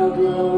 Daniel Drew.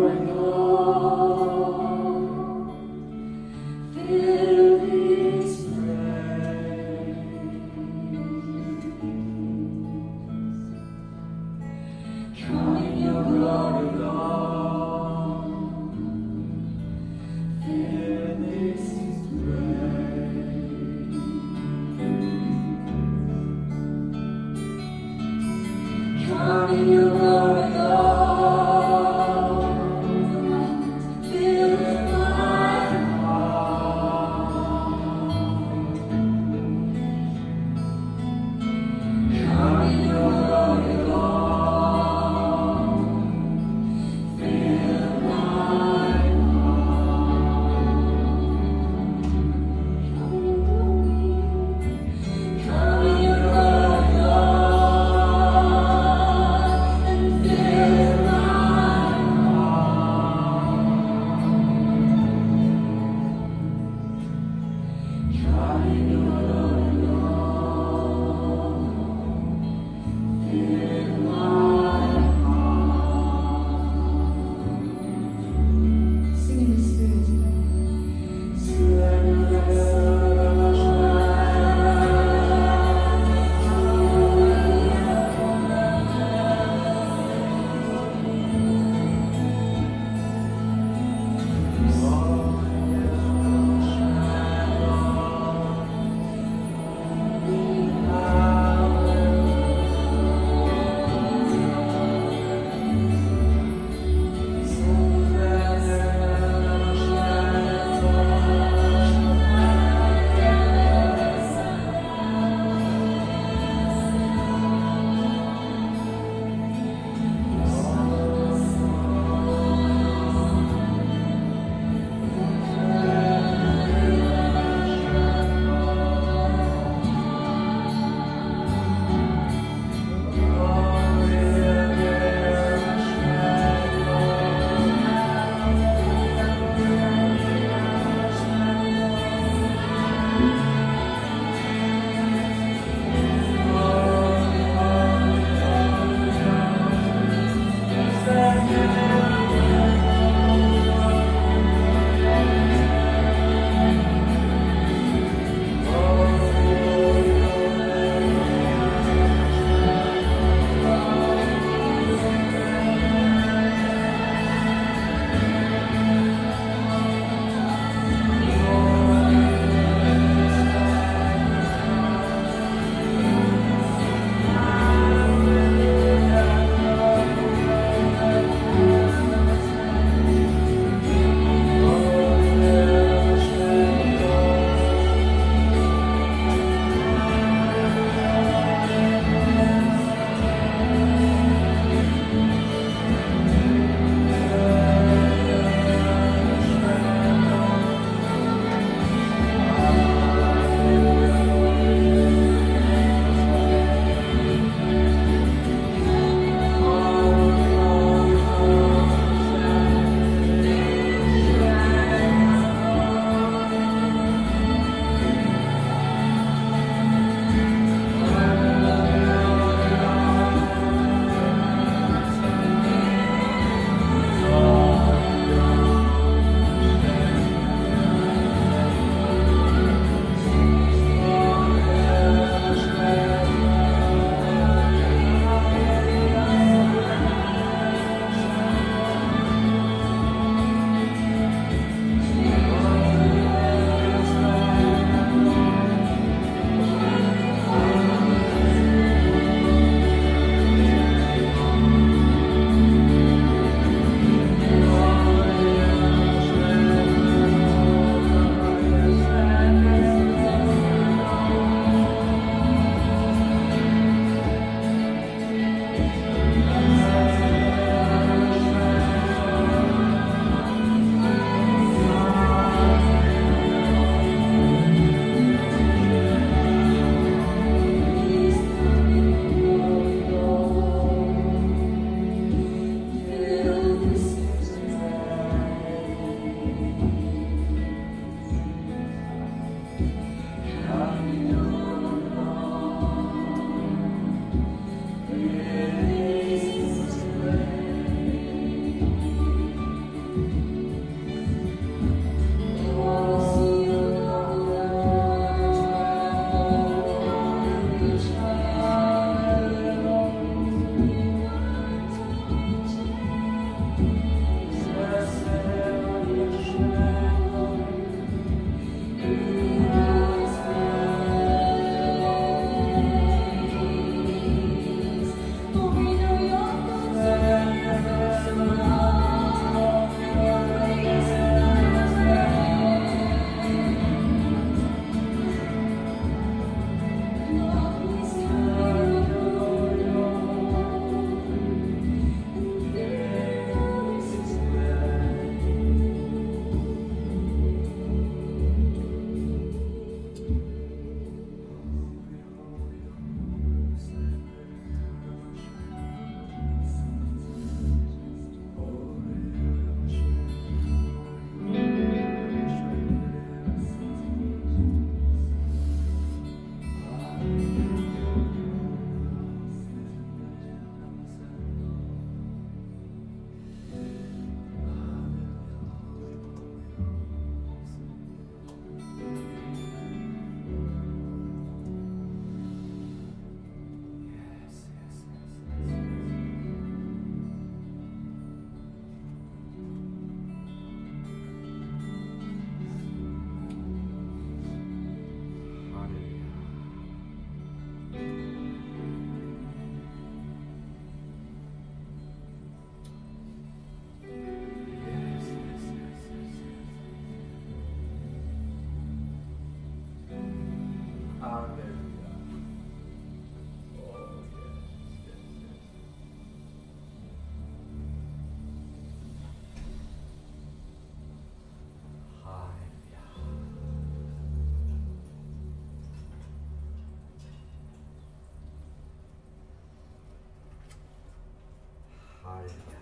Bye.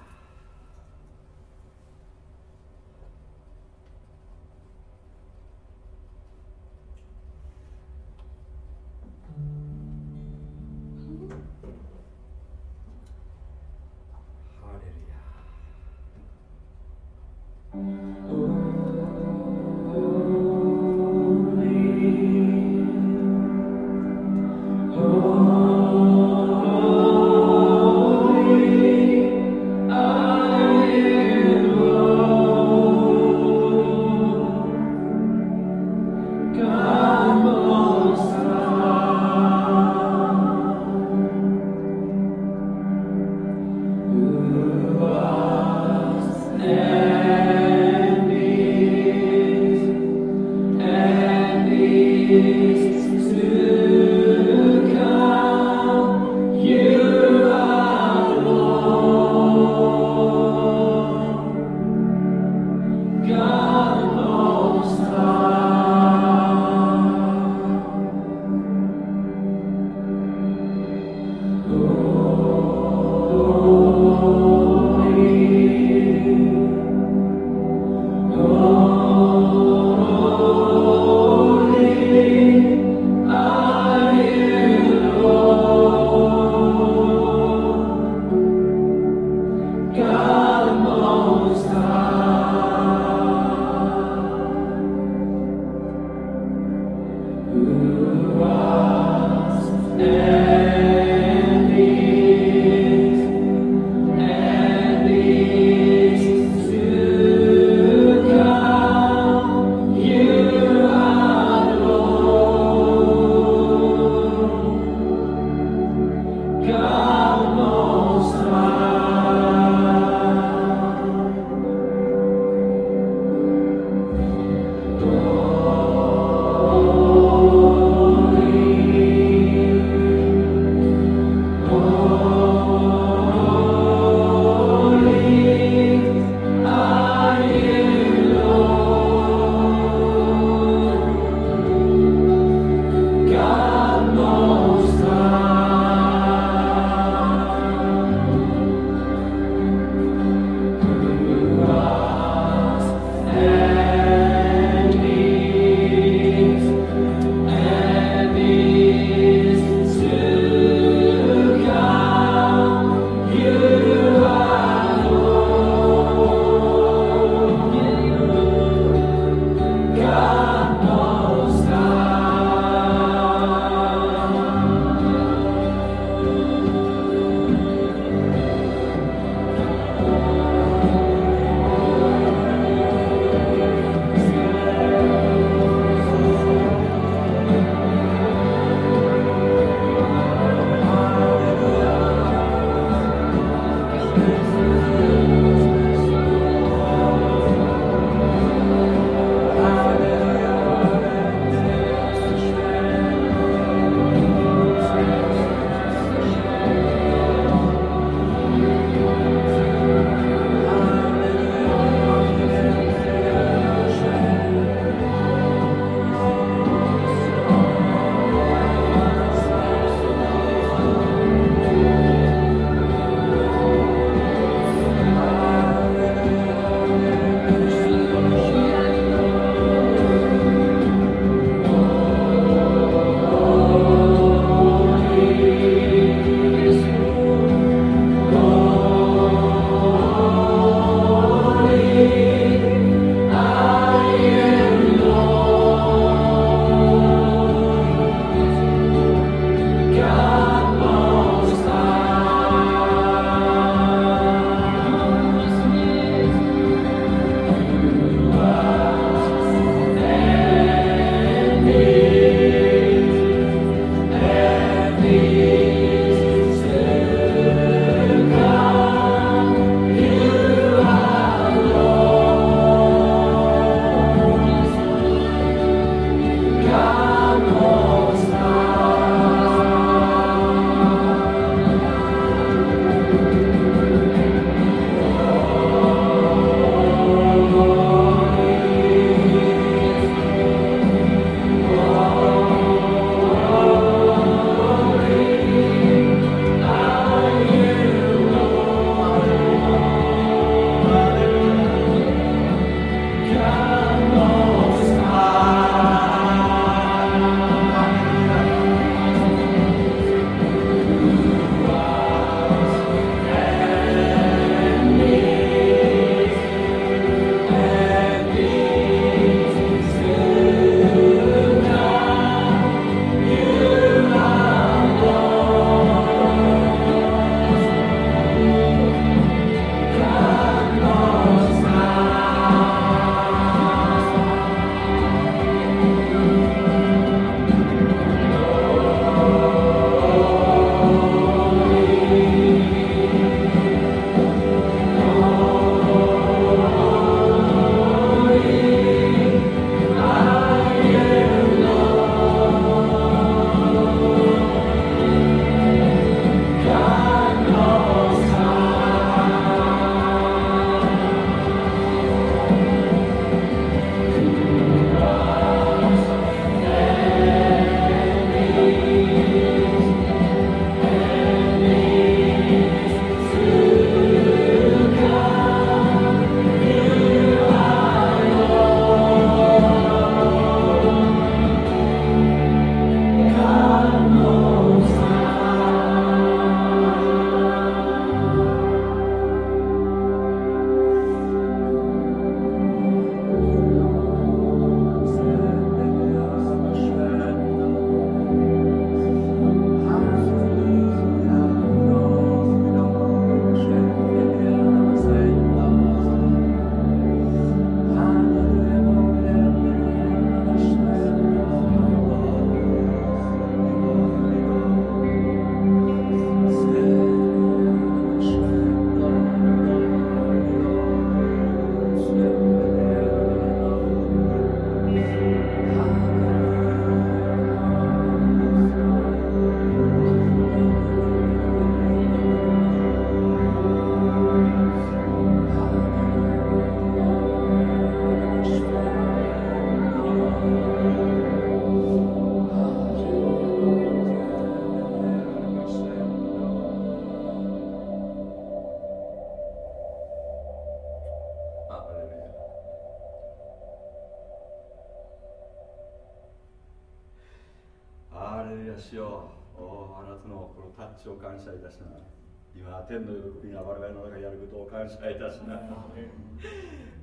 天の喜びが我々の中にあることを感謝いたします。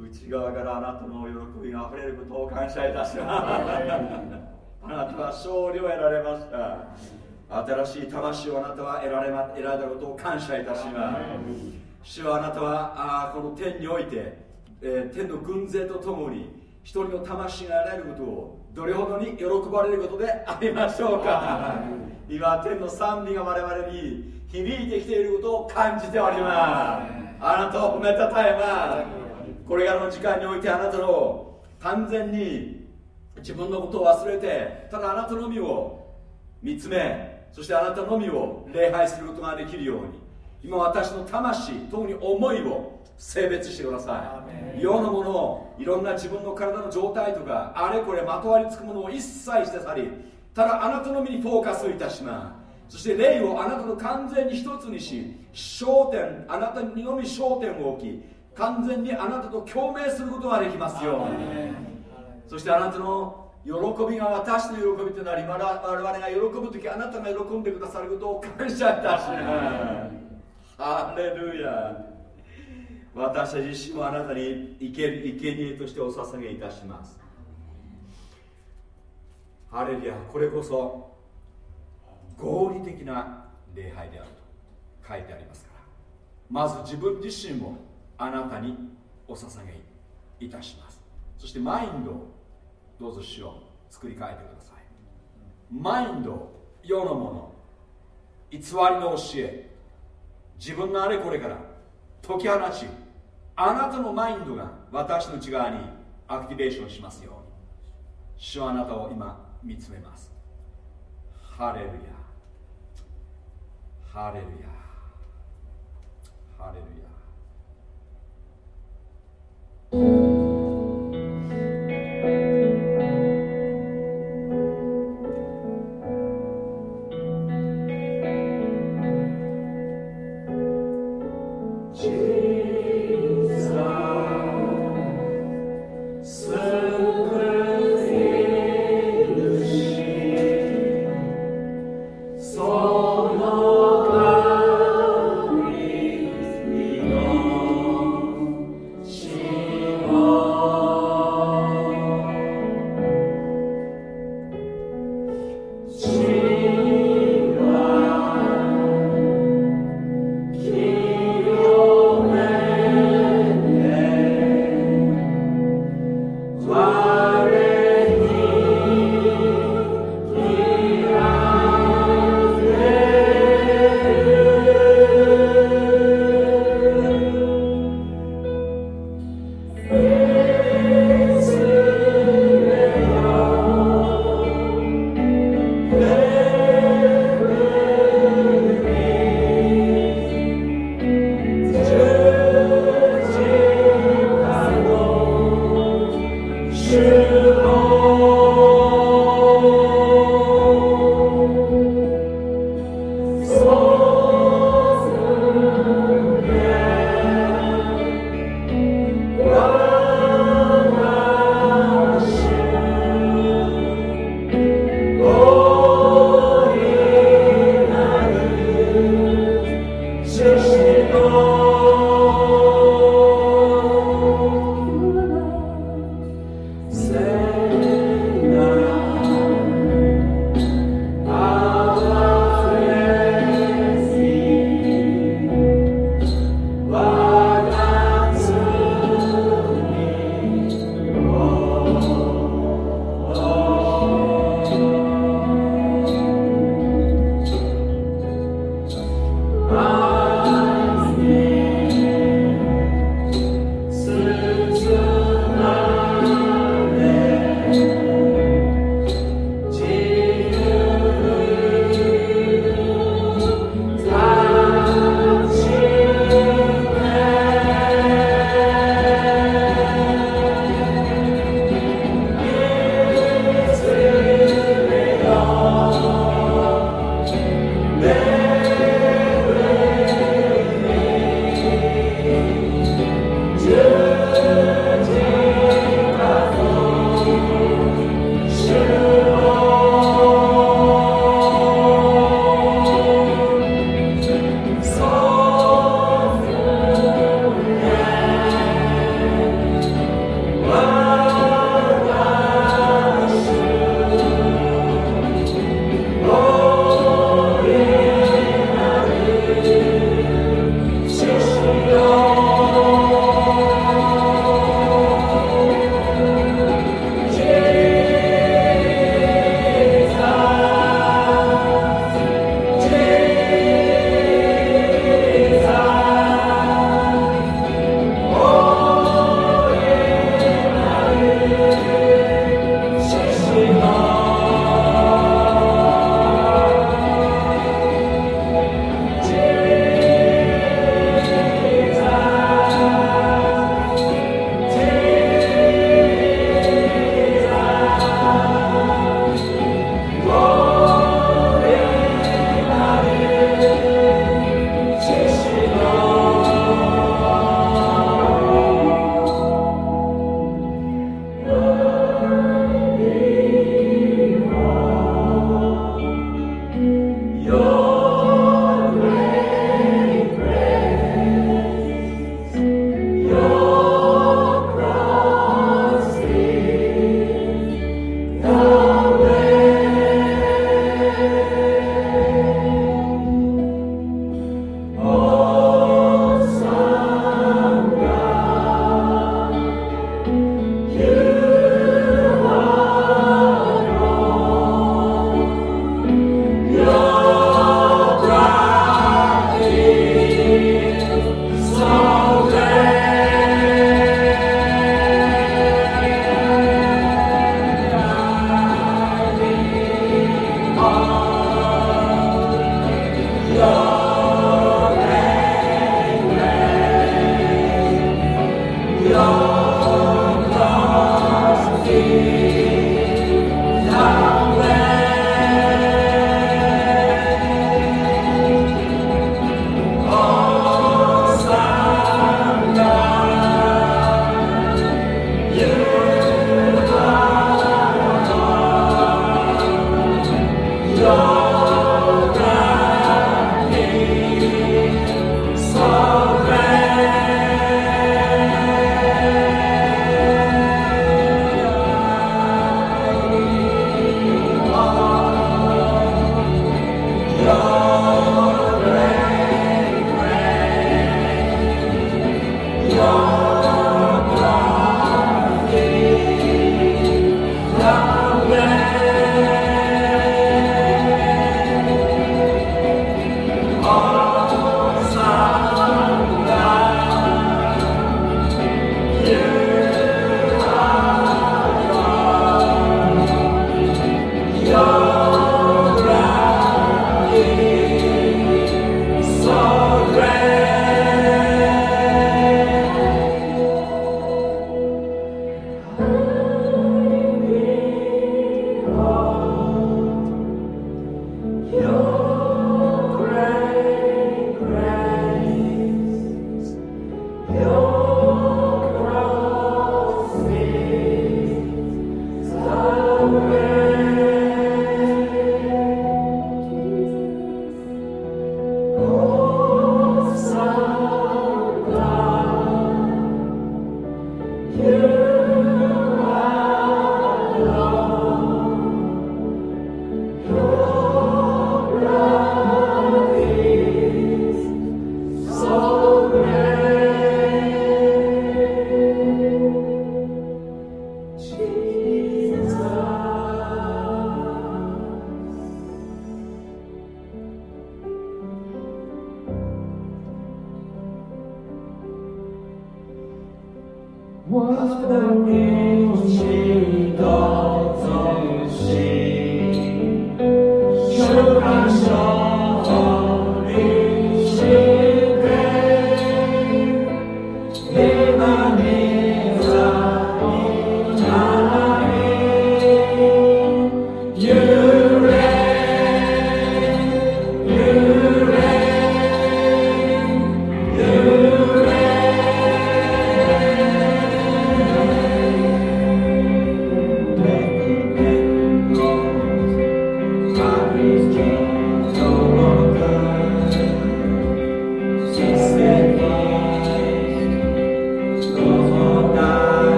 内側からあなたの喜びが溢れることを感謝いたします。あなたは勝利を得られました。新しい魂をあなたは得られま得られたことを感謝いたします。主はあなたはあこの天において、えー、天の軍勢とともに一人の魂が得られることをどれほどに喜ばれることでありましょうか。今天の賛美が我々に響いてきていることを感じておりますあなたを褒めたたえます。これからの時間においてあなたの完全に自分のことを忘れてただあなたのみを見つめそしてあなたのみを礼拝することができるように今私の魂特に思いを性別してください。世のものをいろんな自分の体の状態とかあれこれまとわりつくものを一切して去りただあなたの身にフォーカスをいたします。そして霊をあなたと完全に一つにし焦点あなたにのみ焦点を置き完全にあなたと共鳴することができますよそしてあなたの喜びが私の喜びとなり我々が喜ぶ時あなたが喜んでくださることを感謝いたします。ハレルヤ私自身もあなたに生け生贄としてお捧げいたします。ハレルヤこれこそ合理的な礼拝であると書いてありますから。まず自分自身もあなたにお捧げいたします。そしてマインドをどうぞしよう作り変えてください。マインド世のもの偽りの教え自分のあれこれから解き放ちあなたのマインドが私の内側にアクティベーションしますように。主はあなたを今見つめます。ハレルヤ。ハレルヤハレルヤ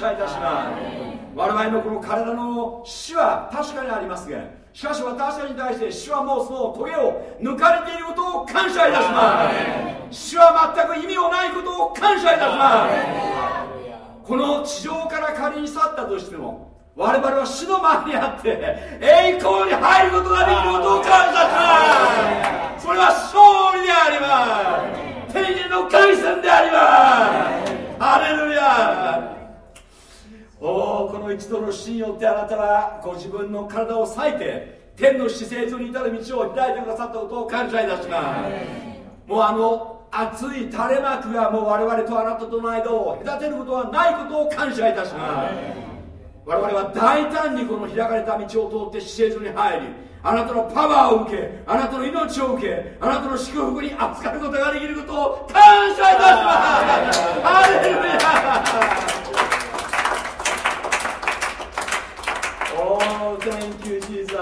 謝いたします。我々のこの体の死は確かにありますがしかし私たちに対して主はもうそのトゲを抜かれていることを感謝いたします主は全く意味をないことを感謝いたしますこの地上から仮に去ったとしても我々は死の前にあって栄光に入ることができることを感謝しますそれは勝利であります天元の凱旋でありますハレルヤおおこの一度の死によってあなたはご自分の体を裂いて天の死生に至る道を開いてくださったことを感謝いたします。もうあの熱い垂れ幕がもう我々とあなたとの間を隔てることはないことを感謝いたします。我々は大胆にこの開かれた道を通って死生所に入りあなたのパワーを受けあなたの命を受けあなたの祝福に扱うことができることを感謝いたします。ハレルヤおー、Thank you, Jesus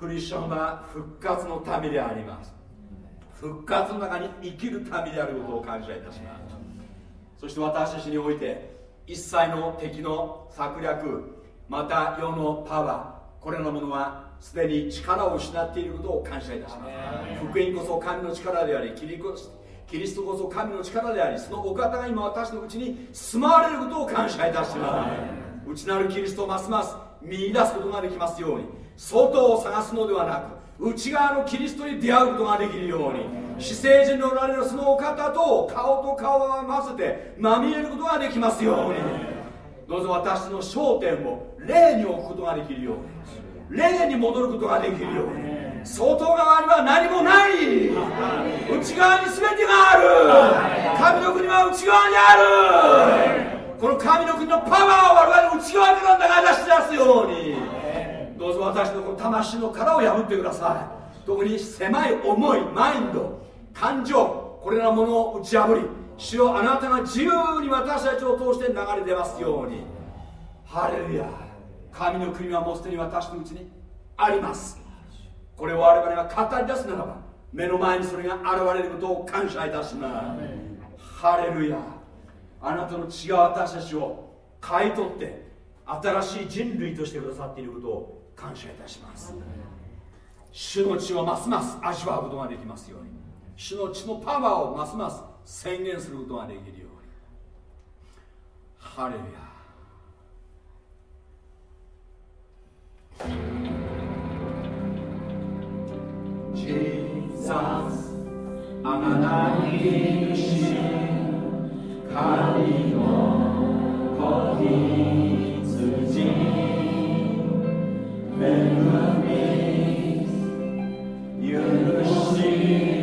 クリスチャンは復活の民であります。復活の中に生きる民であることを感謝いたします。そして私たちにおいて一切の敵の策略また世のパワーこれらのものはすでに力を失っていることを感謝いたします。福音こそ神の力でありキリキリストこそ神の力でありそのお方が今私のうちに住まわれることを感謝いたします内なるキリストをますます見出すことができますように。外を探すのではなく内側のキリストに出会うことができるように。死生人のおられるそのお方と顔と顔を合わせてまみえることができますように。どうぞ私の焦点を霊に置くことができるように。霊に戻ることができるように。外側には何もない。内側に全てがある。神の国は内側にあるこの神の国のパワーを我々の内側から流し出すように。どうぞ私のこの魂の殻を破ってください。特に狭い思いマインド感情これらのものを打ち破り主よあなたが自由に私たちを通して流れ出ますように。ハレルヤ。神の国はもうすでに私のうちにあります。これを我々が語り出すならば目の前にそれが現れることを感謝いたします。ハレルヤあなたの血が私たちを買い取って新しい人類としてくださっていることを感謝いたします。主の血をますます味わうことができますように。主の血のパワーをますます宣言することができるように。ハレルヤ。ジーザスあなたに神の子羊。恵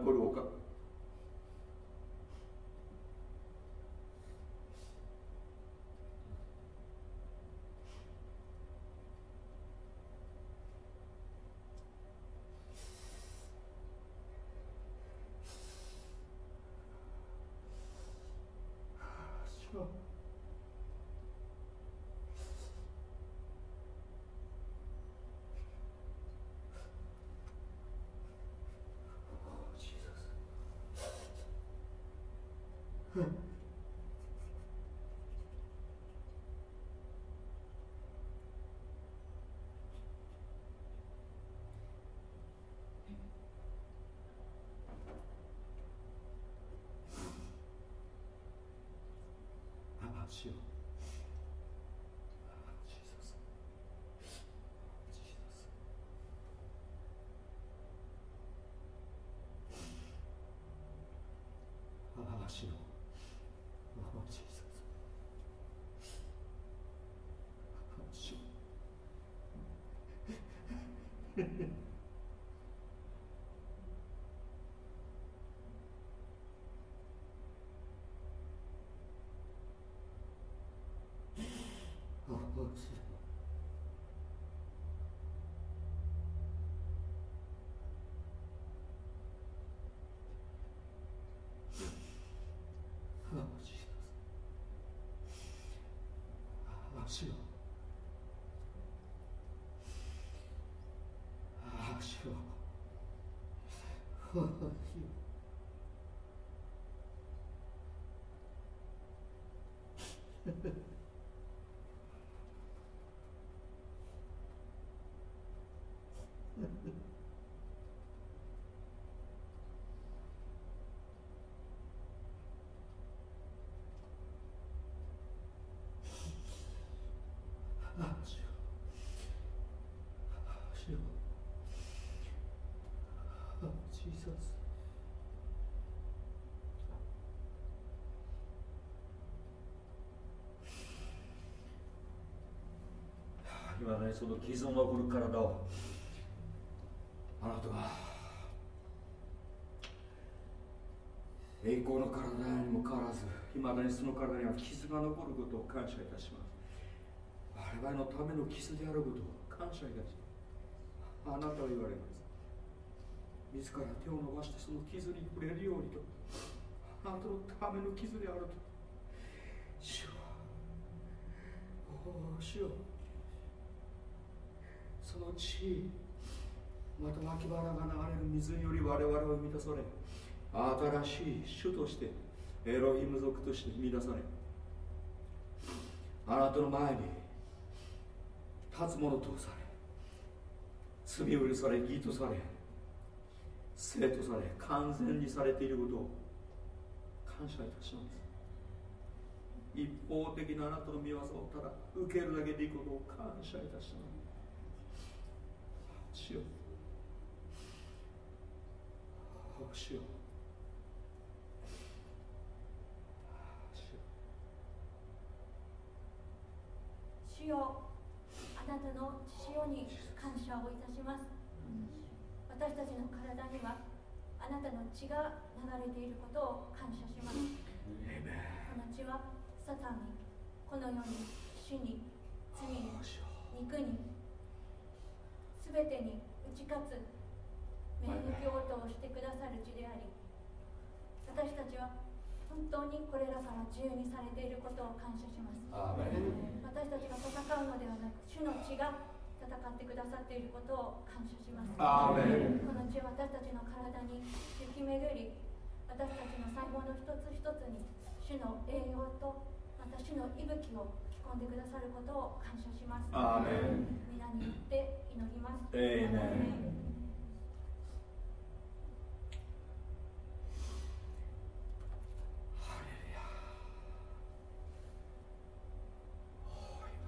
傷が残るおか主よああ主よ。主よああ主よ今ねその傷の残る体を。あなたが。栄光の体にも変わらずいまだにその体には傷が残ることを感謝いたします。我々のための傷であることを感謝いたします。あなたは言われます。自ら手を伸ばしてその傷に触れるようにと。あなたのための傷であると。主よおお主よ。その血また脇腹が流れる水により我々は満たされ新しい主としてエロヒム族として満たされあなたの前に立つ者とされ罪を許され義とされ生とされ完全にされていることを感謝いたします。一方的なあなたの見業をただ受けるだけでいいことを感謝いたします。主よ主よ主よあなたの血潮に感謝をいたします。私たちの体にはあなたの血が流れていることを感謝します。この血はサタンにこの世に主に罪に肉に全てに打ち勝つ免疫応答をしてくださる地であり私たちは本当にこれらから自由にされていることを感謝します。私たちが戦うのではなく主の血が戦ってくださっていることを感謝します。この地私たちの体に行き巡り私たちの細胞の一つ一つに主の栄養とまた主の息吹を吹き込んでくださることを感謝します。皆によって祈ります。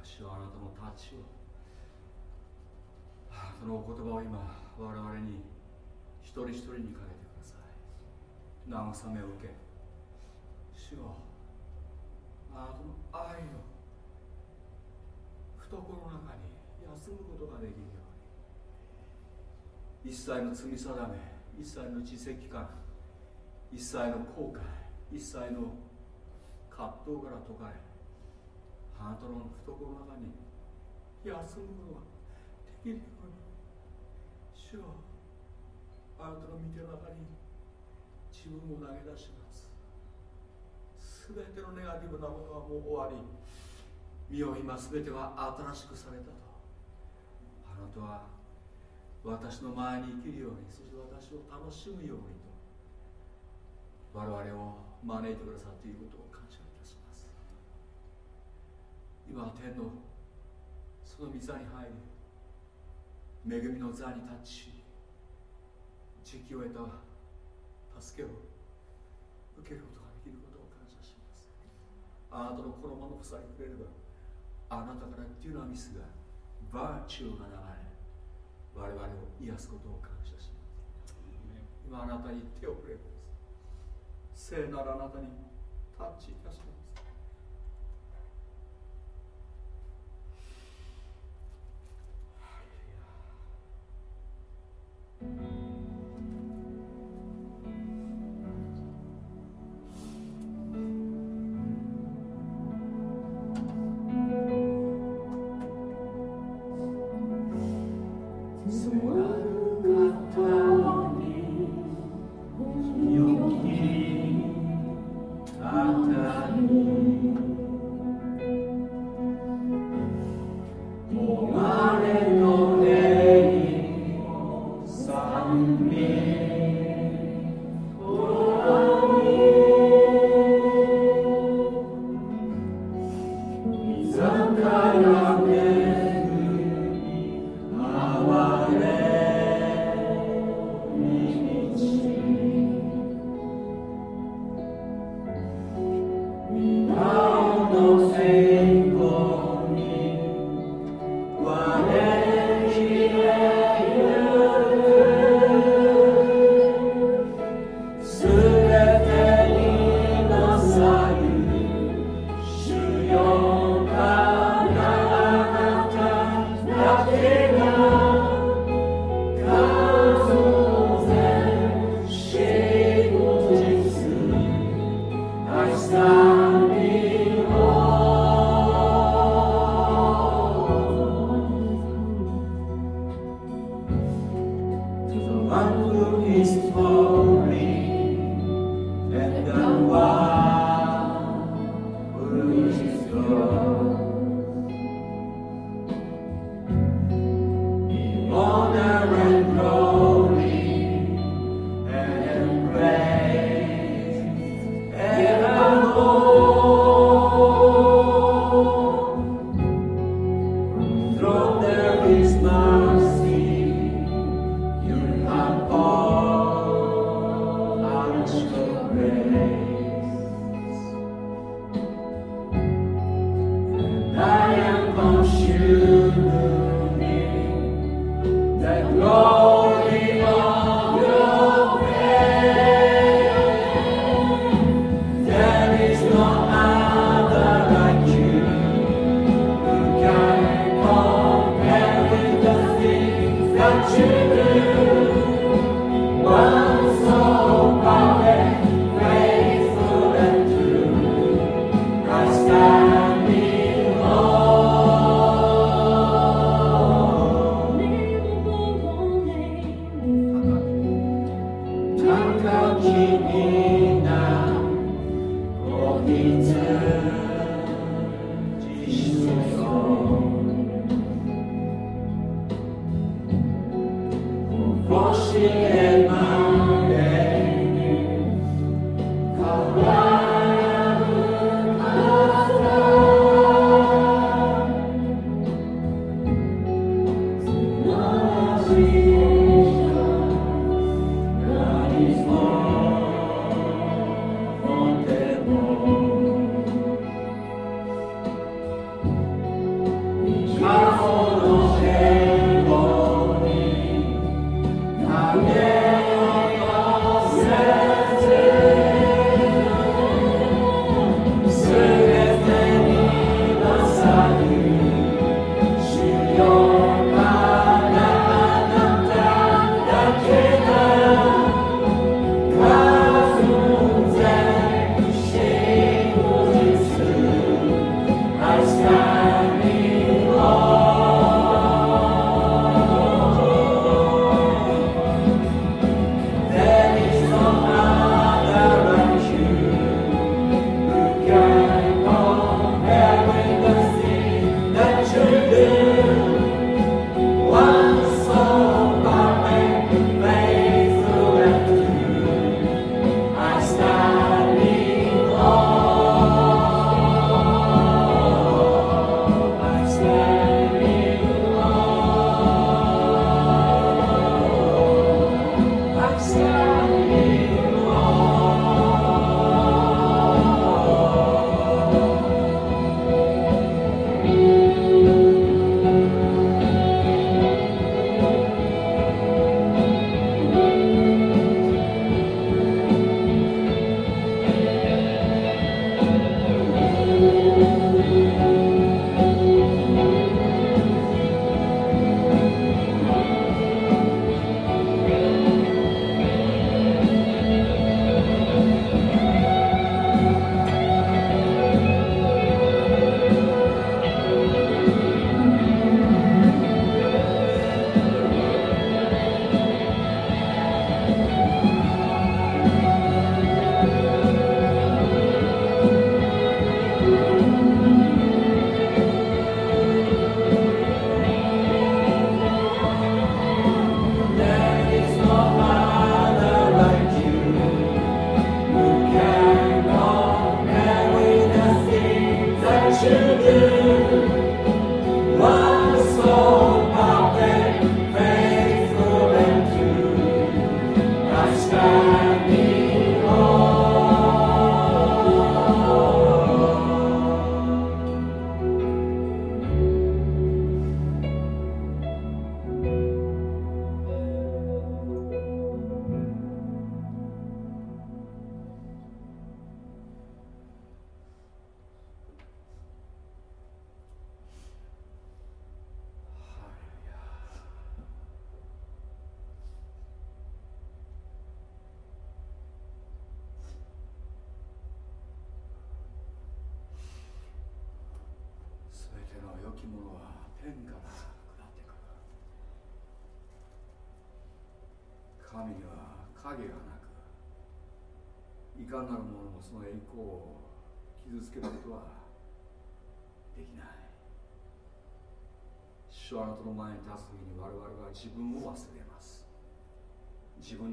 主はあなたのタッチをあなたのお言葉を今我々に一人一人にかけてください。慰めを受け主よあなたの愛の懐の中に休むことができるように。一切の罪定め一切の自責感一切の後悔一切の葛藤から解かれあなたの懐の中に休むことができるよ主はあなたの御手の中に自分を投げ出します。すべてのネガティブなものはもう終わり。身を今すべては新しくされたと。あなたは私の前に生きるようにそして私を楽しむようにと我々を招いてくださっていることを感謝いたします。今天のその御座に入り恵みの座に立ち時期を得た助けを受けることができることを感謝します。あなたの衣の房に触れればあなたからデュナミスがバーチューが流れ我々を癒すことを感謝します。今あなたに手を触れます。聖なるあなたにタッチいたします「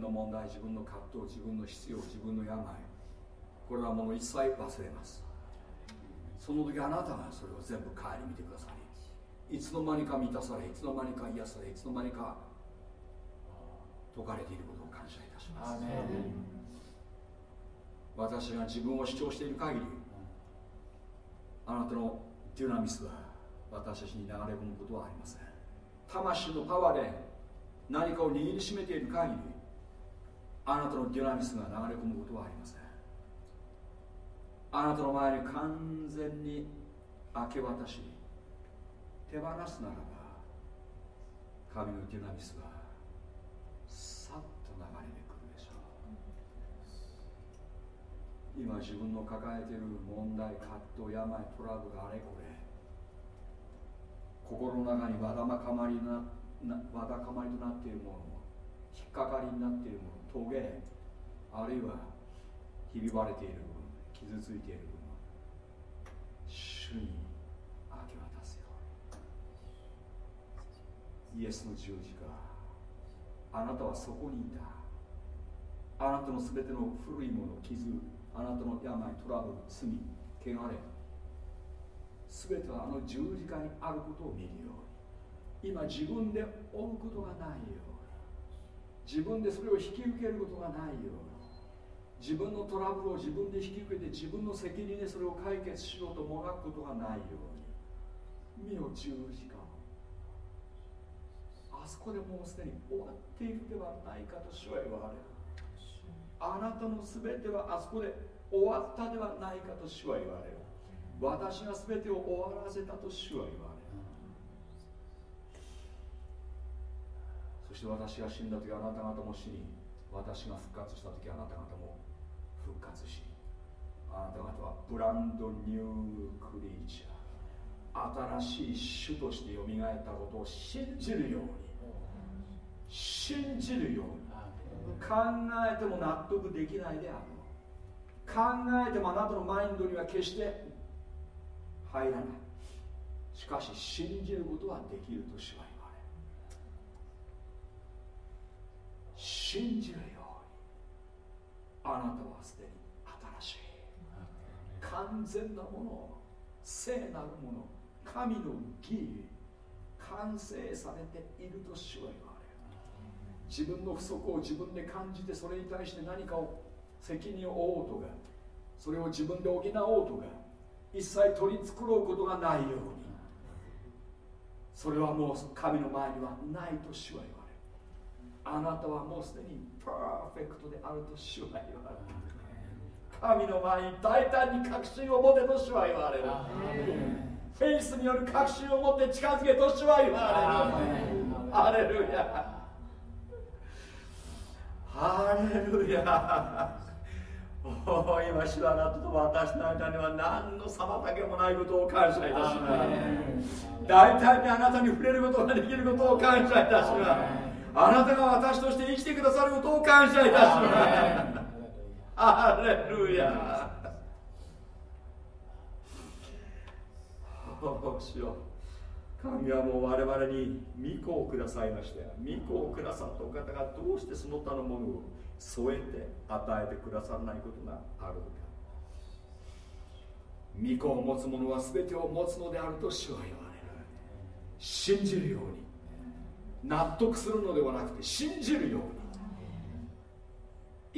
問題自分の葛藤自分の必要自分の病。これはもう一切忘れます。その時あなたがそれを全部顧みてくださいいつの間にか満たされいつの間にか癒されいつの間にか解かれていることを感謝いたします。私が自分を主張している限りあなたのデュナミスは私たちに流れ込むことはありません魂のパワーで何かを握りしめている限りあなたのデュナミスが流れ込むことはありません。あなたの前に完全に明け渡し手放すならば神のデュナミスはさっと流れてくるでしょう。今自分の抱えている問題葛藤病トラブルあれこれ心の中にわだまかまりなわだかまりとなっているもの引っかかりになっているもの棘あるいはひび割れている部分傷ついている部分主に明け渡すように。イエスの十字架あなたはそこにいた。あなたの全ての古いもの傷あなたの病トラブル罪汚れ全てはあの十字架にあることを見るように。今自分で追うことがないように。自分でそれを引き受けることがないように。自分のトラブルを自分で引き受けて自分の責任でそれを解決しようともがくことがないように。身を十字架あそこでもうすでに終わっているではないかと主は言われる。あなたの全てはあそこで終わったではないかと主は言われる私が全てを終わらせたと主は言われる。そして私が死んだ時あなた方も死に私が復活した時あなた方も復活しあなた方はブランドニュークリーチャー新しい種としてよみがえったことを信じるように信じるように考えても納得できないであろう考えてもあなたのマインドには決して入らない。しかし信じることはできるとしは言われ信じるように。あなたはすでに新しい。完全なもの聖なるもの神の義完成されていると主は言われる自分の不足を自分で感じてそれに対して何かを責任を負おうとかそれを自分で補おうとか一切取り繕うことがないように。それはもう神の前にはないと主は言われる。あなたはもうすでにパーフェクトであると主は言われる。神の前に大胆に確信を持てと主は言われる。フェイスによる確信を持って近づけと主は言われる。ハレルヤ。ハレルヤ。今主はあなたと私の間には何の妨げもないことを感謝いたします。大胆にあなたに触れることができることを感謝いたします。あなたが私として生きてくださることを感謝いたします。ハレルヤおおしよ。神はもう我々に御子をくださいました御子をくださったお方がどうしてその他のものを添えて与えてくださらないことがあるのか。御子を持つ者は全てを持つのであると主は言われる。信じるように。納得するのではなくて信じるように。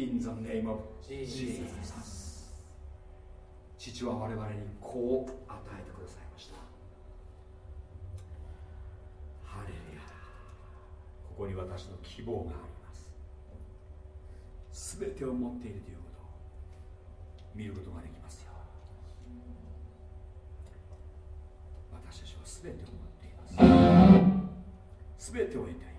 In the name of Jesus 父は我々にこう与えてくださいました。ハレルヤ。ここに私の希望がある全てを持っているということを見ることができますよ。私たちは全てを持っています。全てを得て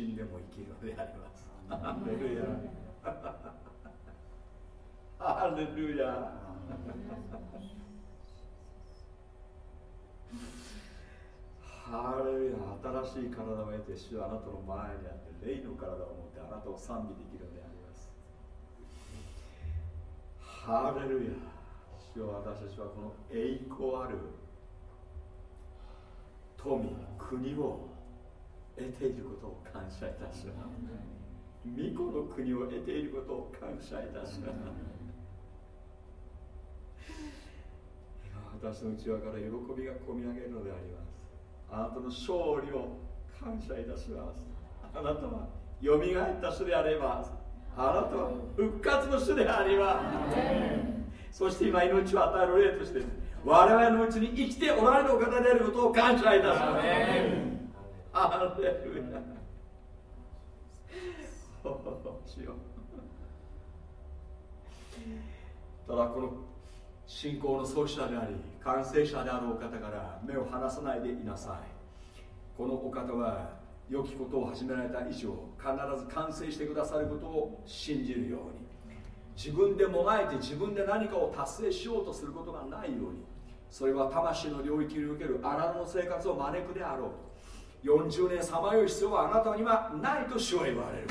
死んでも生きるのであります。ハレルヤ。ハレルヤ。ハレルヤ。新しい体を得て主はあなたの前にあって霊の体を持ってあなたを賛美できるのであります。ハレルヤ。主は私たちはこの栄光ある富国を得ていることを感謝いたします。巫女の国を得ていることを感謝いたします。私の内側から喜びがこみ上げるのであります。あなたの勝利を感謝いたします。あなたはよみがえった主であればあなたは復活の主であります。そして今命を与える霊として我々のうちに生きておられるお方であることを感謝いたしますアレルヤただこの信仰の創始者であり完成者であるお方から目を離さないでいなさい。このお方は良きことを始められた以上必ず完成してくださることを信じるように。自分でもがいて自分で何かを達成しようとすることがないようにそれは魂の領域における荒野の生活を招くであろう40年さまよう必要はあなたにはないと主は言われる。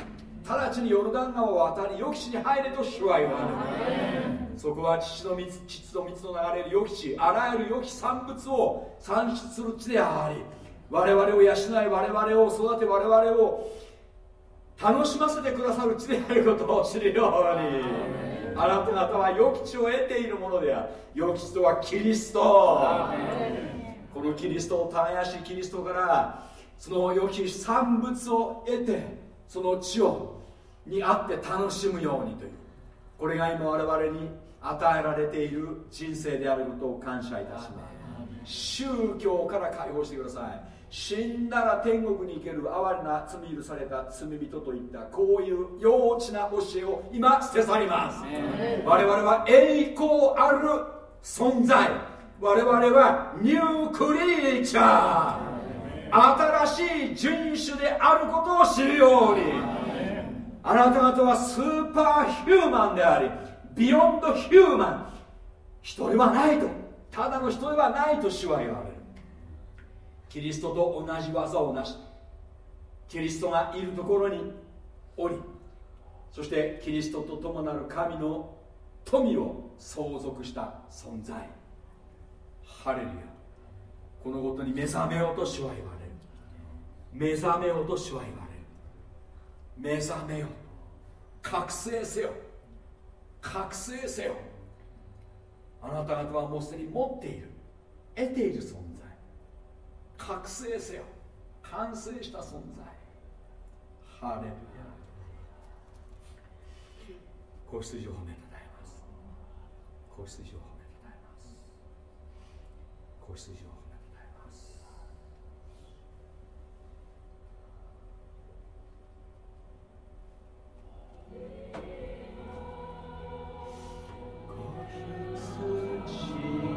直ちにヨルダン川を渡り予期地に入れと主は言われる。そこは父の蜜父と蜜の流れる良き地あらゆる良き産物を産出する地であり我々を養い我々を育て我々を楽しませてくださる地であることを知るように。あなた方は良き地を得ているものである。良き地とはキリスト。このキリストを耕しキリストからその良き産物を得てその地をにあって楽しむようにという。これが今我々に与えられている人生であることを感謝いたします。宗教から解放してください。死んだら天国に行ける哀れな罪許された罪人といったこういう幼稚な教えを今捨て去ります。我々は栄光ある存在。我々はニュークリーチャー新しい人種であることを知るように。あなた方はスーパーヒューマンでありビヨンドヒューマン。人ではないと。ただの人ではないと主は言われる。キリストと同じ技を成しキリストがいるところにおりそしてキリストと共なる神の富を相続した存在。ハレルヤ。このことに目覚めようと主は言われる。目覚めよと主は言われる。目覚めよ覚醒せよ。覚醒せよ。あなた方はもうすでに持っている。得ている存在。覚醒せよ。完成した存在。ハレルヤ。子羊を褒めたたえます。子羊を褒めたたえます。子羊を褒めたたえます主を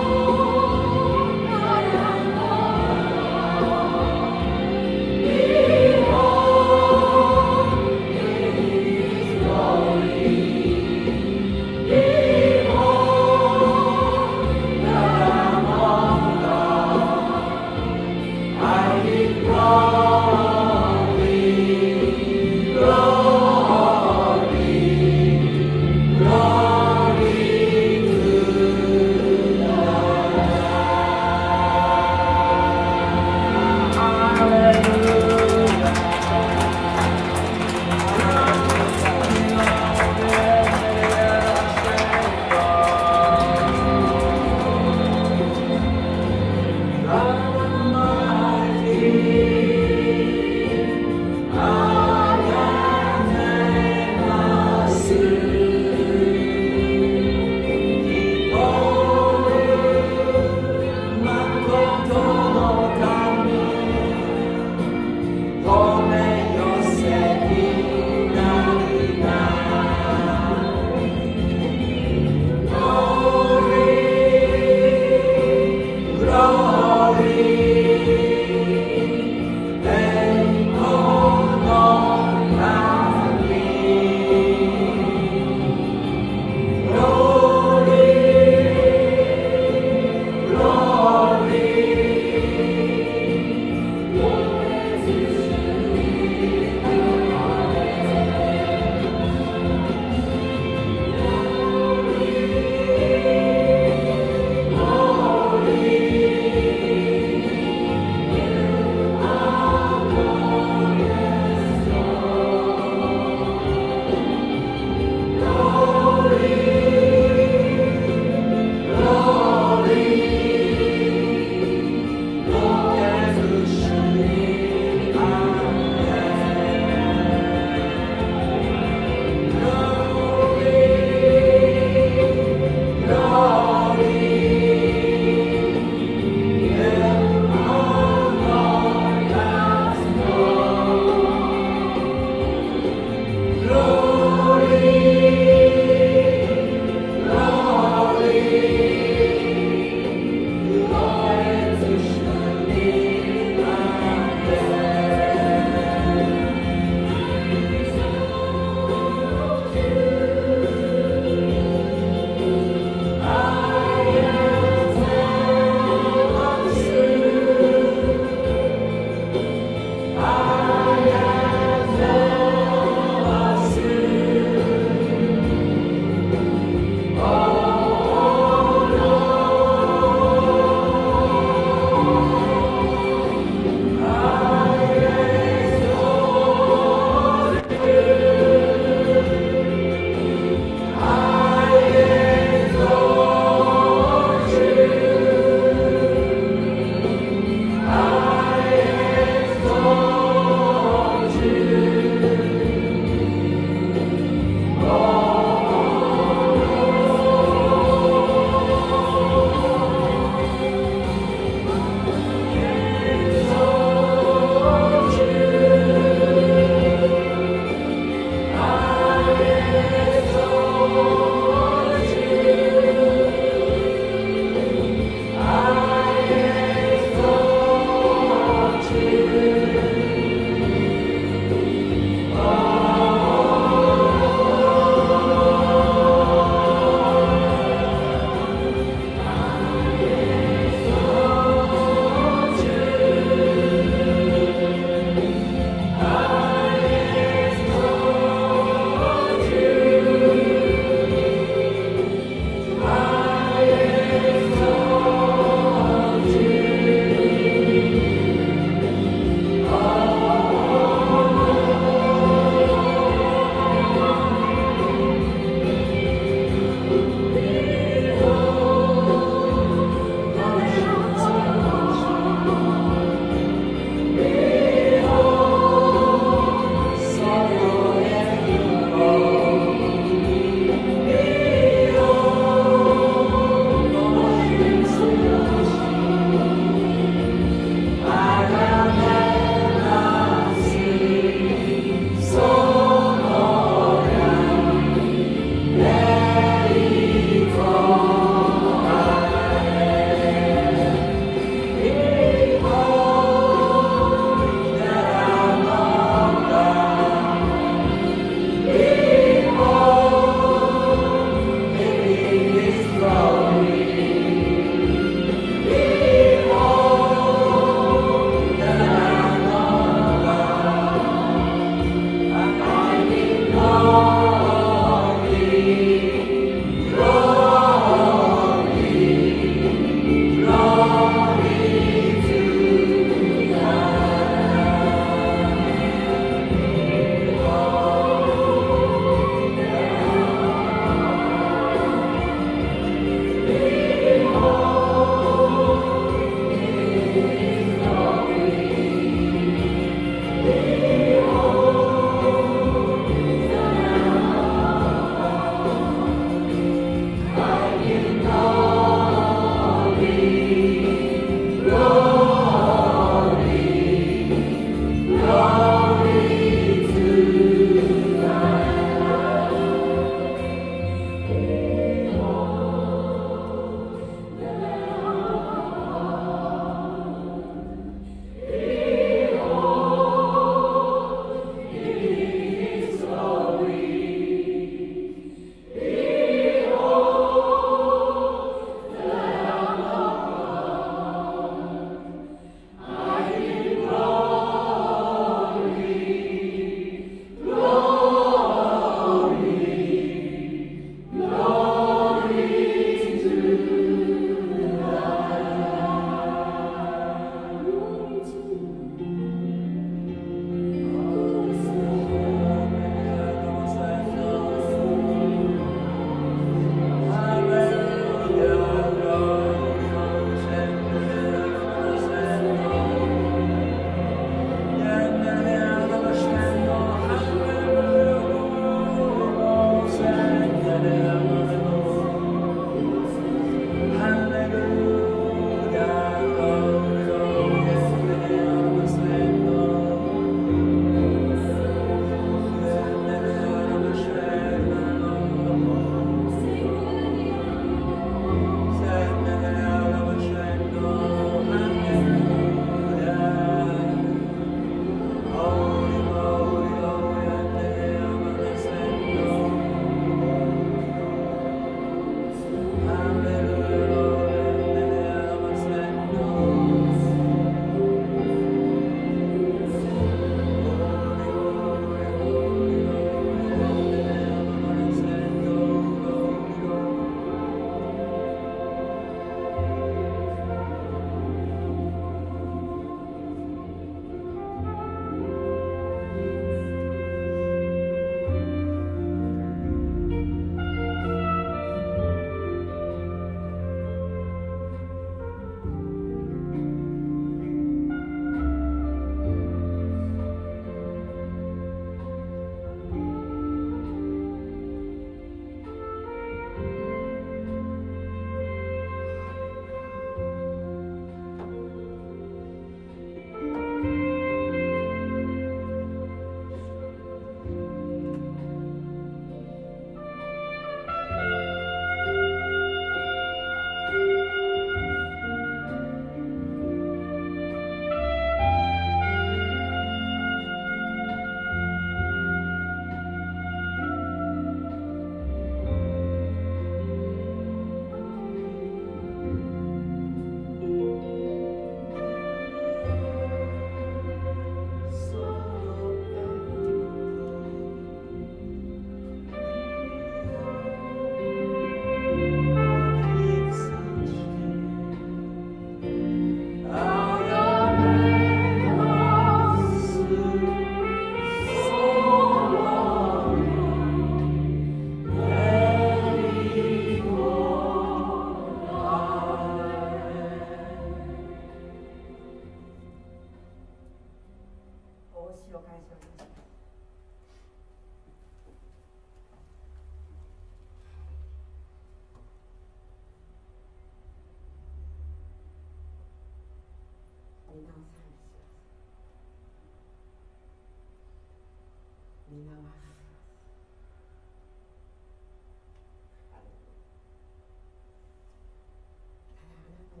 し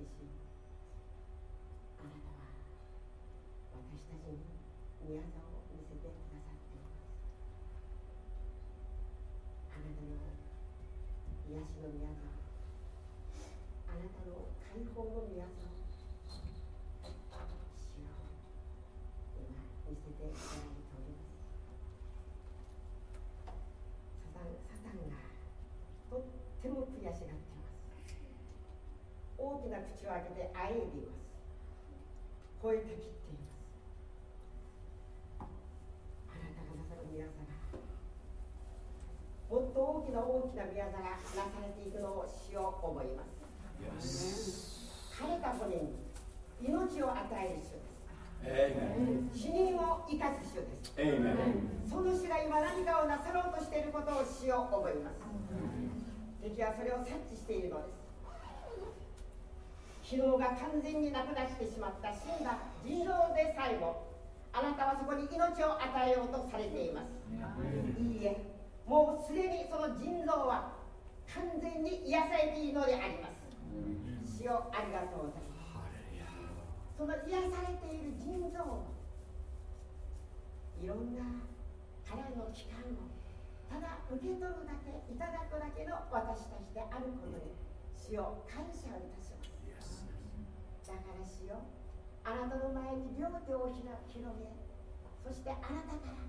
てしあなたは私たちに宮沢を見せてくださっています。あなたの癒しの宮沢あなたの解放の宮沢主口を開けてあえいでいます。超えてきっています。あなたがなさる宮座がもっと大きな大きな宮座がなされていくのをしよう思います。枯れた骨に命を与える主です。死人を生かす主です。その主が今何かをなさろうとしていることをしよう思います。敵はそれを察知しているのです機能が完全になくなってしまった死んだ腎臓でさえもあなたはそこに命を与えようとされています。いいえもうすでにその腎臓は完全に癒されているのであります。主よありがとうございます。その癒されている腎臓いろんな彼の期間をただ受け取るだけいただくだけの私たちであることに主を感謝をいたしますだからしよ。あなたの前に両手を広げそしてあなたから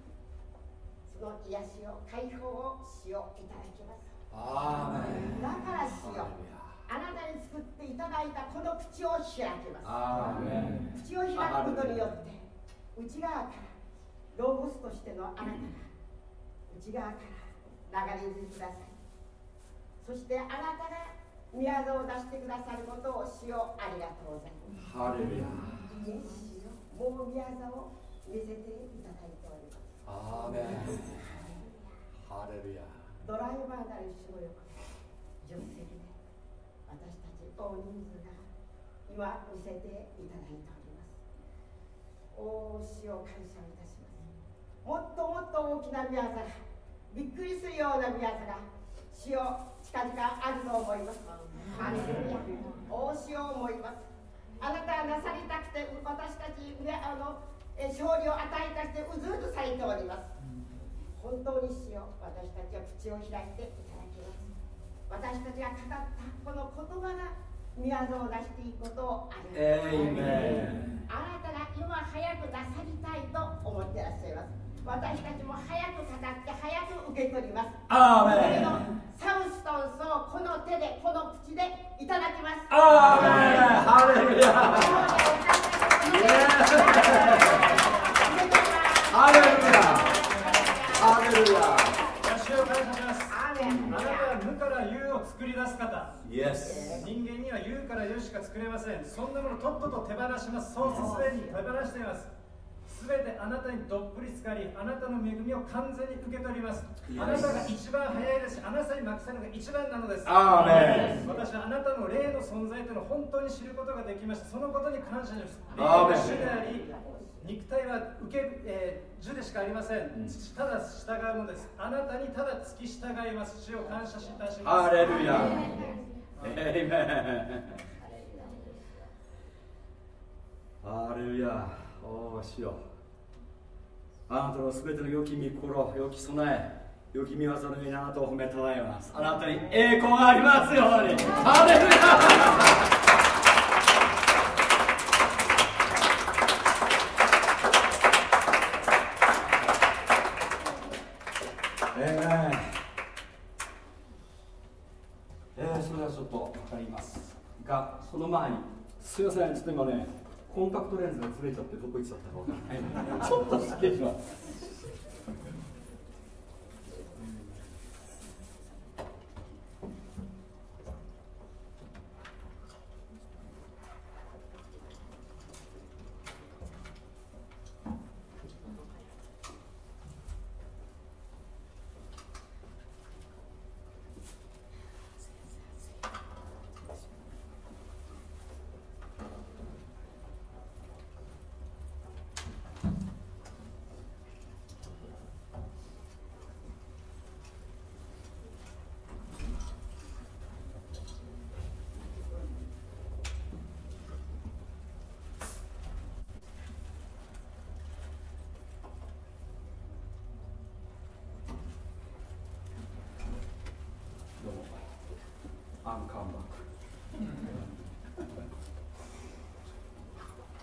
その癒しを解放をしよういただきます。だからしよあなたに作っていただいたこの口を開きます。口を開くことによって内側からロゴスとしてのあなたが内側から流れ出てください。そしてあなたが宮座を出してくださることをしようありがとうございます。ハレルヤ。もう宮座を見せていただいております。アーメン。ハレルヤ。ドライバーなる主の横で助手席で私たち大人数が今見せていただいております。おお主を感謝いたします。もっともっと大きな宮座がびっくりするような宮座が主を近々あると思います。ハレルヤ大しよう思います。あなたがなさりたくて私たち、ね、あの勝利を与えたくてうずうずされております。本当にしよう私たちは口を開いていただきます。私たちが語ったこの言葉が宮沢を出していくことをありがとうございます。あなたが今早くなさりたいと思ってらっしゃいます私たちも早く語って早く受け取ります。アーメンサウストンスをこの手でこの口でいただきます。アーメンハレルヤハレルヤハレルヤ主を感謝します。あなたは無から有を作り出す方。Yes 人間には有から有しか作れません。そんなものとっとと手放します。そうすでに手放していますすべてあなたにどっぷりつかりあなたの恵みを完全に受け取ります。あなたが一番早いです。しあなたに任せるのが一番なのです。アー私はあなたの霊の存在というのを本当に知ることができました。そのことに感謝します。アーメン主であり肉体は受け、えー、樹でしかありません、ただ従うのです。あなたにただ付き従います。主を感謝しいたします。ハレルヤエイメンハレルヤおおしようあなたのすべての良き御心良き備え良き見業のようにあなたを褒めたえます。あなたに栄光がありますように。ハレルヤえー、それはちょっと測りますがその前にすいませんちょっと今ねコンタクトレンズがずれちゃってどこ行っちゃったか分からない。ちょっと失礼します。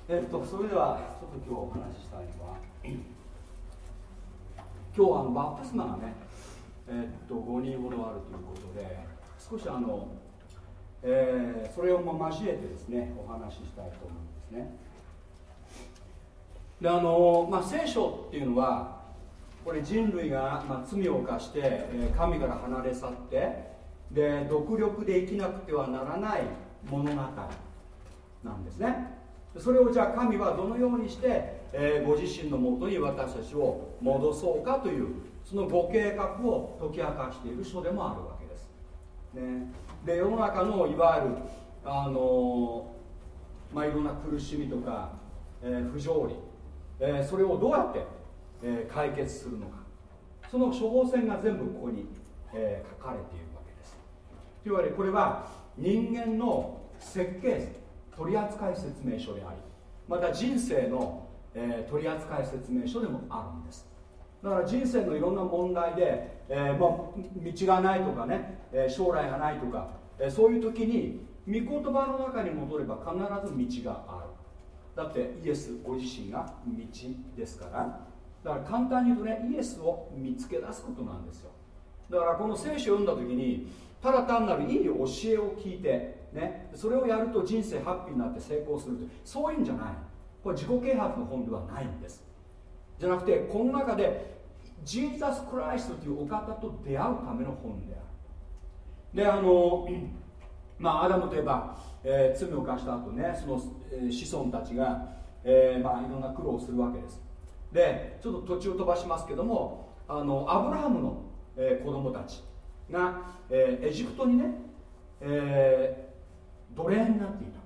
えっとそれではちょっと今日お話ししたいのは今日はあのバプテスマがねえっと5人ほどあるということで少しあの、えー、それを交えてですねお話ししたいと思うんですね。であの、まあ、聖書っていうのはこれ人類が、まあ、罪を犯して、神から離れ去ってで独力で生きなくてはならない物語なんですね。それをじゃあ神はどのようにして、えー、ご自身のもとに私たちを戻そうかというそのご計画を解き明かしている書でもあるわけです、ね、で世の中のいわゆるあのまあ、いろんな苦しみとか、えー、不条理、えー、それをどうやって、えー、解決するのか。その処方箋が全部ここに、え書かれているわけです。というわけでこれは人間の設計図。取扱説明書でありまた人生の、えー、取扱説明書でもあるんです。だから人生のいろんな問題で、えー、まあ、道がないとかね、えー、将来がないとか、えそういう時に御言葉の中に戻れば必ず道がある。だってイエスご自身が道ですから。だから簡単に言うとねイエスを見つけ出すことなんですよ。だからこの聖書を読んだ時にただ単なるいい教えを聞いて、ね、それをやると人生ハッピーになって成功するとそういうんじゃない。これ自己啓発の本ではないんです。じゃなくてこの中でジーザス・クライストというお方と出会うための本である。であのまあアダムといえば、えー、罪を犯した後ねその、えー、子孫たちが、えー、まあいろんな苦労をするわけです。でちょっと途中飛ばしますけどもあのアブラハムの、えー、子供たちが、えー、エジプトにね、えー、奴隷になっていた。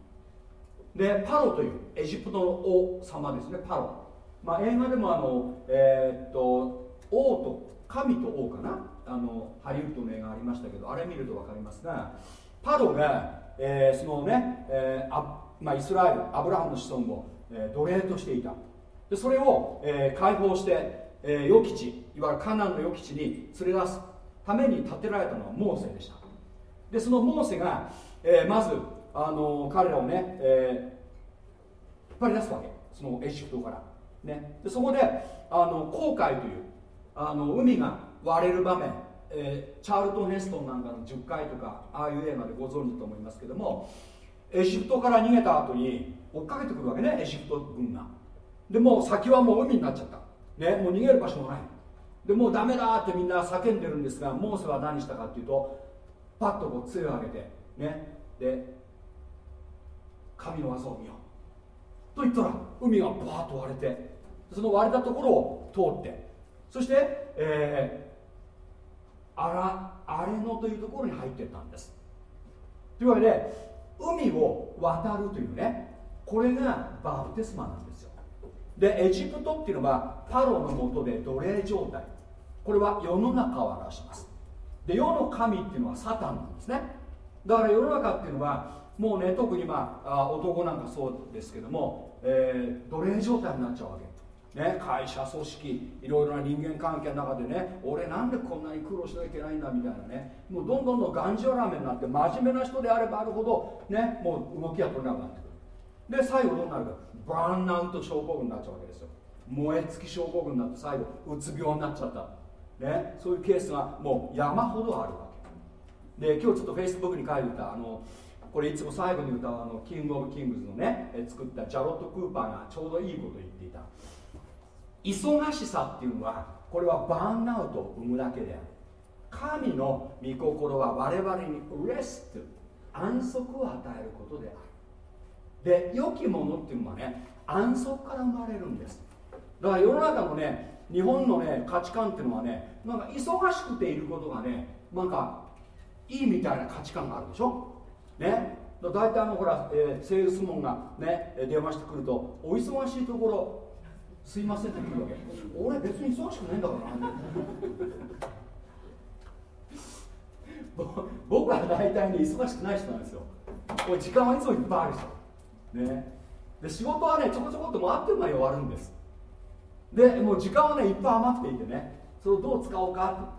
でパロというエジプトの王様ですねパロ、まあ、映画でもあの、えー、っと王と神と王かな？あのハリウッドの映画ありましたけどあれ見ると分かりますがパロが、えー、そのね、えーあまあ、イスラエルアブラハムの子孫を、えー、奴隷としていた。でそれを、えー、解放して、えー、良き地いわゆるカナンの良き地に連れ出すために建てられたのはモーセでした。でそのモーセが、えー、まずあの彼らをね、えー、引っ張り出すわけ。そのエジプトから、ね、でそこであの航海というあの海が割れる場面、えー、チャールトン・ヘストンなんかの10回とかああいう映画でご存知と思いますけどもエジプトから逃げた後に追っかけてくるわけねエジプト軍が。でもう先はもう海になっちゃった、ね、もう逃げる場所もない。でもうダメだってみんな叫んでるんですがモーセは何したかっていうとパッとこう杖を上げてね。で神の技を見よう。と言ったら海がバーッと割れてその割れたところを通ってそして、えー、あら荒れ野というところに入っていったんです。というわけで海を渡るというねこれがバプテスマなんですよ。でエジプトっていうのはパロのもとで奴隷状態。これは世の中を表します。で世の神っていうのはサタンなんですね。だから世の中っていうのはもうね特にまあ男なんかそうですけども、えー、奴隷状態になっちゃうわけ。ね、会社組織いろいろな人間関係の中でね俺なんでこんなに苦労しなきゃいけないんだみたいなね。もうどんどんどんがんじわらめになって真面目な人であればあるほどねもう動きが取れなくなってくる。で最後どうなるか。バーンアウト症候群になっちゃうわけですよ。燃え尽き症候群になって最後うつ病になっちゃった。ね、そういうケースがもう山ほどあるわけ。で今日ちょっとフェイスブックに書いてたあのこれいつも最後に歌うあのキング・オブ・キングズのね作ったジャロット・クーパーがちょうどいいこと言っていた。忙しさっていうのはこれはバーンアウトを生むだけである。神の御心は我々にレスト安息を与えることである。で良きものっていうのはね安息から生まれるんです。だから世の中のね日本のね価値観っていうのはねなんか忙しくていることがねなんかいいみたいな価値観があるでしょ。ね。大体あのほら、えー、セールスモンがね電話してくるとお忙しいところすいませんって言うわけ。俺別に忙しくないんだからな。僕は大体ね忙しくない人なんですよ。時間はいつもいっぱいある人。ね。で仕事はねちょこちょこっと回ってる間に終わるんです。でもう時間はねいっぱい余っていてね。それをどう使おうか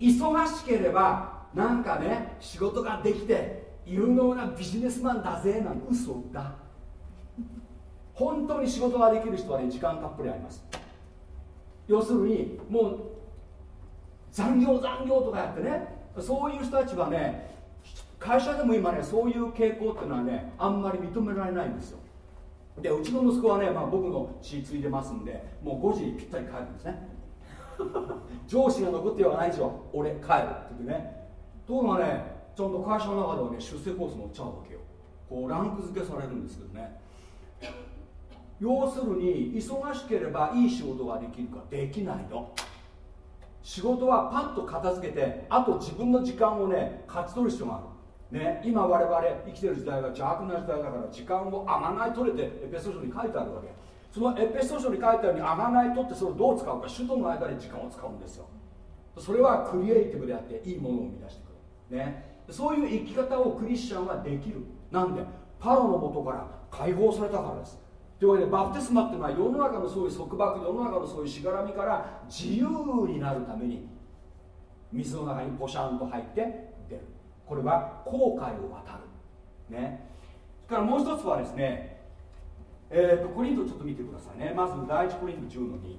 忙しければなんかね仕事ができて有能なビジネスマンだぜなんて嘘だ。本当に仕事ができる人はね時間たっぷりあります。要するにもう残業残業とかやってねそういう人たちはね会社でも今ねそういう傾向っていうのはねあんまり認められないんですよ。でうちの息子はね、まあ、僕の血ついてますんでもう5時にぴったり帰るんですね。上司が残って言わないですよ俺帰るって言ってねところがねちゃんと会社の中ではね出世コース乗っちゃうわけよ。こうランク付けされるんですけどね。要するに忙しければいい仕事ができるかできないの。仕事はパッと片付けてあと自分の時間をね勝ち取る必要がある。ね、今我々生きてる時代が邪悪な時代だから時間をあがない取れてエペソ書に書いてあるわけ。そのエペソ書に書いてあるようにあがない取ってそれをどう使うか首都の間で時間を使うんですよ。それはクリエイティブであっていいものを生み出して。ね。そういう生き方をクリスチャンはできる。なんで？パロのもとから解放されたからです。というわけでバプテスマっていうのは世の中のそういう束縛世の中のそういうしがらみから自由になるために水の中にポシャンと入って出る。これは後悔を渡る。ね。それからもう一つはですねえーと、コリントちょっと見てくださいね。まず第一コリント10の2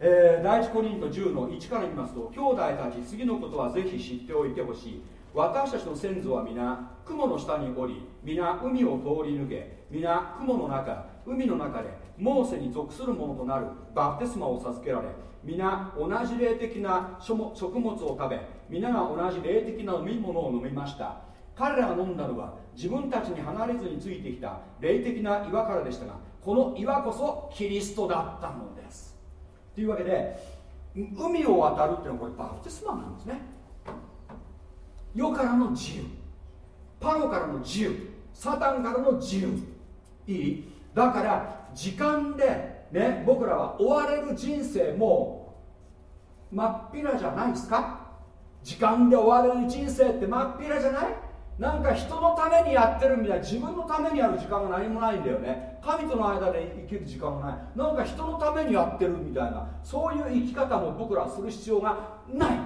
えー、第一コリント10の1から見ますと兄弟たち次のことはぜひ知っておいてほしい。私たちの先祖は皆雲の下におり皆海を通り抜け皆雲の中海の中でモーセに属するものとなるバプテスマを授けられ皆同じ霊的な食物を食べ皆が同じ霊的な飲み物を飲みました。彼らが飲んだのは自分たちに離れずについてきた霊的な岩からでしたがこの岩こそキリストだったのです。というわけで海を渡るっていうのはこれバプテスマなんですね。世からの自由。パロからの自由。サタンからの自由。いい？だから時間でね僕らは追われる人生も真っ平じゃないですか？時間で追われる人生って真っ平じゃない？なんか人のためにやってるみたい。な自分のためにやる時間が何もないんだよね。神との間で生きる時間がない。なんか人のためにやってるみたいな。そういう生き方も僕らはする必要がない。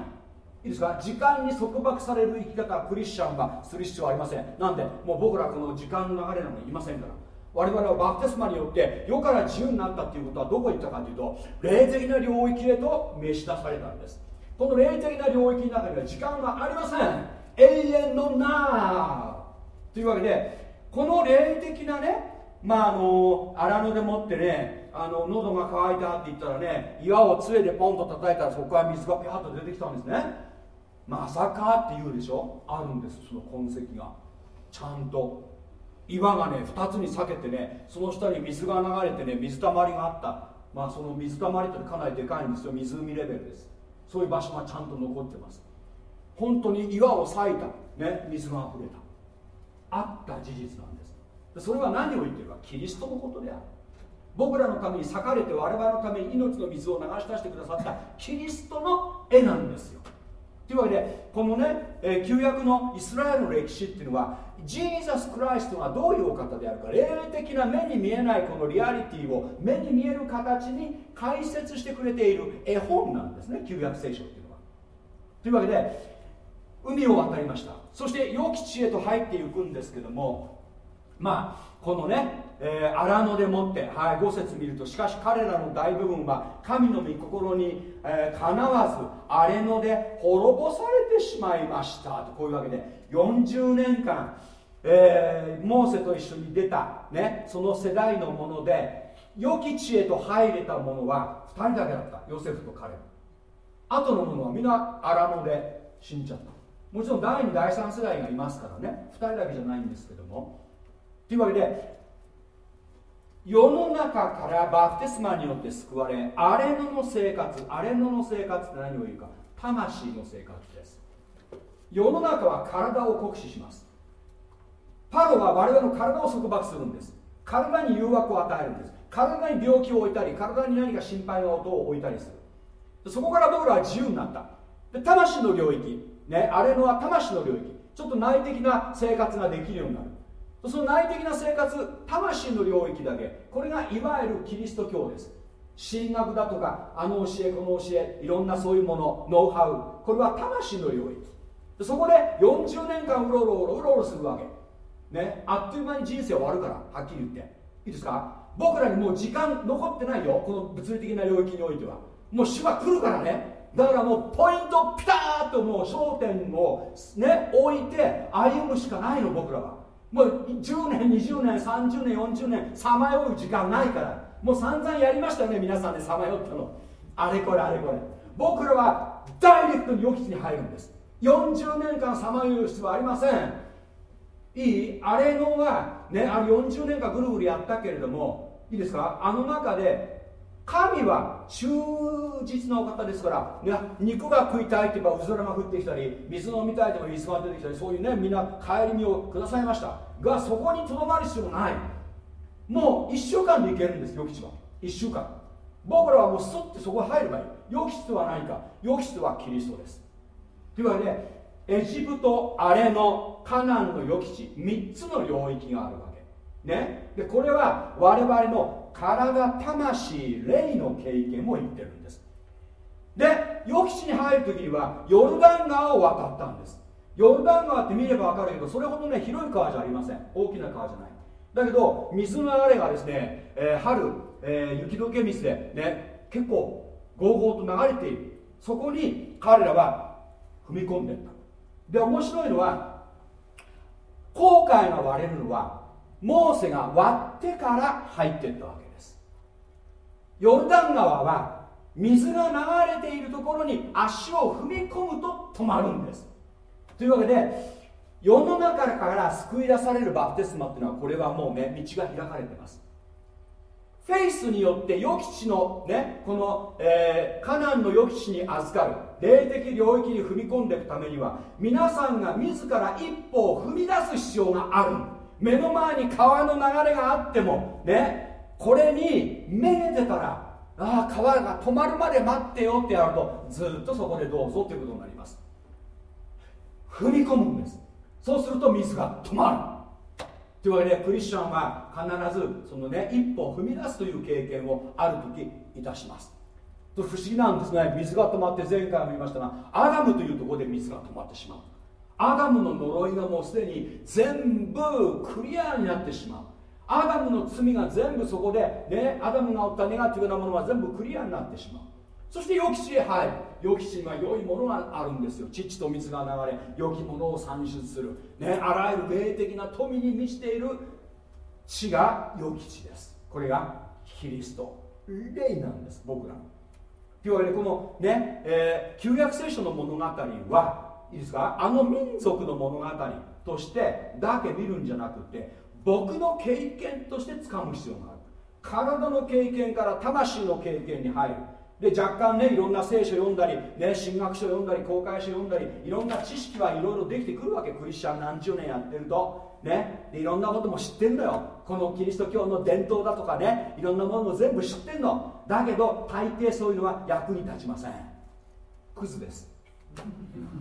いいですか？時間に束縛される生き方はクリスチャンがする必要はありません。なんでもう僕らこの時間の流れなのにいませんから。我々はバプテスマによって世から自由になったっていうことはどこ行ったかというと霊的な領域へと召し出されたんです。この霊的な領域の中には時間がありません。永遠のなというわけでこの霊的なねまああの荒野でもってねあの喉が渇いたって言ったらね岩を杖でポンと叩いたらそこから水がピャッと出てきたんですね。まさかって言うでしょ？あるんですその痕跡が。ちゃんと。岩がね2つに裂けてねその下に水が流れてね水たまりがあった。まあその水たまりってかなりでかいんですよ。湖レベルです。そういう場所がちゃんと残ってます。本当に岩を裂いた、ね、水が溢れた。あった事実なんです。それは何を言ってるかキリストのことである。僕らのために裂かれて我々のために命の水を流し出してくださったキリストの絵なんですよ。というわけでこのね、え、旧約のイスラエルの歴史っていうのはジーザス・クライストがどういうお方であるか霊的な目に見えないこのリアリティを目に見える形に解説してくれている絵本なんですね旧約聖書っていうのは。というわけで海を渡りました。そして良き地へと入っていくんですけどもまあこのね、えー、荒野でもって、はい、5節見るとしかし彼らの大部分は神の御心に、えー、かなわず荒れ野で滅ぼされてしまいました。とこういうわけで40年間、えー、モーセと一緒に出た、ね、その世代のもので良き地へと入れたものは2人だけだった。ヨセフと彼後の者は皆荒野で死んじゃった。もちろん第2第3世代がいますからね。2人だけじゃないんですけども。というわけで世の中からバプテスマによって救われ荒れ野の生活荒れ野の生活って何を言うか。魂の生活です。世の中は体を酷使します。パロは我々の体を束縛するんです。体に誘惑を与えるんです。体に病気を置いたり体に何か心配な音を置いたりする。そこから僕らは自由になった。で魂の領域。ね、あれのは魂の領域。ちょっと内的な生活ができるようになる。その内的な生活魂の領域だけ。これがいわゆるキリスト教です。神学だとかあの教えこの教えいろんなそういうものノウハウ。これは魂の領域。そこで40年間うろうろうろうろうろするわけ。ねあっという間に人生終わるからはっきり言って。いいですか？僕らにもう時間残ってないよこの物理的な領域においては。もう主が来るからね。だからもうポイントピターッともう焦点をね置いて歩むしかないの僕らは。もう10年20年30年40年さまよう時間ないから。もう散々やりましたね皆さんでさまよったの。あれこれあれこれ。僕らはダイレクトに予期地に入るんです。40年間さまよう必要はありません。いい？あれのはねあれ40年間ぐるぐるやったけれどもいいですか？あの中で神は忠実なお方ですから、ね、肉が食いたいと言えばうずらが降ってきたり水飲みたいと言えば水が出てきたりそういうねみんな帰り身をくださいました。がそこにとどまる必要ない。もう1週間で行けるんです予期地は。1週間。僕らはもうすってそこに入ればいい。予期地とは何か。予期地とはキリストです。というわけでエジプトアレのカナンの予期地3つの領域があるわけ。ね。でこれは我々の体魂霊の経験を言ってるんですで予期地に入る時にはヨルダン川を渡ったんですヨルダン川って見れば分かるけどそれほどね広い川じゃありません大きな川じゃないだけど水の流れがですね、えー、春、えー、雪解け水でね結構ゴーゴーと流れているそこに彼らは踏み込んでいったで面白いのは後悔が割れるのはモーセが割ってから入っていったわけヨルダン川は水が流れているところに足を踏み込むと止まるんです。というわけで世の中から救い出されるバプテスマっていうのはこれはもうね道が開かれてます。フェイスによって予期地のねこの、えー、カナンの予期地に預かる霊的領域に踏み込んでいくためには皆さんが自ら一歩を踏み出す必要がある。目の前に川の流れがあってもねこれにめげてたらああ川が止まるまで待ってよってやるとずっとそこでどうぞっていうことになります。踏み込むんです。そうすると水が止まる。というわけでクリスチャンは必ずそのね一歩踏み出すという経験をある時いたします。不思議なんですね水が止まって前回も言いましたがアダムというところで水が止まってしまう。アダムの呪いがもうすでに全部クリアになってしまう。アダムの罪が全部そこで、ね、アダムが負ったネガティブなものは全部クリアになってしまう。そして予期地へ入る。予期地には良いものがあるんですよ。父と水が流れ良きものを算出する、ね、あらゆる霊的な富に満ちている地が予期地です。これがキリスト霊なんです僕らの。というわけでこのね、えー、旧約聖書の物語はいいですか？あの民族の物語としてだけ見るんじゃなくて僕の経験として掴む必要がある。体の経験から魂の経験に入る。で若干ねいろんな聖書読んだり、ね、神学書読んだり公開書読んだりいろんな知識はいろいろできてくるわけ。クリスチャン何十年やってると。ね。いろんなことも知ってんのよ。このキリスト教の伝統だとかね。いろんなものも全部知ってんの。だけど大抵そういうのは役に立ちません。クズです。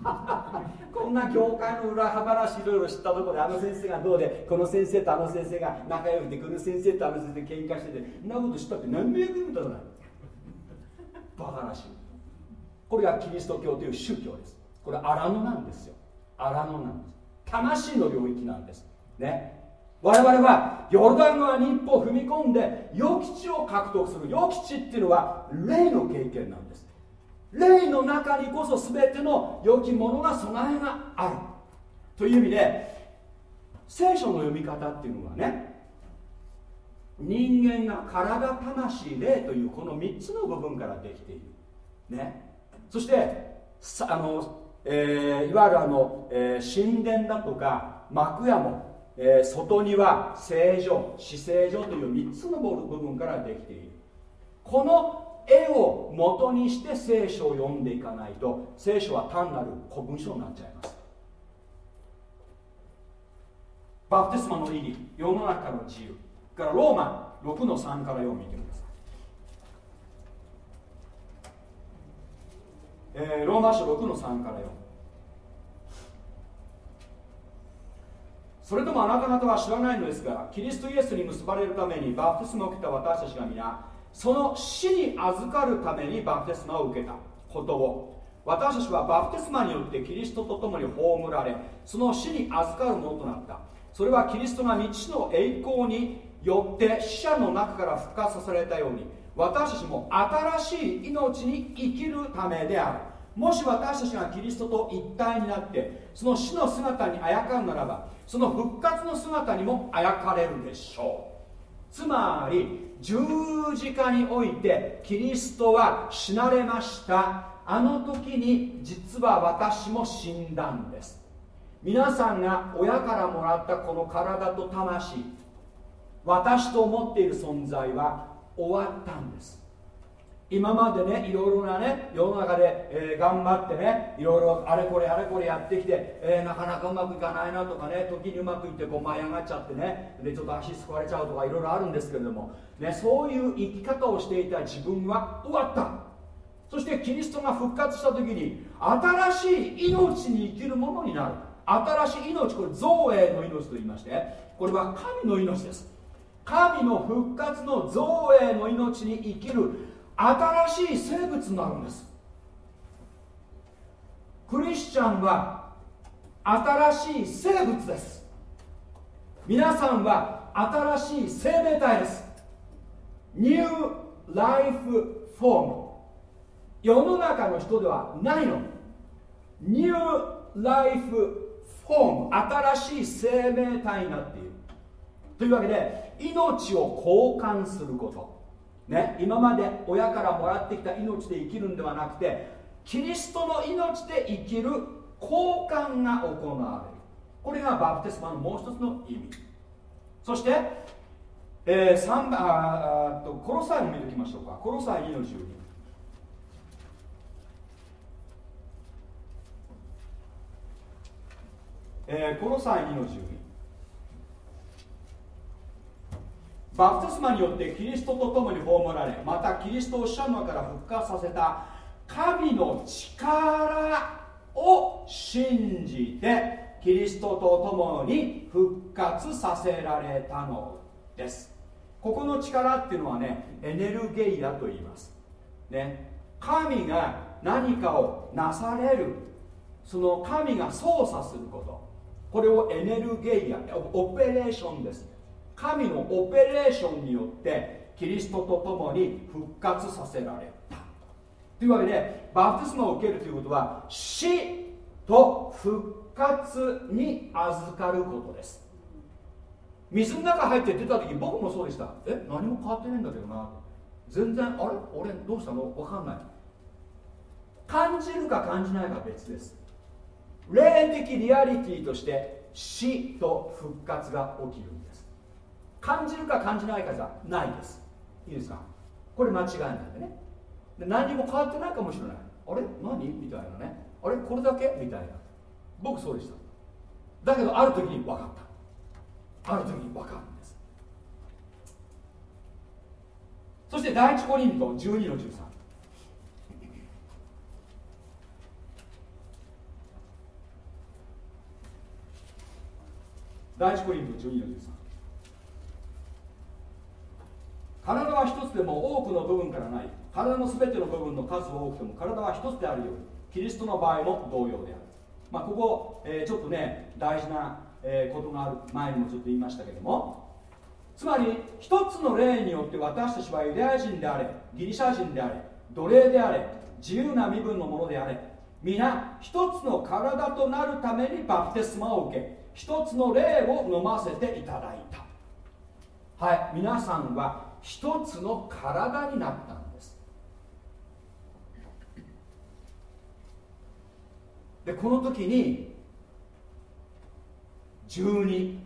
こんな教会の裏話いろいろ知ったところであの先生がどうでこの先生とあの先生が仲良くてこの先生とあの先生喧嘩しててそんなこと知ったって何の役に立たない。バカらしい。これがキリスト教という宗教です。これ荒野なんですよ。荒野なんです。魂の領域なんです。ね。我々はヨルダン川に一歩踏み込んで予期地を獲得する。予期地っていうのは霊の経験なんです。霊の中にこそ全ての良きものが備えがある。という意味で聖書の読み方っていうのはね人間が体魂霊というこの3つの部分からできている。ね。そしてあの、えー、いわゆるあの、えー、神殿だとか幕屋も、えー、外庭聖女死聖所という3つの部分からできている。この絵を元にして聖書を読んでいかないと聖書は単なる古文書になっちゃいます。バプテスマの意義世の中の自由。からローマ6の3から4見てください、えー、ローマ書6の3から4それともあなた方は知らないのですがキリストイエスに結ばれるためにバプテスマを受けた私たちが皆その死に預かるためにバプテスマを受けた。ことを。私たちはバプテスマによってキリストと共に葬られその死に預かるものとなった。それはキリストが道の栄光によって死者の中から復活させられたように私たちも新しい命に生きるためである。もし私たちがキリストと一体になってその死の姿にあやかるならばその復活の姿にもあやかれるでしょう。つまり十字架においてキリストは死なれました。あの時に実は私も死んだんです。皆さんが親からもらったこの体と魂私と思っている存在は終わったんです。今までねいろいろなね世の中で、えー、頑張ってねいろいろあれこれあれこれやってきて、えー、なかなかうまくいかないなとかね時にうまくいってこう舞い上がっちゃってねでちょっと足すくわれちゃうとかいろいろあるんですけれども、ね、そういう生き方をしていた自分は終わった。そしてキリストが復活した時に新しい命に生きるものになる。新しい命これ造営の命と言いましてこれは神の命です。神の復活の造営の命に生きる新しい生物になるんです。クリスチャンは新しい生物です。皆さんは新しい生命体です。ニューライフフォーム。世の中の人ではないの。ニューライフフォーム。新しい生命体になっている。というわけで命を交換すること。ね、今まで親からもらってきた命で生きるんではなくてキリストの命で生きる交換が行われる。これがバプテスマのもう一つの意味。そして、えー、3ああとコロサイを見ておきましょうか。コロサイ2の12えー、コロサイ2の12バプテスマによってキリストと共に葬られまたキリストを死者のから復活させた神の力を信じてキリストと共に復活させられたのです。ここの力っていうのはねエネルゲイアと言います。ね。神が何かをなされる。その神が操作すること。これをエネルゲイアオペレーションです。神のオペレーションによってキリストと共に復活させられた。というわけでバプテスマを受けるということは死と復活に預かることです。水の中入って出た時僕もそうでした。え何も変わってないんだけどな。全然あれ？俺どうしたの？分かんない。感じるか感じないか別です。霊的リアリティとして死と復活が起きるんです。感じるか感じないかじゃないです。いいですか？これ間違いないんでね。で何にも変わってないかもしれない。あれ？何？みたいなね。あれ？これだけ？みたいな。僕そうでした。だけどある時に分かった。ある時に分かるんです。そして第一コリント12の13第一コリント12の13体は一つでも多くの部分からない。体の全ての部分の数多くても体は一つであるように。キリストの場合も同様である、まあ、ここ、えー、ちょっとね大事な、えー、ことがある前にもちょっと言いましたけども。つまり一つの例によって私たちはユダヤ人であれギリシャ人であれ奴隷であれ自由な身分のものであれ皆一つの体となるためにバプテスマを受け一つの霊を飲ませていただいた。はい皆さんは一つの体になったんです。でこの時に12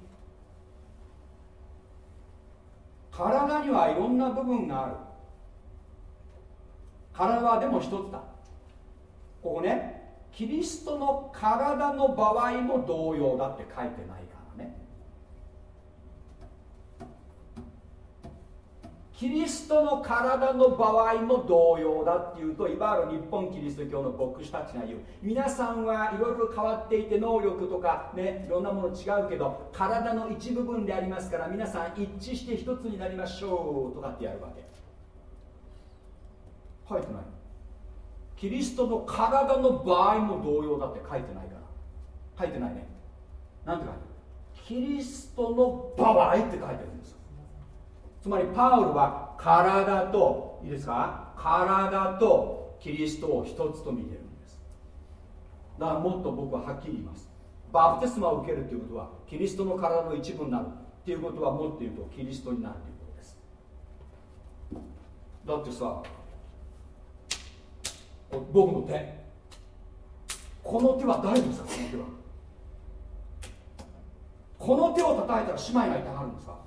体にはいろんな部分がある。体はでも一つだ。ここねキリストの体の場合も同様だって書いてない。キリストの体の場合も同様だっていうといわゆる日本キリスト教の牧師たちが言う。皆さんはいろいろ変わっていて能力とかねいろんなもの違うけど体の一部分でありますから皆さん一致して一つになりましょうとかってやるわけ。書いてない。キリストの体の場合も同様だって書いてないから。書いてないね。なんて書いてる？キリストの場合って書いてるんですつまりパウルは体といいですか？体とキリストを一つと見てるんです。だからもっと僕ははっきり言います。バプテスマを受けるということはキリストの体の一部になるっていうことはもっと言うとキリストになるということです。だってさ僕の手この手は誰ですかこの手は。この手を叩いたら姉妹が痛がるんですか？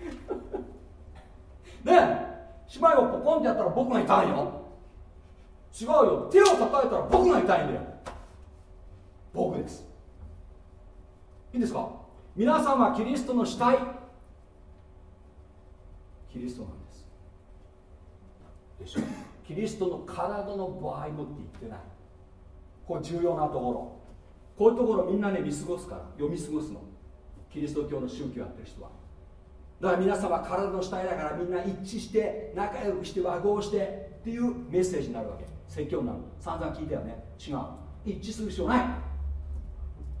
ねえ姉妹をポコンってやったら僕が痛いよ。違うよ。手を叩いたら僕が痛いんだよ。僕です。いいんですか？皆さんはキリストの死体。キリストなんです。でしょ？キリストの体の場合もって言ってない。これ重要なところ。こういうところみんなね見過ごすから。読み過ごすの。キリスト教の宗教やってる人は。だから皆様体の死体だからみんな一致して仲良くして和合してっていうメッセージになるわけ。説教になる。散々聞いたよね。違う。一致する必要ない。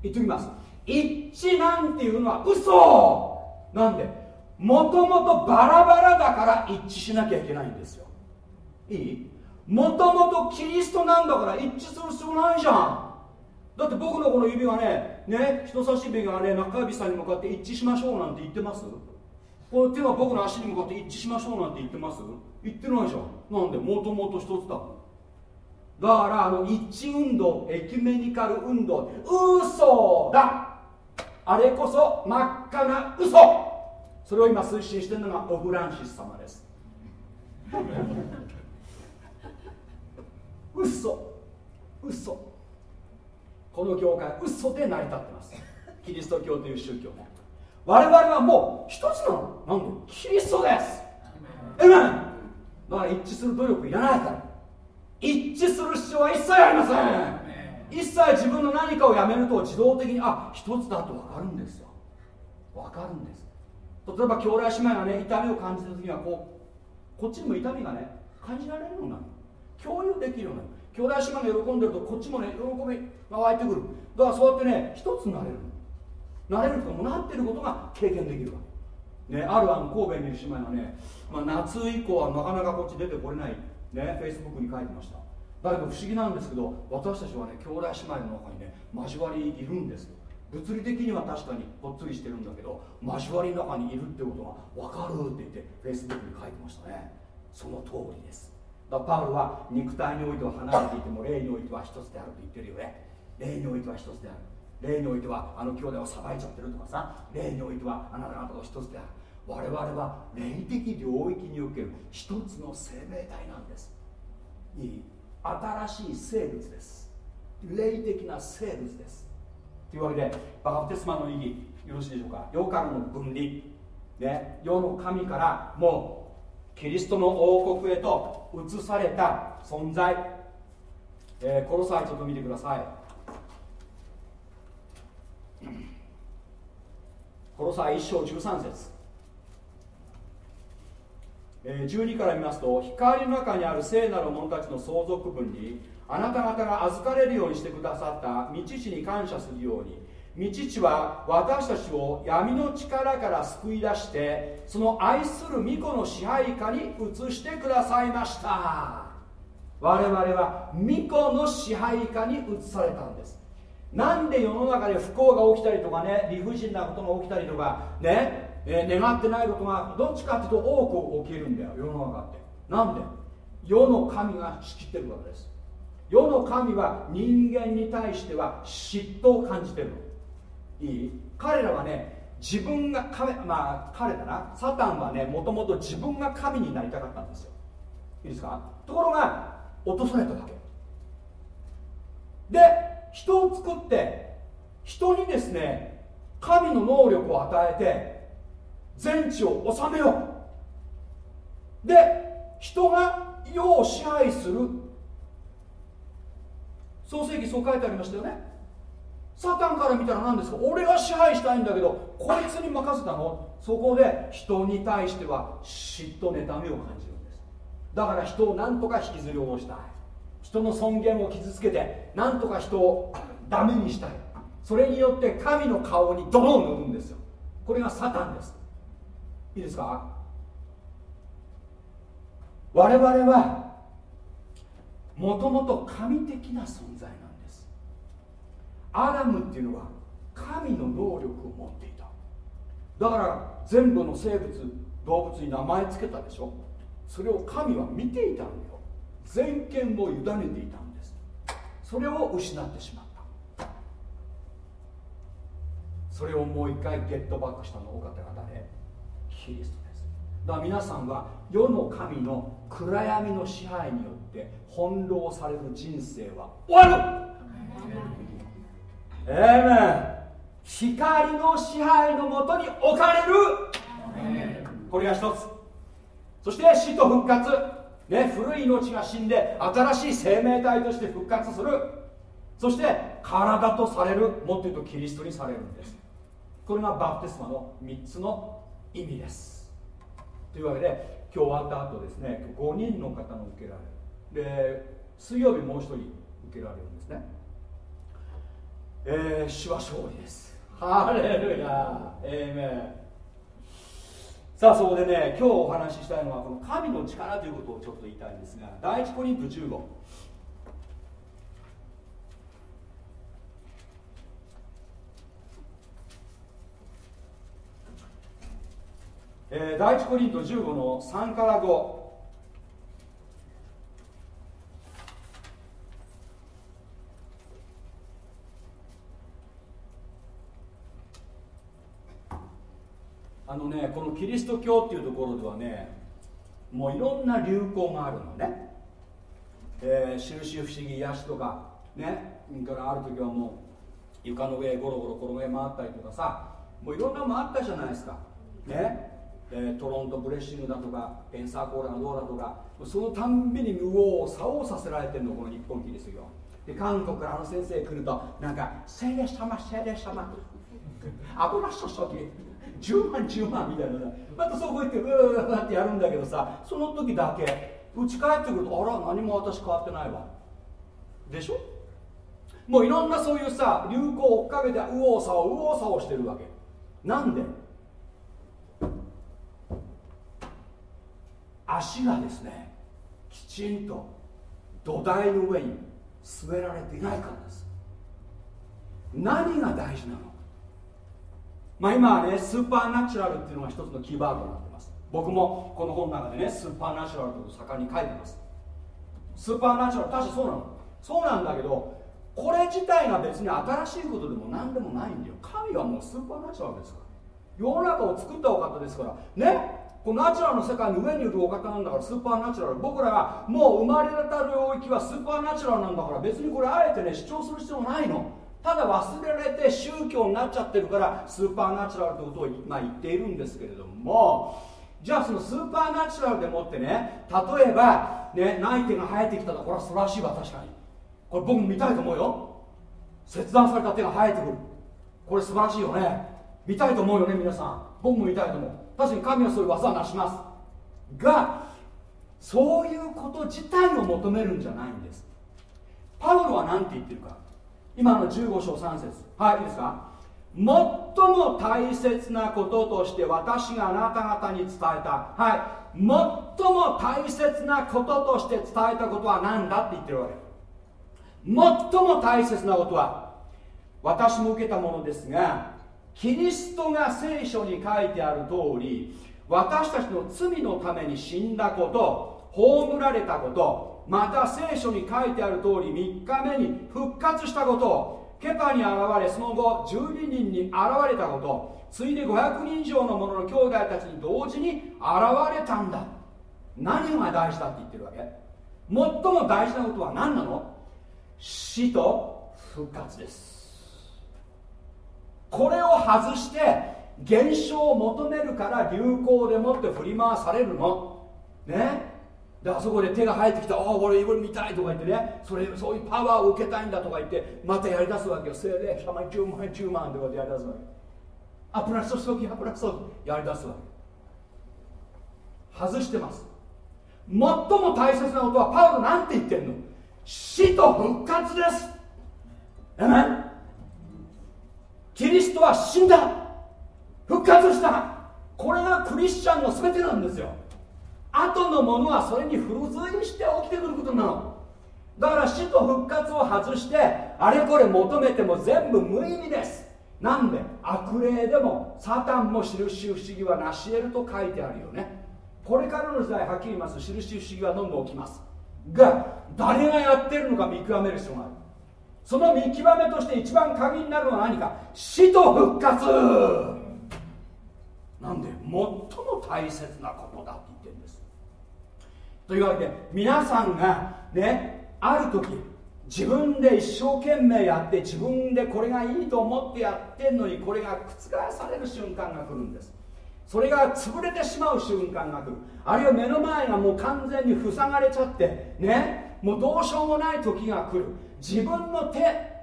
言ってみます。一致なんていうのは嘘。なんで？もともとバラバラだから一致しなきゃいけないんですよ。いい？もともとキリストなんだから一致する必要ないじゃん。だって僕のこの指がね。ね？人差し指がね中指さんに向かって一致しましょうなんて言ってます？この手は僕の足に向かって一致しましょうなんて言ってます？言ってないじゃん。なんで？もともと一つだ。だからあの一致運動エキュメニカル運動嘘だ。あれこそ真っ赤な嘘。それを今推進してるのがオブランシス様です。嘘。嘘。この教会嘘で成り立ってます。キリスト教という宗教ね我々はもう一つなのなんでキリストです。えめだから一致する努力いらないから。一致する必要は一切ありません。一切自分の何かをやめると自動的にあ一つだと分かるんですよ。分かるんです。例えば兄弟姉妹がね痛みを感じた時にはこうこっちにも痛みがね感じられるようになる。共有できるようになる。兄弟姉妹が喜んでるとこっちもね喜びが湧いてくる。だからそうやってね一つになれるなれるともなってることが経験できるわね、あるあの神戸にいる姉妹がね、まあ、夏以降はなかなかこっち出てこれないねフェイスブックに書いてました。だけど不思議なんですけど私たちはね兄弟姉妹の中にね交わりいるんです。よ物理的には確かにぽっつりしてるんだけど交わりの中にいるってことが分かるって言ってフェイスブックに書いてましたね。その通りです。だパウルは肉体においては離れていても霊においては一つであると言ってるよね。霊においては一つである。霊においてはあの兄弟をさばいちゃってるとかさ霊においてはあなた方と一つである。我々は霊的領域における一つの生命体なんです。いい新しい生物です。霊的な生物です。というわけでバプテスマの意義よろしいでしょうか？世からの分離。ね世の神からもうキリストの王国へと移された存在、えー、この際ちょっと見てください。この際1章13節、12から見ますと光の中にある聖なる者たちの相続分にあなた方が預かれるようにしてくださった道地に感謝するように道地は私たちを闇の力から救い出してその愛する巫女の支配下に移してくださいました。我々は巫女の支配下に移されたんです。なんで世の中で不幸が起きたりとかね理不尽なことが起きたりとかね、えー、願ってないことがどっちかっていうと多く起きるんだよ世の中って。なんで？世の神が仕切ってるからです。世の神は人間に対しては嫉妬を感じてるいい？彼らはね自分が神まあ彼だな。サタンはねもともと自分が神になりたかったんですよ。いいですか？ところが落とされただけ。で人を作って人にですね神の能力を与えて全地を治めよう。で人が世を支配する。創世記そう書いてありましたよね。サタンから見たら何ですか？俺が支配したいんだけどこいつに任せたの？そこで人に対しては嫉妬妬みを感じるんです。だから人を何とか引きずり下ろしたい。人の尊厳を傷つけて何とか人をダメにしたい。それによって神の顔に泥を塗るんですよ。これがサタンです。いいですか？我々はもともと神的な存在なんです。アダムっていうのは神の能力を持っていた。だから全部の生物動物に名前つけたでしょ。それを神は見ていたんだよ全権を委ねていたんです。それを失ってしまった。それをもう一回ゲットバックしたのお方が誰？キリストです。だから皆さんは世の神の暗闇の支配によって翻弄される人生は終わる。ええメン。光の支配のもとに置かれる。これが一つ。そして死と復活、ね、古い命が死んで新しい生命体として復活する。そして体とされるもっと言うとキリストにされるんです。これがバプテスマの3つの意味です。というわけで今日終わった後ですね5人の方が受けられる。で水曜日もう1人受けられるんですね。えー、主は勝利です。ハレルヤエー。メンさあそこでね今日お話ししたいのはこの神の力ということをちょっと言いたいんですが第一コリント15えー、第一コリント15の3から5あのねこのキリスト教っていうところではねもういろんな流行があるのね、えー、印不思議癒しとかねからある時はもう床の上ゴロゴロ転げ回ったりとかさもういろんなのもあったじゃないですか。ね。えー、トロントブレッシングだとかペンサーコーラがどうだとかそのたんびに右往左往させられてるのこの日本キリスト教。で韓国からあの先生来るとなんか「聖霊様聖霊様」油注ぎ10万10万みたいなまたそこ行ってうーってやるんだけどさその時だけ。家帰ってくるとあら何も私変わってないわ。でしょ？もういろんなそういうさ流行を追っかけて右往左往右往左往してるわけ。なんで？足がですねきちんと土台の上に据えられていないからです。何が大事なの？まあ、今はねスーパーナチュラルっていうのが一つのキーワードになってます。僕もこの本の中でねスーパーナチュラルと盛んに書いてます。スーパーナチュラル確かそうなの。そうなんだけどこれ自体が別に新しいことでも何でもないんだよ。神はもうスーパーナチュラルですから。世の中を作ったお方ですから。ね？このナチュラルの世界の上にいるお方なんだからスーパーナチュラル。僕らがもう生まれた領域はスーパーナチュラルなんだから別にこれあえてね主張する必要ないの。ただ忘れられて宗教になっちゃってるからスーパーナチュラルということを、まあ、言っているんですけれども。じゃあそのスーパーナチュラルでもってね例えばね内手が生えてきたらこれは素晴らしいわ確かに。これ僕も見たいと思うよ。切断された手が生えてくる。これ素晴らしいよね。見たいと思うよね皆さん。僕も見たいと思う。確かに神はそういう技を成します。がそういうこと自体を求めるんじゃないんです。パウロは何て言ってるか。今の15章3節。はいいいですか？最も大切なこととして私があなた方に伝えた。はい。最も大切なこととして伝えたことは何だって言ってるわけ。最も大切なことは私も受けたものですがキリストが聖書に書いてある通り私たちの罪のために死んだこと葬られたことまた聖書に書いてある通り3日目に復活したことケパに現れその後12人に現れたことついで500人以上の者の兄弟たちに同時に現れたんだ。何が大事だって言ってるわけ？最も大事なことは何なの？死と復活です。これを外して現象を求めるから流行でもって振り回されるの。ね？であそこで手が生えてきたああ俺これ見たいとか言ってねそれそういうパワーを受けたいんだとか言ってまたやりだすわけよ精霊様10万10万円とかでやりだすわけあプラストストキアプラストやりだすわけ。外してます。最も大切なことはパウロなんて言ってんの。死と復活です。えめキリストは死んだ。復活した。これがクリスチャンの全てなんですよ。後のものはそれに付随して起きてくることなのだから死と復活を外してあれこれ求めても全部無意味です。なんで？悪霊でもサタンも印不思議は成し得ると書いてあるよね。これからの時代はっきり言います。印不思議はどんどん起きます。が誰がやってるのか見極める必要がある。その見極めとして一番鍵になるのは何か？死と復活。なんで？最も大切なことだって言ってるんです。というわけで皆さんがねある時自分で一生懸命やって自分でこれがいいと思ってやってんのにこれが覆される瞬間が来るんです。それが潰れてしまう瞬間が来る。あるいは目の前がもう完全に塞がれちゃってねもうどうしようもない時が来る。自分の手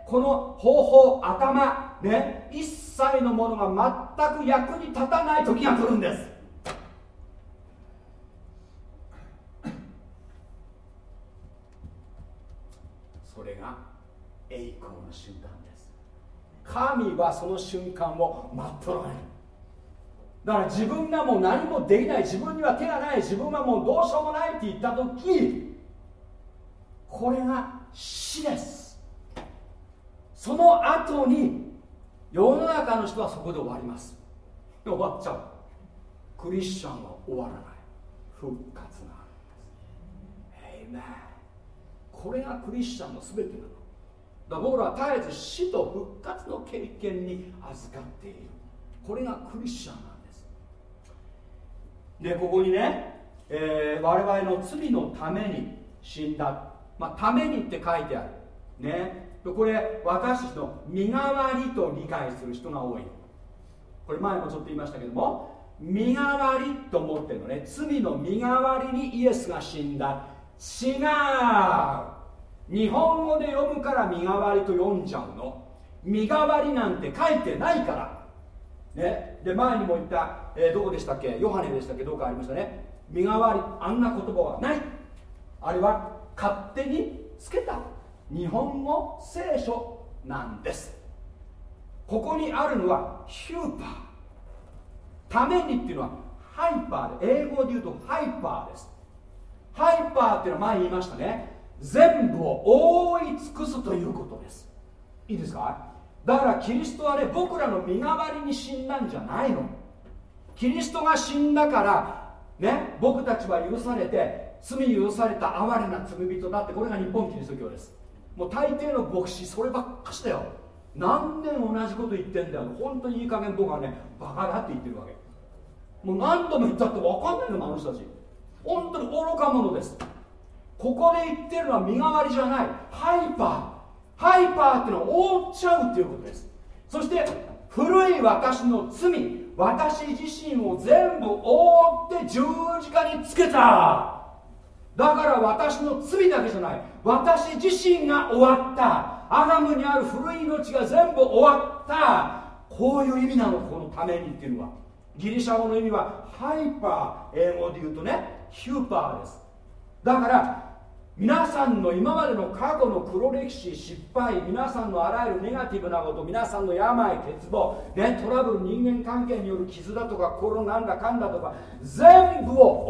この方法頭ね一切のものが全く役に立たない時が来るんですそれが栄光の瞬間です。神はその瞬間を待っとらないだから自分がもう何もできない自分には手がない自分はもうどうしようもないって言った時これが死です。その後に世の中の人はそこで終わります。終わっちゃう。クリスチャンは終わらない。復活があるんです。これがクリスチャンの全てなの。だから僕らは絶えず死と復活の経験に預かっている。これがクリスチャンなんです。でここにね、えー、我々の罪のために死んだ。まあ、ためにって書いてある。ね。これ私たちの身代わりと理解する人が多い。これ前もちょっと言いましたけども身代わりと思ってるのね。罪の身代わりにイエスが死んだ。違う。日本語で読むから身代わりと読んじゃうの。身代わりなんて書いてないから。ね。で前にも言った、えー、どこでしたっけ？ヨハネでしたっけ？どうかありましたね。身代わりあんな言葉はない。あれは勝手につけた。日本語聖書なんです。ここにあるのはヒューパー。ためにっていうのはハイパーで英語で言うとハイパーです。ハイパーっていうのは前言いましたね。全部を覆い尽くすということです。いいですか？だからキリストはね僕らの身代わりに死んだんじゃないの。キリストが死んだからね僕たちは許されて罪許された哀れな罪人だってこれが日本キリスト教です。もう大抵の牧師そればっかしだよ。何年同じこと言ってんだよ。本当にいい加減僕はねバカだって言ってるわけ。もう何度も言ったって分かんないのあの人たち。本当に愚か者です。ここで言ってるのは身代わりじゃない。ハイパー。ハイパーっていうのを覆っちゃうっていうことです。そして古い私の罪。私自身を全部覆って十字架につけた。だから私の罪だけじゃない。私自身が終わった。アダムにある古い命が全部終わった。こういう意味なの。このためにっていうのは。ギリシャ語の意味はハイパー。英語で言うとねヒューパーです。だから皆さんの今までの過去の黒歴史失敗皆さんのあらゆるネガティブなこと皆さんの病欠乏、ね、トラブル人間関係による傷だとか心なんだかんだとか全部を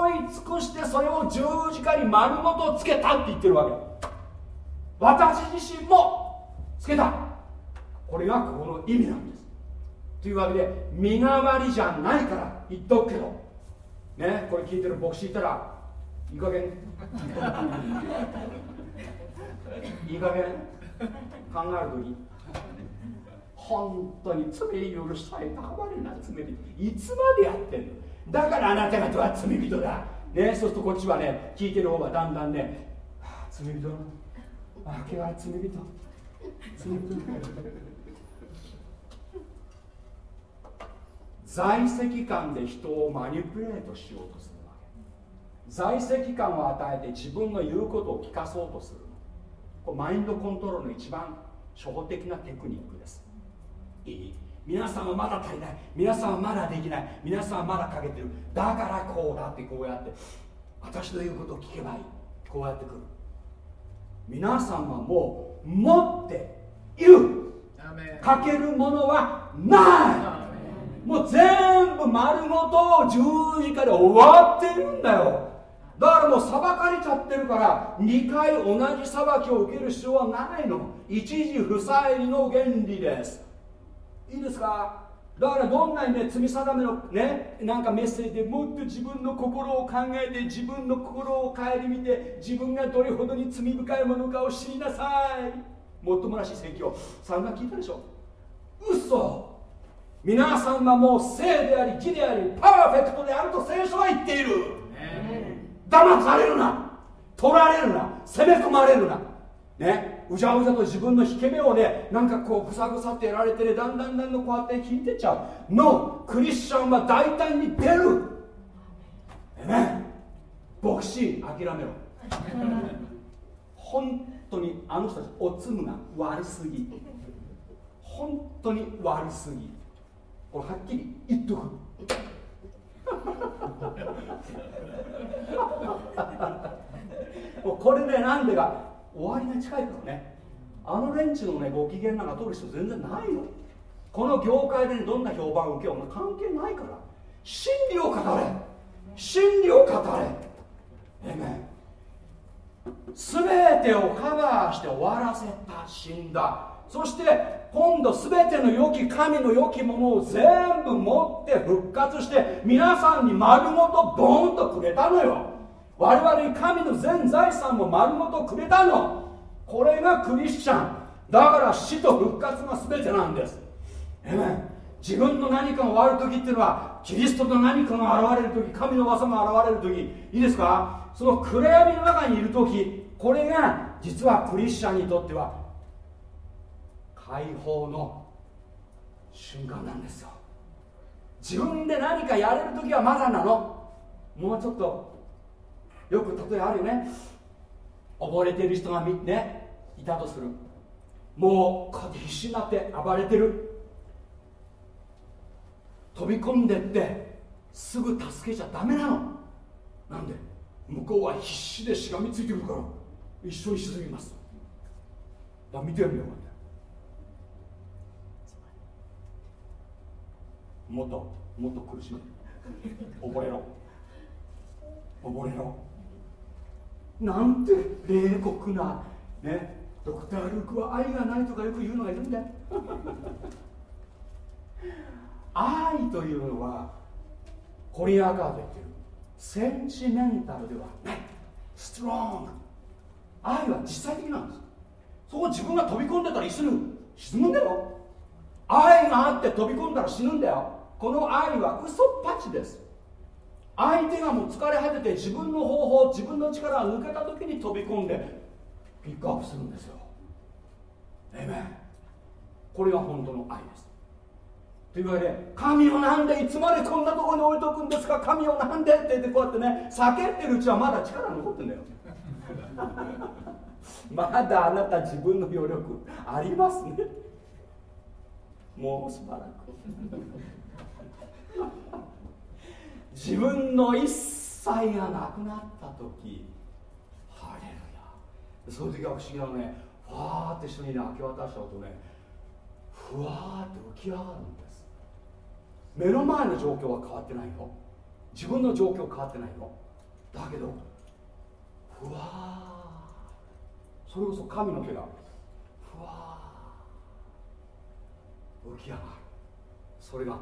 覆い尽くしてそれを十字架に丸ごとつけたって言ってるわけ。私自身もつけた。これがこの意味なんです。というわけで身代わりじゃないから言っとくけど。ねこれ聞いてる牧師いたらいい加減。いい加減。考える時。本当に罪許したい高まりな罪人。いつまでやってんの。だからあなた方は罪人だ。ねそうするとこっちはね聞いてる方がだんだんね、はあ、罪人。ああは罪人。罪人。在籍感で人をマニプレートしようとする在籍感を与えて自分の言うことを聞かそうとするこれマインドコントロールの一番初歩的なテクニックです。いい。皆さんはまだ足りない。皆さんはまだできない。皆さんはまだ欠けてる。だからこうだってこうやって私の言うことを聞けばいい。こうやってくる。皆さんはもう持っている。かけるものはないもう全部丸ごと十字架で終わってるんだよ。だからもう裁かれちゃってるから2回同じ裁きを受ける必要はないの。一時不再理の原理です。いいですか？だからどんなにね罪定めのねなんかメッセージでもっと自分の心を考えて自分の心を顧みて自分がどれほどに罪深いものかを知りなさい。もっともらしい説教。さんが聞いたでしょ？嘘！皆さんはもう聖であり義でありパーフェクトであると聖書は言っている、騙されるな。取られるな。攻め込まれるな。ね。うじゃうじゃと自分の引け目をねなんかこうぐさぐさってやられてねだんだんだんだんこうやって引いてっちゃう。のクリスチャンは大胆に出る。えね牧師諦めろ。本当にあの人たちおつむが悪すぎ。本当に悪すぎこれはっきり言っとく。これねなんでか終わりが近いからね。あの連中のねご機嫌なんか取る人全然ないのこの業界で、ね、どんな評判を受けよう関係ないから。真理を語れ。真理を語れ。えめ全てをカバーして終わらせた死んだ。そして今度全ての良き神の良きものを全部持って復活して皆さんに丸ごとボーンとくれたのよ。我々に神の全財産も丸ごとくれたの。これがクリスチャン。だから死と復活が全てなんです。え自分の何かが終わる時っていうのはキリストの何かが現れる時神の技が現れる時。いいですか？その暗闇の中にいる時これが実はクリスチャンにとっては解放の瞬間なんですよ。自分で何かやれる時はまだなの。もうちょっとよく例えあるよね。溺れてる人がねいたとする。もうこうやって必死になって暴れてる。飛び込んでってすぐ助けちゃダメなの。なんで向こうは必死でしがみついてるから一緒に沈みます。だ見てるんだもっともっと苦しめ溺れろ。溺れろ。なんて冷酷なねドクター・ルークは愛がないとかよく言うのがいるんだよ。愛というのはコリアカード言ってる。センチメンタルではない。ストロング愛は実際的なんです。そこ自分が飛び込んでたら一緒に沈むんだよ。愛があって飛び込んだら死ぬんだよ。この愛は嘘っぱちです。相手がもう疲れ果てて自分の方法自分の力が抜けた時に飛び込んでピックアップするんですよ。えめこれが本当の愛です。というわけで神をなんでいつまでこんなところに置いとくんですか？神をなんでって言ってこうやってね叫んでるうちはまだ力残ってんだよ。まだあなた自分の余力ありますね。もうしばらく。自分の一切がなくなった時ハレルヤ。その時は不思議なね。ファーって一緒にね明け渡しちゃうとねふわーって浮き上がるんです。目の前の状況は変わってないよ自分の状況変わってないよだけどふわーそれこそ神の手がふわー浮き上がる。それがは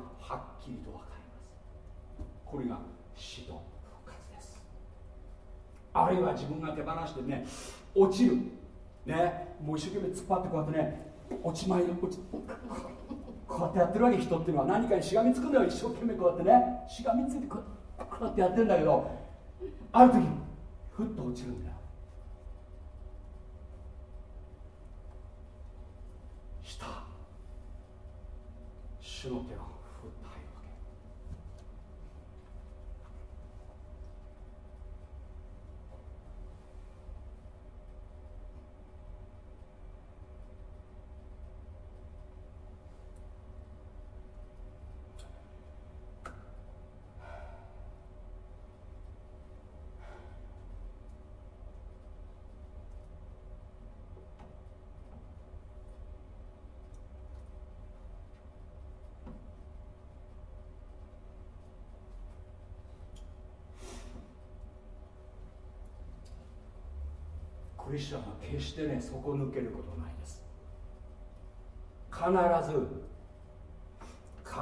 っきりと分かるこれが死と復活です。あるいは自分が手放してね落ちる。ねもう一生懸命突っ張ってこうやってね落ちまい落ちこうやってやってるわけ人っていうのは何かにしがみつくんだよ一生懸命こうやってね。しがみついてこうやってやってるんだけどある時ふっと落ちるんだよ下主の手がリスチャンは決してね底抜けることないです。必ず必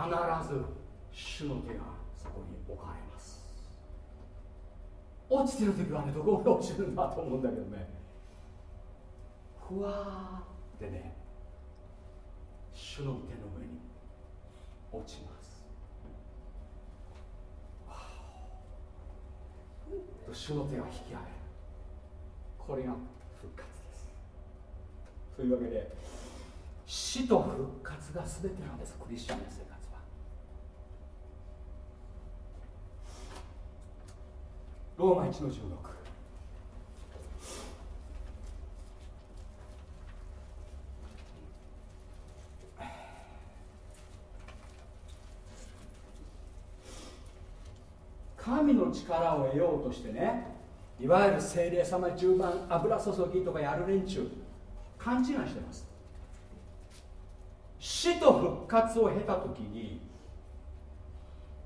ず主の手がそこに置かれます。落ちてる時はねどこまで落ちるんだと思うんだけどね。ふわーってね主の手の上に落ちます。主の手が引き上げる。これが復活です。というわけで死と復活が全てなんです。クリスチャンの生活は。ローマ1の16神の力を得ようとしてねいわゆる精霊様10番油注ぎとかやる連中勘違いしてます。死と復活を経た時に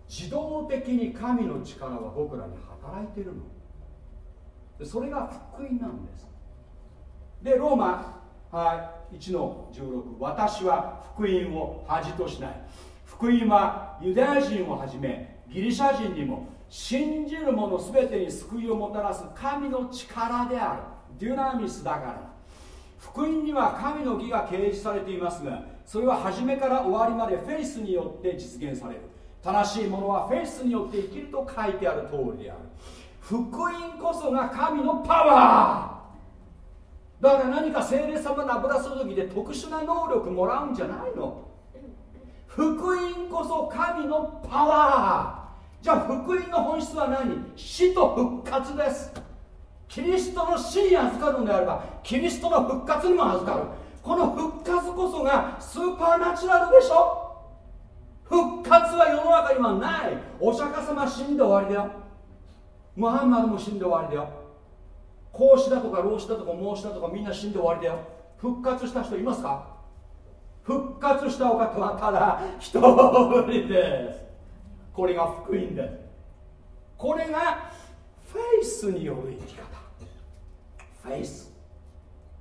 自動的に神の力は僕らに働いてるの。それが福音なんです。でローマは1の16私は福音を恥としない。福音はユダヤ人をはじめギリシャ人にも信じる者全てに救いをもたらす神の力である。デュナミスだから。福音には神の義が掲示されていますがそれは初めから終わりまでフェイスによって実現される。正しいものはフェイスによって生きると書いてある通りである。福音こそが神のパワー。だから何か聖霊様の油注ぎで特殊な能力もらうんじゃないの。福音こそ神のパワー。じゃあ福音の本質は何？死と復活です。キリストの死に預かるのであればキリストの復活にも預かる。この復活こそがスーパーナチュラルでしょ？復活は世の中にはない。お釈迦様死んで終わりだよ。ムハンマドも死んで終わりだよ。孔子だとか老子だとか孟子だとかみんな死んで終わりだよ。復活した人いますか？復活したお方はただ一人です。これが福音でこれがフェイスによる生き方。 Faith。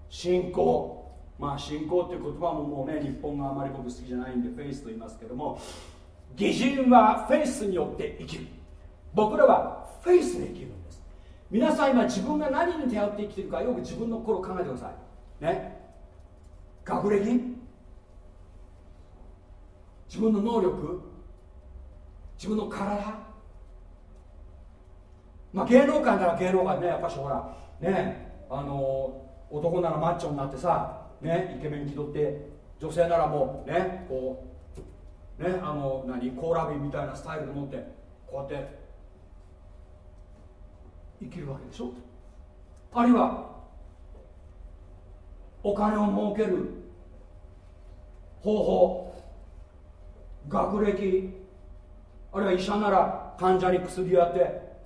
信仰。まあ信仰っていう言葉ももうね日本があまり僕好きじゃないんでフェイスと言いますけども義人はフェイスによって生きる。僕らはフェイスで生きるんです。皆さん今自分が何に頼って生きてるかよく自分の心考えてください。ね。学歴。自分の能力。自分の体。まあ芸能界なら芸能界ねやっぱしほらねあの男ならマッチョになってさねイケメン気取って女性ならもうねこうねあの何コーラビンみたいなスタイルで持ってこうやって生きるわけでしょ？あるいはお金を儲ける方法学歴あるいは医者なら患者に薬やって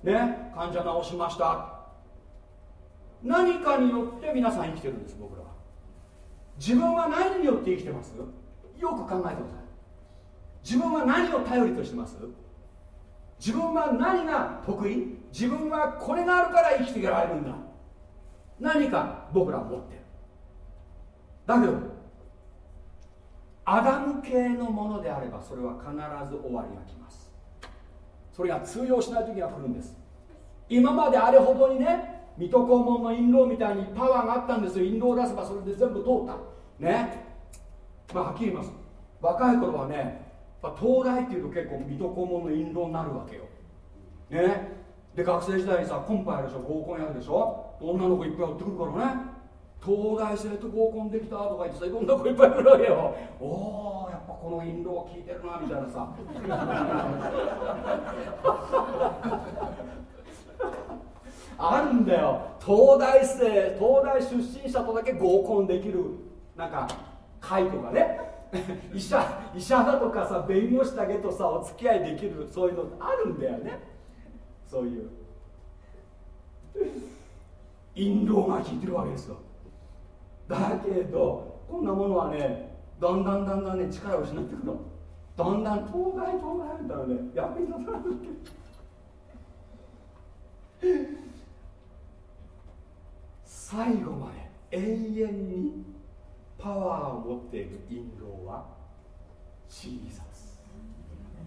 ね患者治しました。何かによって皆さん生きてるんです僕らは。自分は何によって生きてます？よく考えてください。自分は何を頼りとしてます？自分は何が得意？自分はこれがあるから生きていられるんだ。何か僕らは持って。るだけどアダム系のものであればそれは必ず終わりが来ます。それが通用しない時が来るんです。今まであれほどにね水戸黄門の印籠みたいにパワーがあったんですよ。印籠を出せばそれで全部通った。ね。まあはっきり言います。若い頃はね東大っていうと結構水戸黄門の印籠になるわけよ。ね。で学生時代にさコンパやるでしょ。合コンやるでしょ。女の子いっぱい寄ってくるからね。東大生と合コンできたとか言ってさいろんな子いっぱい来るわけよ。おおやっぱこの印籠効いてるなみたいなさ。あるんだよ。東大生東大出身者とだけ合コンできる。なんか会とかね。医者医者だとかさ弁護士だけとさお付き合いできるそういうのあるんだよね。そういう。印籠が効いてるわけですよ。だけどこんなものはねだんだんだんだんね力を失っていくの。だんだん東大東大みたいなね役に立たなくて。最後まで永遠にパワーを持っている印籠はジーザス。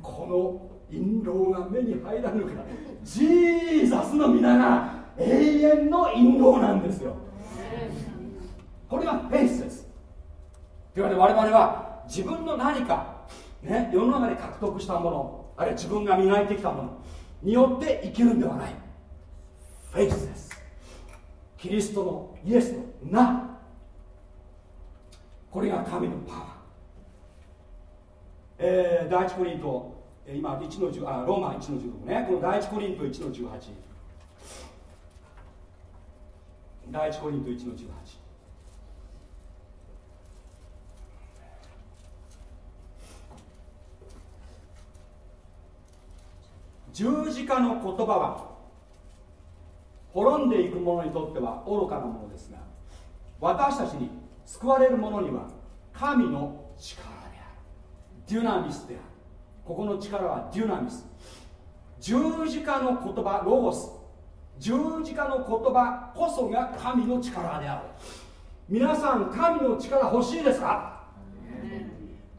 この印籠が目に入らぬからジーザスの皆が永遠の印籠なんですよ。これがフェイスです。というわけで我々は自分の何か、ね、世の中で獲得したものあるいは自分が磨いてきたものによって生きるんではない。フェイスです。キリストのイエスの名。これが神のパワー、えー、第一コリント今1の10あローマ1の16ね。この第一コリント1の18第一コリント1の18十字架の言葉は滅んでいく者にとっては愚かなものですが私たちに救われる者には神の力である。デュナミスである。ここの力はデュナミス。十字架の言葉ロゴス。十字架の言葉こそが神の力である。皆さん神の力欲しいですか？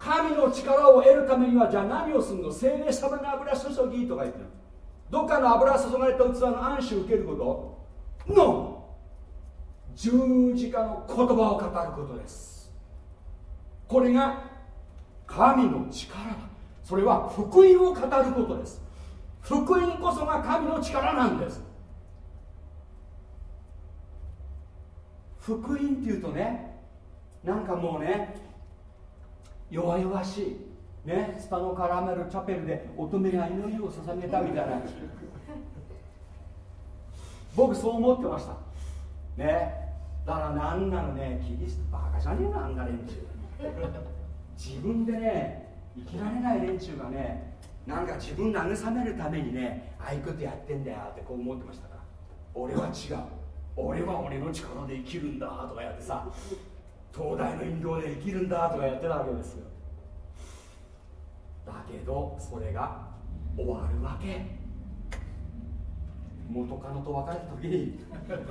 神の力を得るためにはじゃあ何をするの？精霊様の油注ぎとか言ってる。どっかの油注がれた器の安心を受けること。の十字架の言葉を語ることです。これが神の力だ。それは福音を語ることです。福音こそが神の力なんです。福音っていうとねなんかもうね弱々しいねスタノカラメルチャペルで乙女が祈りを捧げたみたいな。僕そう思ってました。ね。だからなんなのねキリストバカじゃねえなあんな連中。自分でね生きられない連中がねなんか自分慰めるためにねああいうことやってんだよってこう思ってましたから。俺は違う。俺は俺の力で生きるんだとかやってさ。東大の引導で生きるんだとかやってたわけですよ。だけどそれが終わるわけ。元カノと別れた時に全部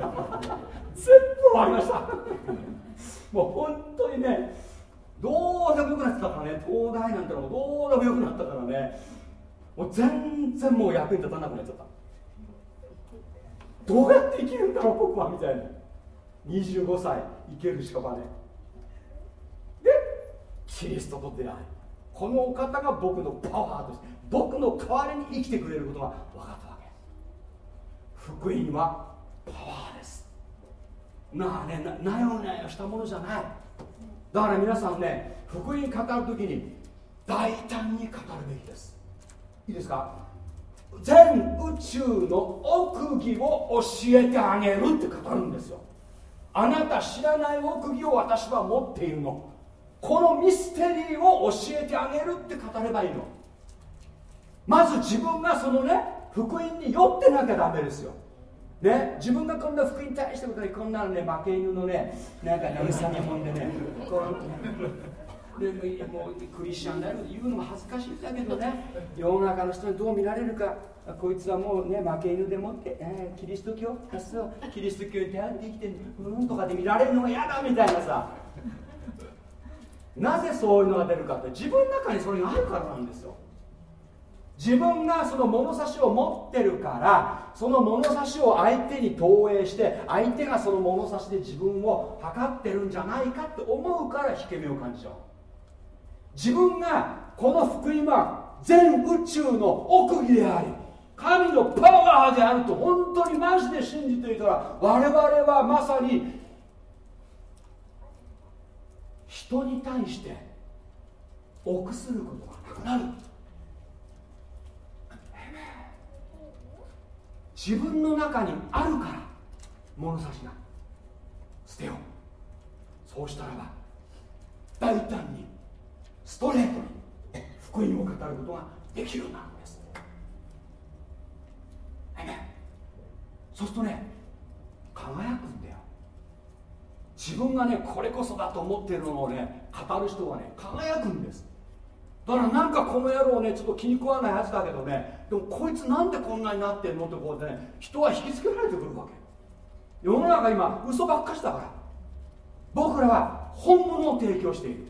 終わりました。もう本当にねどうでもよくなってたからね。東大なんてのもどうでもよくなったからね。もう全然もう役に立たなくなっちゃった。どうやって生きるんだろう僕はみたいな。25歳生けるしかばねキリストと出会いこのお方が僕のパワーとして僕の代わりに生きてくれることが分かったわけ。福音はパワーです。まあねななよなよしたものじゃない。だから皆さんね福音語る時に大胆に語るべきです。いいですか？全宇宙の奥義を教えてあげるって語るんですよ。あなた知らない奥義を私は持っているの。このミステリーを教えてあげるって語ればいいの。まず自分がそのね福音に酔ってなきゃダメですよ。ね、自分がこんな福音に対してことでこんなのね負け犬のねなんか慰めもんでねこうでもうクリスチャンだよ言うのも恥ずかしいんだけどね。世の中の人にどう見られるか。こいつはもうね負け犬でもって、えー、キリスト教あそうキリスト教に出会って生きてうんとかで見られるのが嫌だみたいなさ。なぜそういうのが出るかって自分の中にそれがあるからなんですよ。自分がその物差しを持ってるからその物差しを相手に投影して相手がその物差しで自分を測ってるんじゃないかって思うから引け目を感じちゃう。自分がこの福音は全宇宙の奥義であり神のパワーであると本当にマジで信じていたら我々はまさに人に対して臆することがなくなる。自分の中にあるから物差しが捨てよう。そうしたらば大胆にストレートに福音を語ることができるようになるんです。そうするとね輝くんだ。自分がねこれこそだと思ってるのをね語る人はね輝くんです。だからなんかこの野郎ねちょっと気に食わないやつだけどねでもこいつなんでこんなになってんのってこうでね人は引きつけられてくるわけ。世の中今嘘ばっかしだから。僕らは本物を提供している。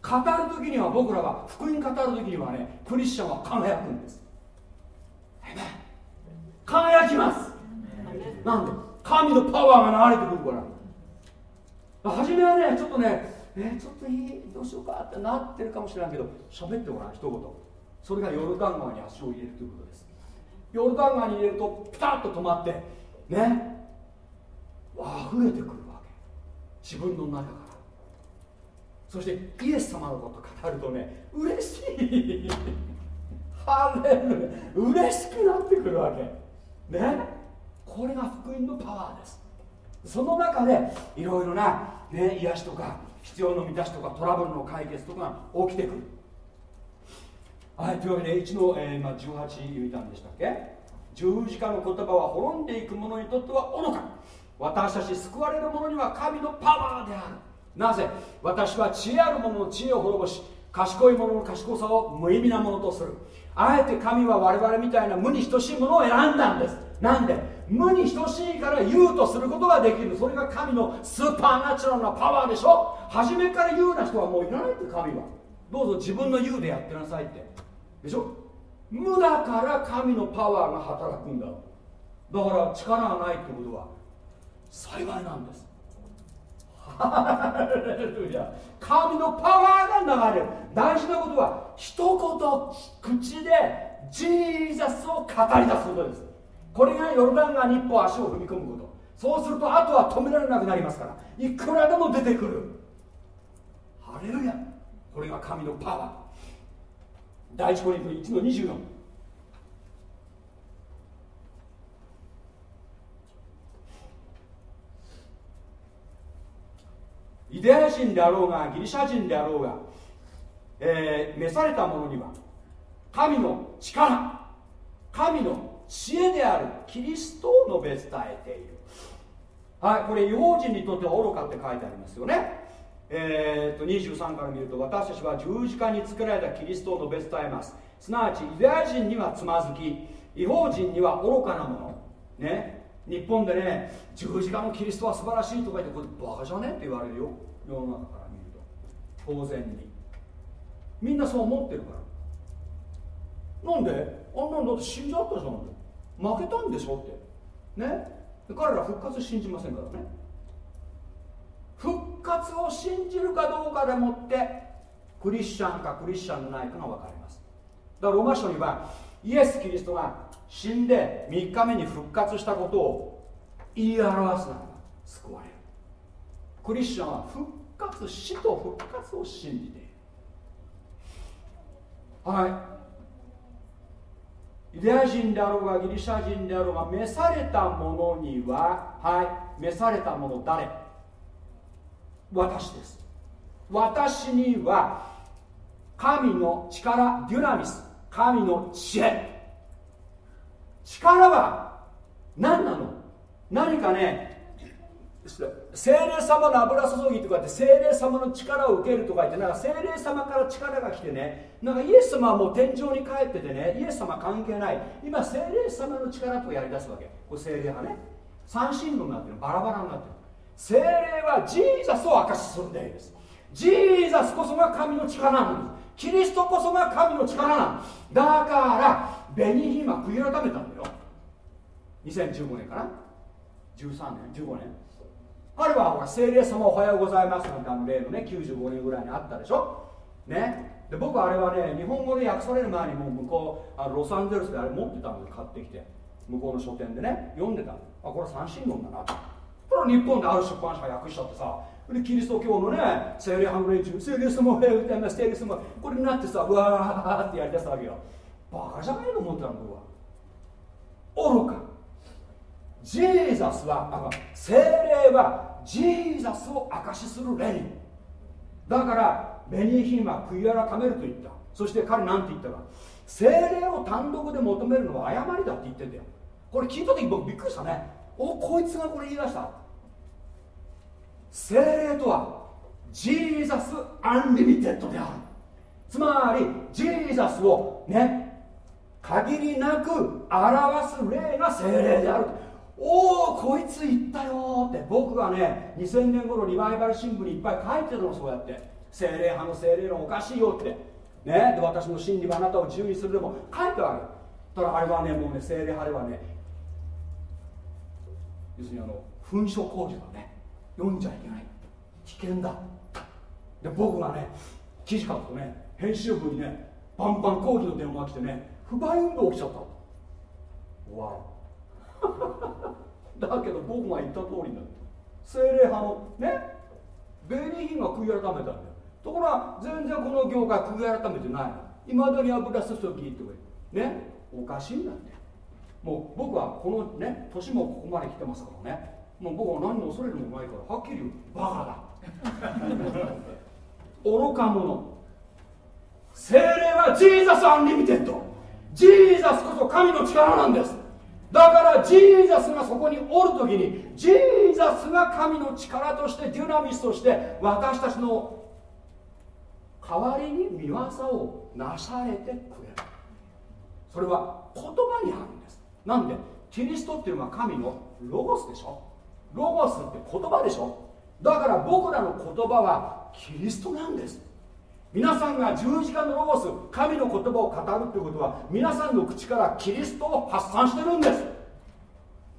語る時には僕らは福音語る時にはねクリスチャンは輝くんです。輝きます。なんで？神のパワーが流れてくるから。初めはねちょっとねえちょっといいどうしようかってなってるかもしれないけど喋ってごらん一言。それがヨルダン川に足を入れるということです。ヨルダン川に入れるとピタッと止まってね溢れてくるわけ。自分の中から。そしてイエス様のこと語るとね嬉しい。ハレル嬉しくなってくるわけ。ね。これが福音のパワーです。その中でいろいろな、ね、癒しとか必要の満たしとかトラブルの解決とかが起きてくる。はいというわけで1の、えーま、18見たんでしたっけ？十字架の言葉は滅んでいく者にとっては愚か。私たち救われる者には神のパワーである。なぜ？私は知恵ある者の知恵を滅ぼし賢い者の賢さを無意味なものとする。あえて神は我々みたいな無に等しいものを選んだんです。なんで？無に等しいから言うとすることができる。それが神のスーパーナチュラルなパワーでしょ。初めから言うな人はもういらないって神は。どうぞ自分の言うでやってなさいって。でしょ。無だから神のパワーが働くんだ。だから力がないってことは幸いなんです。神のパワーが流れる。大事なことは一言口でジーザスを語り出すことです。これがヨルダン川に一歩足を踏み込むこと。そうするとあとは止められなくなりますから。いくらでも出てくる。ハレルヤ。これが神のパワー。第一コリント1の24ユダヤ人であろうがギリシャ人であろうが、えー、召された者には神の力神の知恵であるキリストを述べ伝えている。はいこれ違法人にとっては愚かって書いてありますよね。えー、っと23から見ると私たちは十字架に作られたキリストを述べ伝えます。すなわちユダヤ人にはつまずき違法人には愚かなもの。ね。日本でね十字架のキリストは素晴らしいとか言ってこれバカじゃね？って言われるよ。世の中から見ると。当然に。みんなそう思ってるから。なんで？あんなんだって死んじゃったじゃん。負けたんでしょって。ね？彼ら復活信じませんからね。復活を信じるかどうかでもってクリスチャンかクリスチャンじゃないかが分かります。だからローマ書にはイエス・キリストが死んで3日目に復活したことを言い表すなら救われる。クリスチャンは復活死と復活を信じている。はい。ユダヤ人であろうがギリシャ人であろうが召された者にははい召された者誰？私です。私には神の力デュナミス。神の知恵。力は何なの？何かね精霊様の油注ぎとかって精霊様の力を受けるとか言ってなんか精霊様から力が来てねなんかイエス様はもう天井に帰っててねイエス様関係ない。今精霊様の力とやりだすわけ。これ精霊派ね三神論になってる。バラバラになってる。精霊はジーザスを証しするんですジーザスこそが神の力なんです。キリストこそが神の力なんだからベニヒマ悔い改めたんだよ2015年かな？13年？15年？彼はほら聖霊様おはようございますなんてあの例のね95年ぐらいにあったでしょ？ね？で僕あれはね日本語で訳される前にもう向こうあのロサンゼルスであれ持ってたので買ってきて向こうの書店でね読んでたあこれ三神論だなこれ日本である出版社が訳しちゃってさでキリスト教のね聖霊半グレン中聖霊様おはようございます聖霊様これになってさうわーってやりだしたわけよ。バカじゃないと思ってたの僕は。愚か。ジーザスはあの精霊はジーザスを証しする霊。だからベニーヒンは悔い改めると言った。そして彼なんて言ったか。聖霊を単独で求めるのは誤りだって言ってんだよ。これ聞いた時僕びっくりしたね。おこいつがこれ言い出した。聖霊とは Jesus Unlimited である。つまり Jesus をね限りなく表す霊が聖霊であるおおこいつ言ったよって。僕がね2000年頃リバイバル新聞にいっぱい書いてるのそうやって。聖霊派の聖霊論おかしいよって。ねで私の真理はあなたを自由にするでも書いてある。ただあれはねもうね精霊派ではね要するにあの噴書工事だね読んじゃいけない。危険だ。で僕がね記事書くとね編集部にねバンバン抗議の電話が来てね不買運動起きちゃった。わ だけど僕が言った通りになる精霊派のねベニー・ヒンが悔い改めたんだよ。ところが全然この業界悔い改めてないいまだに油注ぎってねおかしいんだって。もう僕はこのね年もここまで来てますからね。もう僕は何も恐れるもないからはっきり言う。バカだ。愚か者。聖霊は Jesus Unlimited。Jesus こそ神の力なんです。だから Jesus がそこにおる時に Jesus が神の力としてデュナミスとして私たちの代わりに見業をなされてくれる。それは言葉にあるんです。なんでキリストっていうのは神のロゴスでしょ？ロゴスって言葉でしょ？だから僕らの言葉はキリストなんです。皆さんが十字架のロゴス神の言葉を語るということは皆さんの口からキリストを発散してるんです。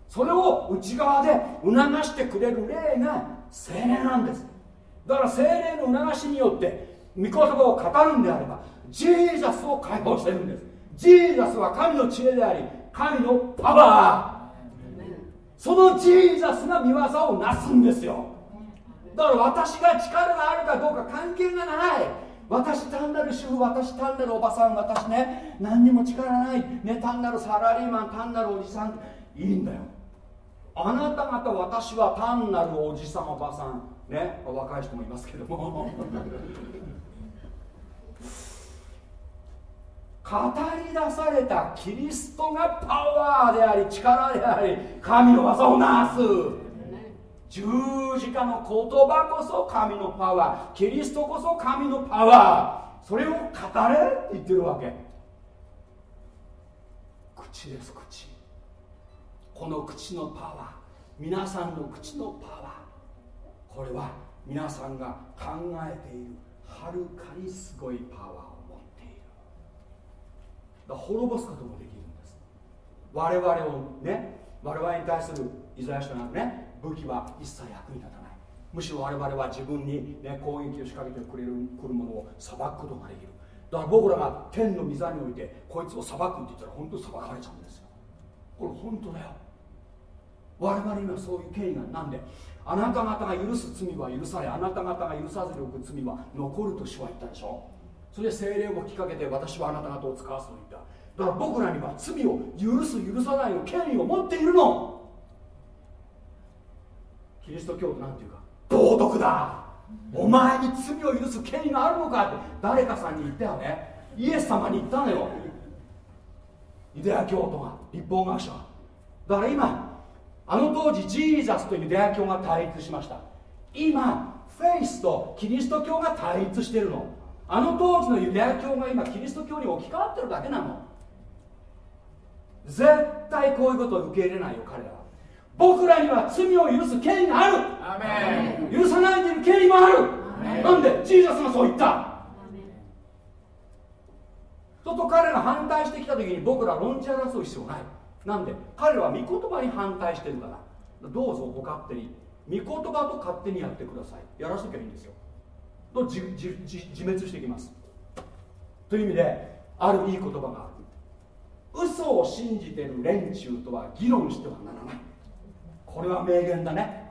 それを内側で促してくれる霊が精霊なんです。だから精霊の促しによって御言葉を語るんであればジーザスを解放してるんです。ジーザスは神の知恵であり神のパワー。そのジーザスが見業をなすんですよ。だから私が力があるかどうか関係がない。私単なる主婦私単なるおばさん私ね何にも力ない、ね、単なるサラリーマン単なるおじさんいいんだよ。あなた方私は単なるおじさんおばさんね若い人もいますけども。語り出されたキリストがパワーであり力であり神の技をなす。十字架の言葉こそ神のパワー。キリストこそ神のパワー。それを語れって言ってるわけ。口です口。この口のパワー。皆さんの口のパワー。これは皆さんが考えているはるかにすごいパワーを持っている。だ滅ぼすこともできるんです。我々をね我々に対するイザヤ書なんね。武器は一切役に立たない。むしろ我々は自分に、ね、攻撃を仕掛けてくれる来るものを裁くことができるだから僕らが天の御座においてこいつを裁くって言ったら本当に裁かれちゃうんですよ。これ本当だよ。我々にはそういう権威がなんであなた方が許す罪は許されあなた方が許さずにおく罪は残ると主は言ったでしょ。それで精霊を吹きかけて私はあなた方を使わすと言った。だから僕らには罪を許す許さないの権威を持っているの。キリスト教徒なんていうか道徳だ。お前に罪を許す権威があるのかって誰かさんに言ったよね。イエス様に言ったのよ。ユダヤ教徒が立法学者だから今あの当時ジーザスとユダヤ教が対立しました。今フェイスとキリスト教が対立してるの。あの当時のユダヤ教が今キリスト教に置き換わってるだけなの。絶対こういうことを受け入れないよ彼らは。僕らには罪を許す権威がある。許さないでいる権威もある。なんで？ジーザスがそう言った。そうと彼が反対してきた時に僕ら論じ争う必要ない。なんで？彼は御言葉に反対してるから。どうぞご勝手に。御言葉と勝手にやってください。やらせときゃいいんですよ。と自滅していきます。という意味であるいい言葉がある。嘘を信じてる連中とは議論してはならないこれは名言だね。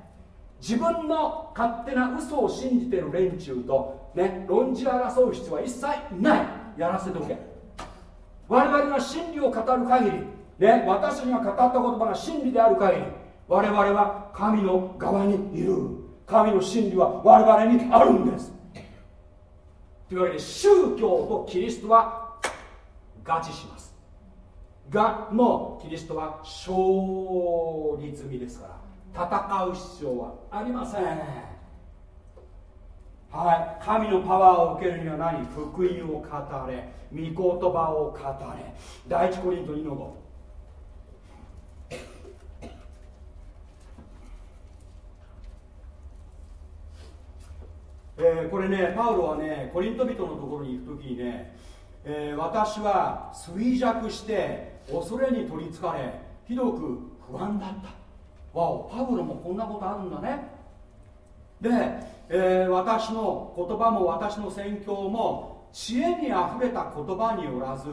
自分の勝手な嘘を信じてる連中とね論じ争う必要は一切ない。やらせておけ。我々が真理を語る限りね私たちが語った言葉が真理である限り我々は神の側にいる。神の真理は我々にあるんです。というわけで宗教とキリストは合致します。がもうキリストは勝利済みですから。戦う必要はありません。はい。神のパワーを受けるには何？福音を語れ。御言葉を語れ。第一コリント2の5えー、これね、パウロはね、コリント人のところに行くときにね、えー、私は衰弱して恐れに取りつかれひどく不安だった。わおパウロもこんなことあるんだね。で、えー、私の言葉も私の宣教も知恵にあふれた言葉によらず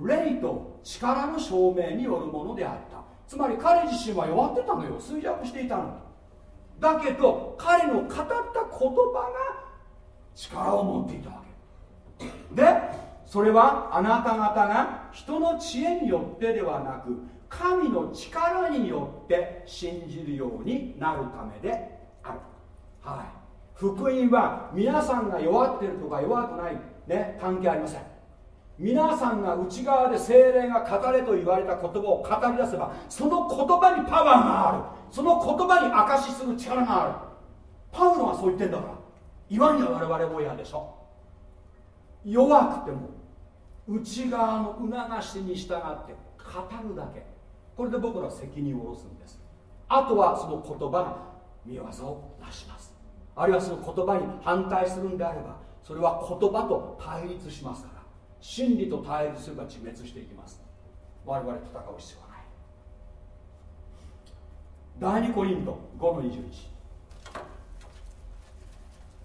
霊と力の証明によるものであった。つまり彼自身は弱ってたのよ。衰弱していたの。だけど彼の語った言葉が力を持っていたわけ。でそれはあなた方が人の知恵によってではなく神の力によって信じるようになるためである。はい。福音は皆さんが弱ってるとか弱くないね関係ありません。皆さんが内側で精霊が語れと言われた言葉を語り出せばその言葉にパワーがある。その言葉に証しする力がある。パウロはそう言ってんだから。言わんや我々も嫌でしょ。弱くても内側の促しに従って語るだけ。これで僕ら責任を下ろすんです。あとはその言葉が見業をなします。あるいはその言葉に反対するんであればそれは言葉と対立しますから。真理と対立すれば自滅していきます。我々戦う必要はない。第2コリント5の21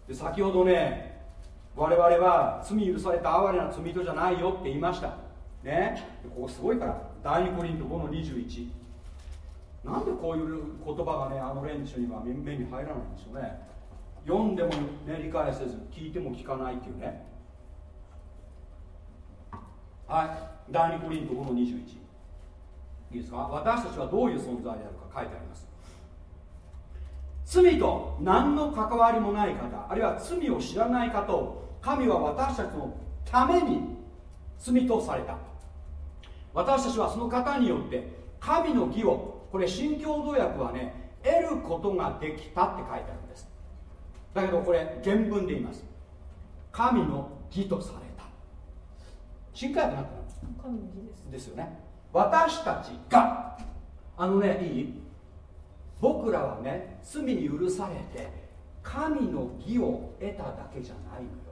で先ほどね我々は罪許された哀れな罪人じゃないよって言いました。ね。ここすごいから。第2コリント5の21なんでこういう言葉がねあの連中には目に入らないんでしょうね。読んでも、ね、理解せず聞いても聞かないっていうね。はい。第2コリント5の21いいですか？私たちはどういう存在であるか書いてあります。罪と何の関わりもない方あるいは罪を知らない方を神は私たちのために罪とされた。私たちはその方によって神の義をこれ新共同訳はね得ることができたって書いてあるんです。だけどこれ原文で言います。神の義とされた。新海訳なった神の義です。ですよね。私たちがあのねいい？僕らはね罪に許されて神の義を得ただけじゃないのよ。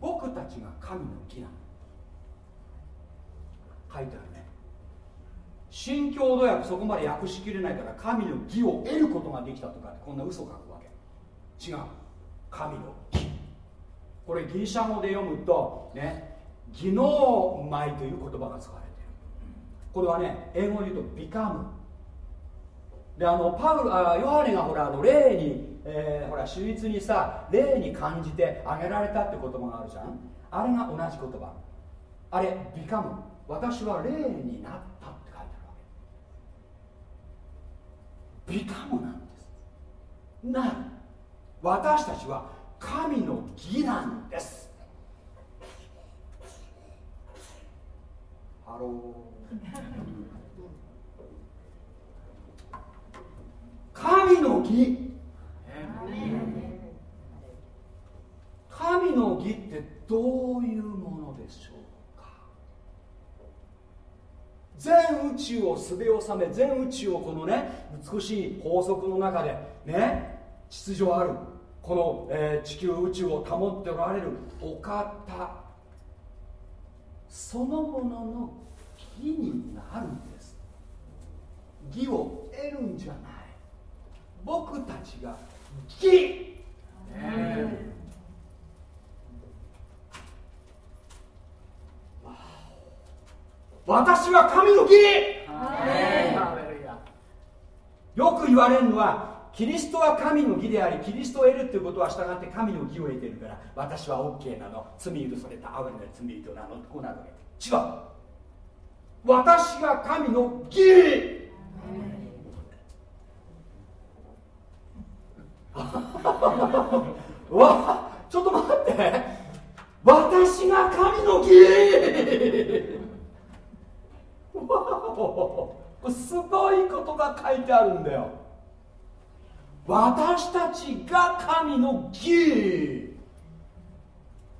僕たちが神の義なの。書いてあるね。新共同訳そこまで訳しきれないから神の義を得ることができたとかってこんな嘘書くわけ。違う。神の義。これギリシャ語で読むとね義の舞という言葉が使われる。これはね英語で言うとビカムであのパウルあヨハネがほらあの霊に、えー、ほら手術にさ霊に感じてあげられたって言葉があるじゃん。あれが同じ言葉。あれビカム私は霊になったって書いてあるわけ。 Become なんです。な私たちは神の義なんです。 Hello。神の義。神の義ってどういうものでしょうか？全宇宙をすべ収め全宇宙をこのね美しい法則の中でね秩序あるこの、えー、地球宇宙を保っておられるお方。そのものの義になるんです。義を得るんじゃない。僕たちが義、私は神の義。よく言われるのはキリストは神の義でありキリストを得るということは従って神の義を得ているから私は OK なの。罪許された哀れな罪人なの。ってこうなるわけ。違う私が神の義 わちょっと待って。私が神の義すごいことが書いてあるんだよ。私たちが神の義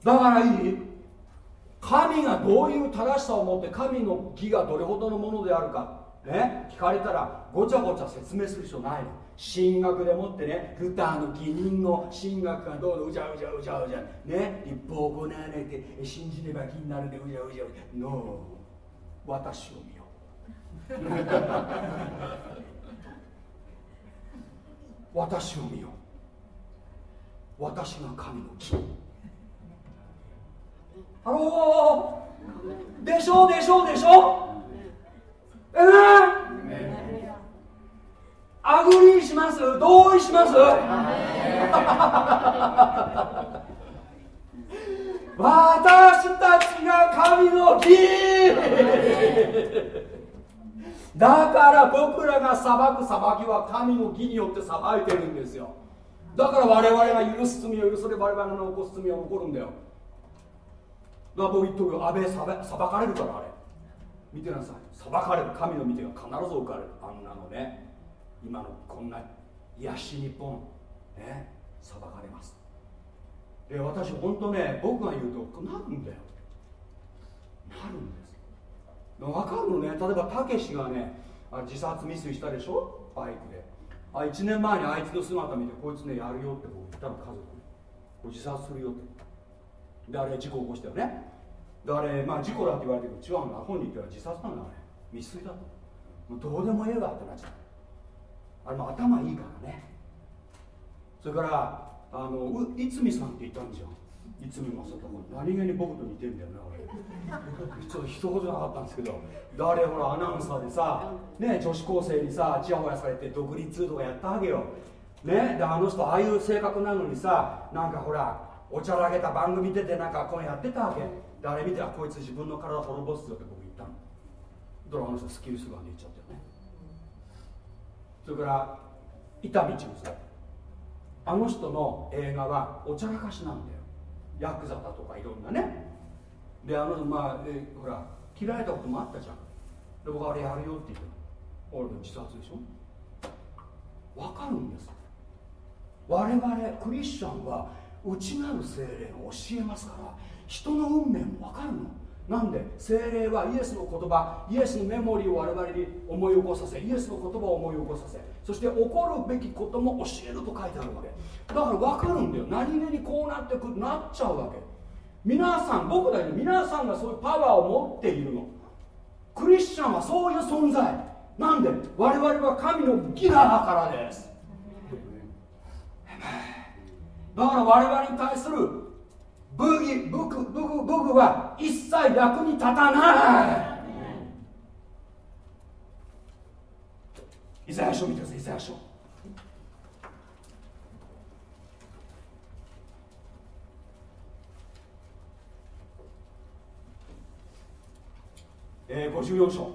だからいい？神がどういう正しさを持って神の義がどれほどのものであるかね聞かれたらごちゃごちゃ説明する必要ないの。神学でもってねルターの義人の神学がどうのうじゃうじゃうじゃうじゃね律法を行わないで信じれば義になるでうじゃうじゃうじゃ No 私を見よ。私を見よ。私が神の木ハローでしょでしょでしょえー、 agree します？同意します？私たちが神の義だから僕らが裁く裁きは神の義によって裁いてるんですよ。だから我々が許す罪は許され我々の起こす罪は起こるんだよ。だから僕言っとく安倍裁裁かれるからあれ。見てなさい。裁かれる。神の見てが必ず置かれる。あんなのね。今のこんな癒し日本。ね。裁かれます。で私本当ね僕が言うとなるんだよ。なるんです。分かるのね。例えばたけしがね自殺未遂したでしょ？バイクで。あ1年前にあいつの姿見てこいつねやるよって僕言ったの家族に。自殺するよって。であれ事故起こしたよね。であれまあ事故だって言われてるけど違うんだ本人っては自殺なんだあれ。未遂だと。もうどうでもええわってなっちゃう。あれも頭いいからね。それからあのいつみさんって言ったんですよ。いつみまさとも何気に僕と似てんだよね俺ちょっと一言なかったんですけど。誰ほらアナウンサーでさね女子高生にさちやほやされて独立とかやったわけよ。ねであの人ああいう性格なのにさなんかほらおちゃらけた番組出てなんかこうやってたわけ。であれ見てあこいつ自分の体滅ぼすよって僕言ったの。だからあの人スキルスガンで言っちゃったよね。それから伊丹千代あの人の映画はおちゃらかしなんだよ。ヤクザだとかいろんなね。であのまあえほら切られたこともあったじゃん。で僕あれやるよって言って俺の自殺でしょ。分かるんです。我々クリスチャンは内なる精霊が教えますから人の運命も分かるの。なんで精霊はイエスの言葉イエスのメモリーを我々に思い起こさせイエスの言葉を思い起こさせそして起こるべきことも教えると書いてあるわけ。だから分かるんだよ。何気にこうなってくるなっちゃうわけ。皆さん僕たち皆さんがそういうパワーを持っているの。クリスチャンはそういう存在。なんで我々は神の義だからです。だから我々に対する武義武具武具武具は一切役に立たない。イザヤ書見てくださいイザヤ書。えー、54章。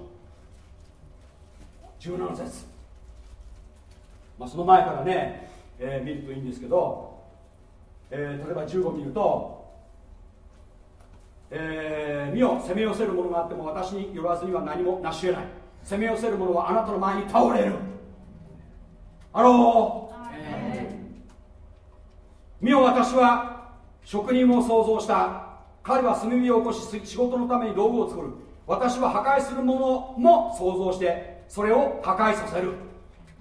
17節。まあその前からね、えー、見るといいんですけど、えー、例えば15見るとえー、見よ攻め寄せるものがあっても私によらずには何も成し得ない。攻め寄せるものはあなたの前に倒れる。アロー。見よ私は職人を創造した。彼は炭火を起こし仕事のために道具を作る。私は破壊するものも創造してそれを破壊させる。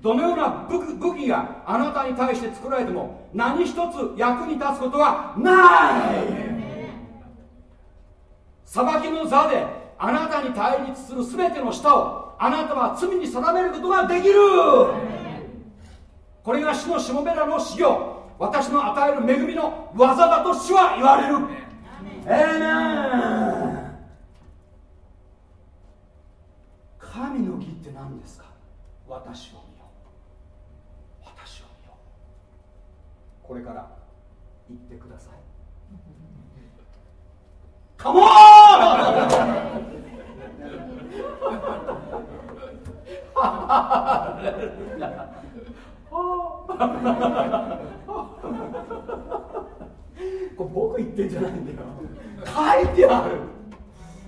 どのような武器があなたに対して作られても何一つ役に立つことはない。裁きの座であなたに対立する全ての舌をあなたは罪に定めることができる。これが主のしもべらの修行私の与える恵みの技だと主は言われる。ええー、神の義って何ですか？私を見よ。私を見よ。これから言ってください。カモ これ僕言ってんじゃないんだよ。書いてある。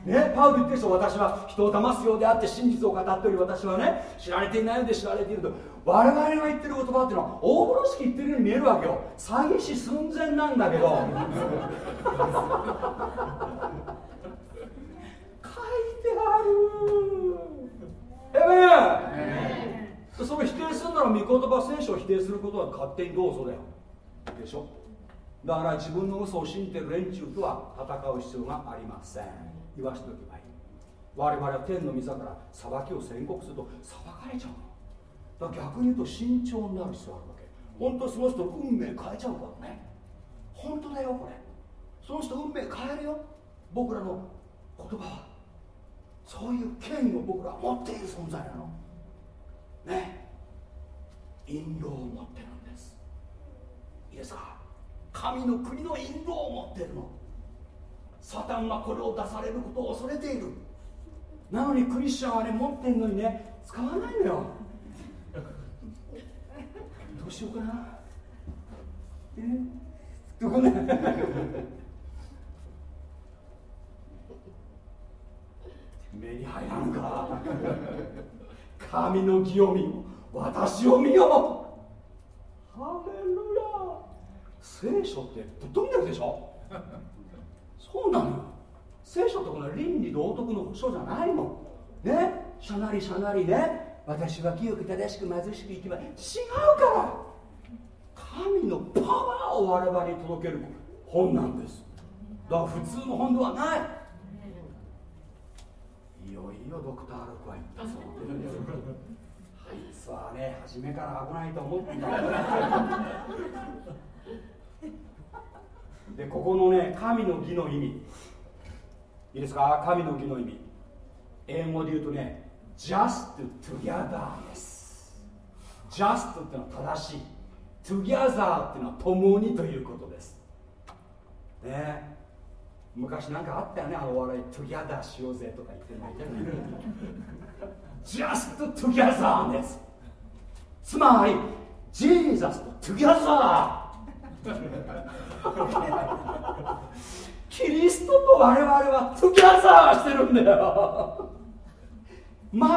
ね、パウル言ってる人私は人を騙すようであって真実を語っており私はね知られていないので知られていると。我々が言ってる言葉っていうのは大風呂敷言ってるように見えるわけよ。詐欺師寸前なんだけど。書いてある。えめ、えそれ否定するなら御言葉聖書を否定することは勝手にどうぞだよ。でしょ。だから自分の嘘を信じてる連中とは戦う必要がありません。言わしておけばいい。我々は天の御座から裁きを宣告すると裁かれちゃうの。だ逆に言うと慎重になる必要があるわけ。本当その人運命変えちゃうからね。本当だよこれ。その人運命変えるよ。僕らの言葉は。そういう権威を僕らは持っている存在なの。ね。印籠を持ってるんです。いいですか？神の国の印籠を持ってるの。サタンがこれを出されることを恐れている。なのにクリスチャンはね持ってんのにね使わないのよ。どうしようかな。え？どこね目に入らんか。神の義を見私を見よ。ハレルヤ聖書ってぶっ飛んでるでしょそうなのよ。聖書ってこの倫理道徳の書じゃないのね？しゃなりしゃなりね。私は清く正しく貧しく生きま違うから。神のパワーを我々に届ける本なんです。だから普通の本ではない。いよいよドクター・ルクは言ったそう あいつはね初めから危ないと思っていたでここのね神の義の意味。いいですか？神の義の意味。英語で言うとね just together です just っていうのは正しい。together っていうのは共にということです。ね。昔なんかあったよねあの笑い。together しようぜとか言ってないじゃない just together ですつまり Jesus と together キリストと我々は together してるんだよ。全く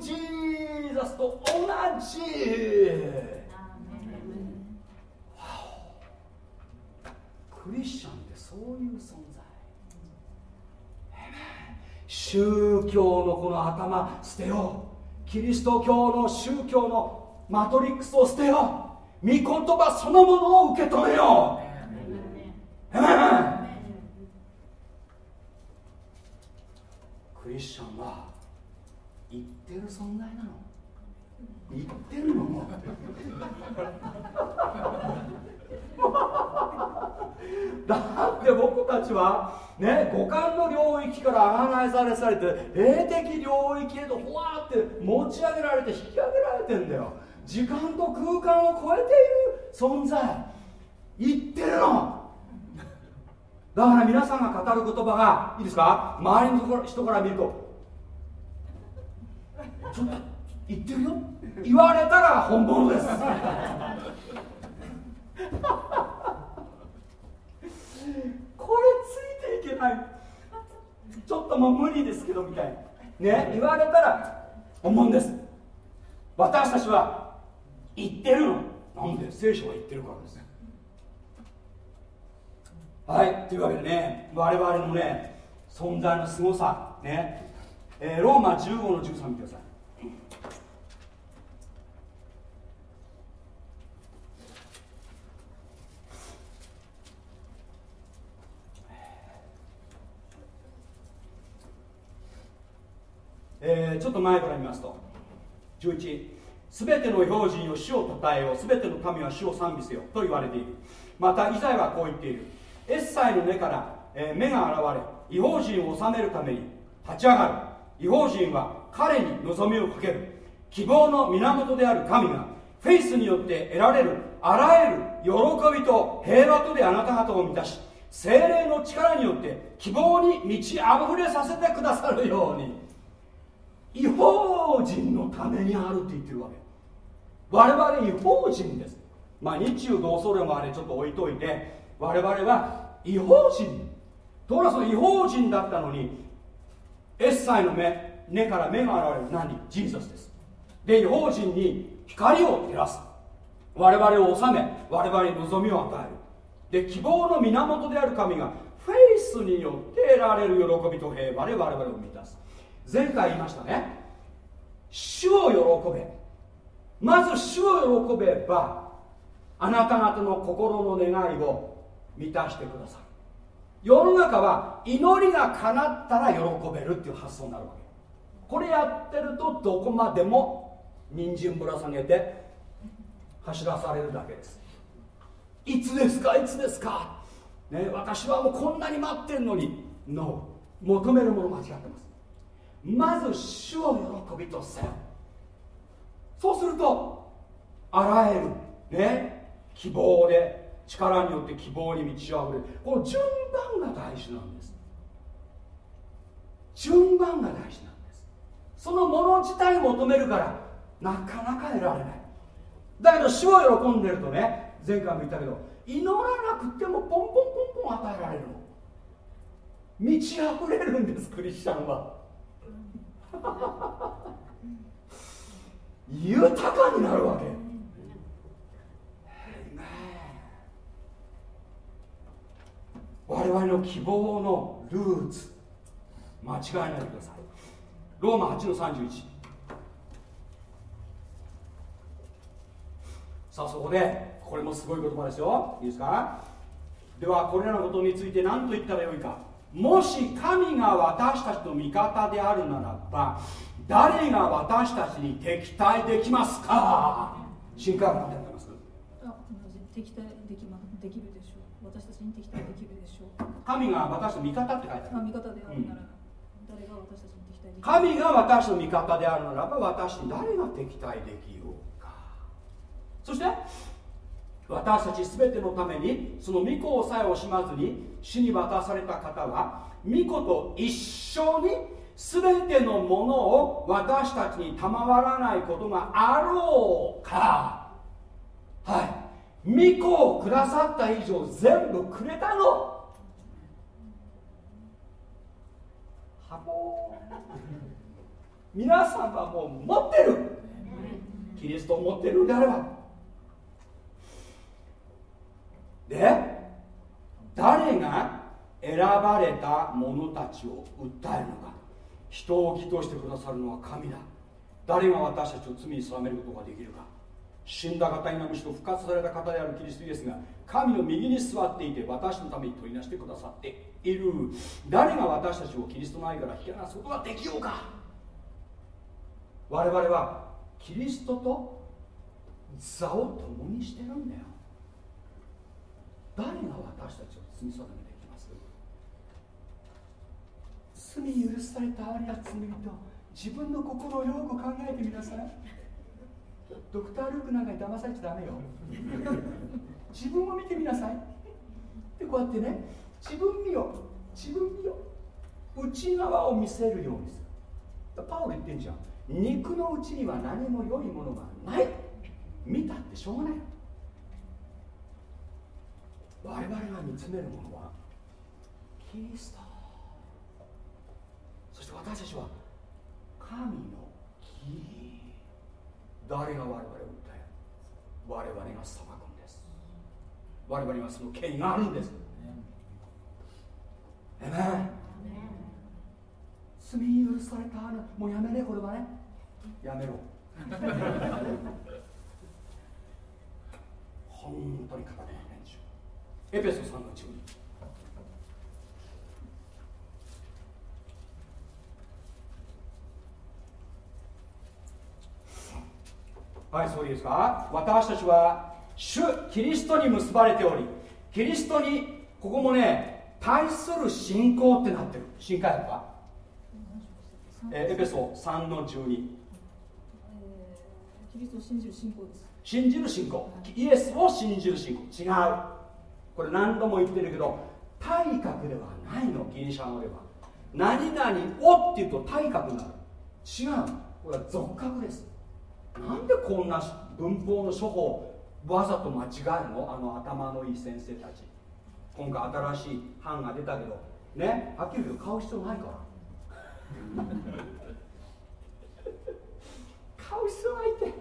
ジーザスと同じ。クリスチャンってそういう存在。宗教のこの頭捨てよう。キリスト教の宗教のマトリックスを捨てよう御言葉そのものを受け止めよう。クリスチャンは言ってる存在なの？言ってるの？も だって僕たちはね五感の領域からあがないされされて霊的領域へとふわって持ち上げられて引き上げられてんだよ時間と空間を超えている存在。言ってるの。だから皆さんが語る言葉がいいですか？周りの人から見るとちょっと言ってるよ。言われたら本物です。これついていけない。ちょっともう無理ですけどみたいな。ね？言われたら思うんです。私たちは言ってるの？なんで？聖書は言ってるからですね。はいというわけでね我々のね存在のすごさね、えー、ローマ15の13見てくだ。さいえー、ちょっと前から見ますと11すべての標準を主を称えよう。すべての民は主を賛美せよ。と言われている。またイザヤはこう言っている。エッサイの根から、え、目が現れ違法人を治めるために立ち上がる。違法人は彼に望みをかける。希望の源である神がフェイスによって得られるあらゆる喜びと平和とであなた方を満たし精霊の力によって希望に満ち溢れさせてくださるように。違法人のためにあるって言ってるわけ。我々違法人です。まあ日中同窓連もあれちょっと置いといて我々は違法人。ところがその違法人だったのにエッサイの目根から目が現れる。何？ジーザスです。で違法人に光を照らす。我々を治め我々に望みを与える。で希望の源である神がフェイスによって得られる喜びと平和で我々を満たす。前回言いましたね。主を喜べ。まず主を喜べばあなた方の心の願いを満たしてください世の中は祈りが叶ったら喜べるっていう発想になるわけ。これやってるとどこまでも人参ぶら下げて走らされるだけです。いつですか？いつですか、ね、私はもうこんなに待ってるのに。No 求めるもの間違ってます。まず主を喜びとせよ。そうするとあらゆるね希望で力によって希望に満ち溢れる。この順番が大事なんです。順番が大事なんです。そのもの自体を求めるからなかなか得られない。だけど主を喜んでるとね前回も言ったけど祈らなくてもポンポンポンポン与えられるの。満ち溢れるんですクリスチャンは。豊かになるわけ。我々の希望のルーツ間違えないでください。ローマ8の31さあそこでこれもすごい言葉ですよ。いいですか？ではこれらのことについて何と言ったらよいか。もし神が私たちの味方であるならば誰が私たちに敵対できますか？新海監やってますあ敵対でき,、ま、できるでしょう。私たちに敵対できるでしょう。神が私の味方って書いてある。味方であるなら、うん、誰が私たちに敵対できる？神が私の味方であるならば私に誰が敵対できようか。そして私たち全てのためにその御子をさえ惜しまずに死に渡された方は御子と一緒に全てのものを私たちに賜らないことがあろうかはい。御子をくださった以上全部くれたの。はぼ皆さんはもう持ってる。キリストを持ってるんであれば。で誰が選ばれた者たちを訴えるのか。人を義としてくださるのは神だ。誰が私たちを罪に定めることができるか。死んだ方にむしろ復活された方であるキリストですが神の右に座っていて私のために取りなしてくださっている。誰が私たちをキリストの愛から引き離すことができようか。我々はキリストと座を共にしてるんだよ。誰が私たちを罪定めできます罪許されたありや罪人自分の心をよく考えてみなさい。ドクター・ルークなんかに騙されちゃダメよ。自分を見てみなさい。でこうやってね自分見よ自分見よ内側を見せるようにする。パウル言ってんじゃん。肉のうちには何も良いものがない。見たってしょうがない。我々が見つめるものはキリストして私たちは神の木誰が我々を訴え我々が裁くんです。我々はその権威があるんです。えめ罪許されたもうやめねこれはね。やめろ。本当に語れないエペソ3の12はいそうですか？私たちは主キリストに結ばれておりキリストにここもね対する信仰ってなってる。新海訳は、えエペソ3の12、えー、キリストを信じる信仰です。信じる信仰、イエスを信じる信仰。違う。これ何度も言ってるけど体格ではないのギリシャ語では。何々をっていうと体格になる。違う。これは俗格ですなんでこんな文法の処方わざと間違えるの？あの頭のいい先生たち。今回新しい版が出たけど。ね？はっきり言うと買う必要ないから。買う必要ないって。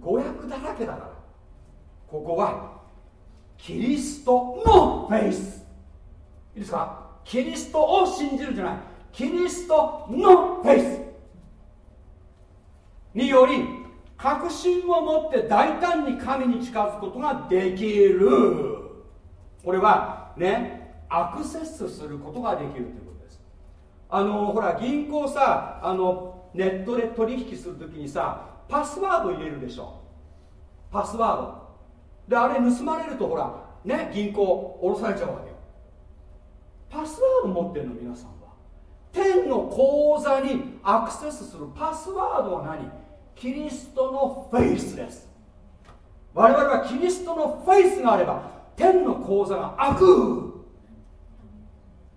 誤訳だらけだから。ここはキリストのフェイス。いいですか？キリストを信じるじゃない。キリストのフェイス。により確信を持って大胆に神に近づくことができる。これはねアクセスすることができるということです。あのほら銀行さあのネットで取引するときにさパスワード入れるでしょ。パスワード。であれ盗まれるとほらね銀行下ろされちゃうわけよ。パスワード持ってるの皆さんは。天の口座にアクセスする。パスワードは何？キリストのフェイスです。我々はキリストのフェイスがあれば天の口座が開く。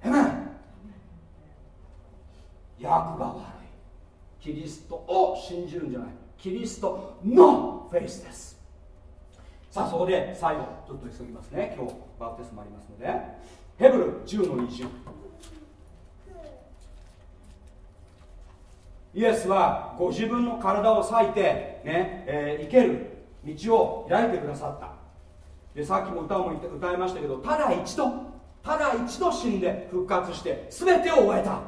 え、訳が悪い。キリストを信じるんじゃない。キリストのフェイスです。さあそこで最後ちょっと急ぎますね。今日バプテスもありますので。ヘブル10の20イエスはご自分の体を裂いて、ねえー、生ける道を開いてくださった。でさっきも歌も歌いましたけどただ一度ただ一度死んで復活して全てを終えた。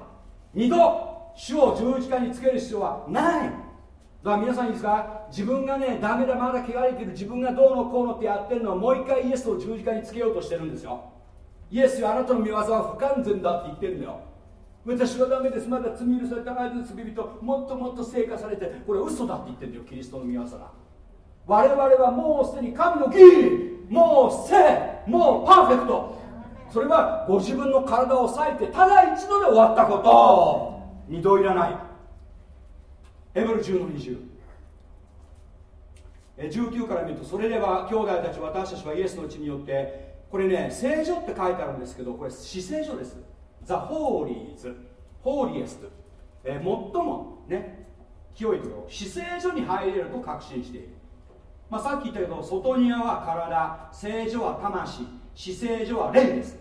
二度主を十字架につける必要はない。だから皆さんいいですか？自分がねダメだまだ汚れてる自分がどうのこうのってやってるのはもう一回イエスを十字架につけようとしてるんですよ。イエスよあなたの見業は不完全だって言ってるんだよ。私はダメです。まだ罪許されたないです罪人もっともっと成果されてこれ嘘だって言ってるんだよキリストの見業が。我々はもうすでに神の義もう聖もうパーフェクト。それはご自分の体を裂いてただ一度で終わったこと。二度いらない。エブル10の20 19から見るとそれでは兄弟たち私たちはイエスのうちによってこれね聖書って書いてあるんですけどこれ死聖書です。ザ・ホーリーズホーリエスト、えー、最もね清いところ死聖所に入れると確信している、まあ、さっき言ったけど外庭は体聖所は魂死聖所は霊です。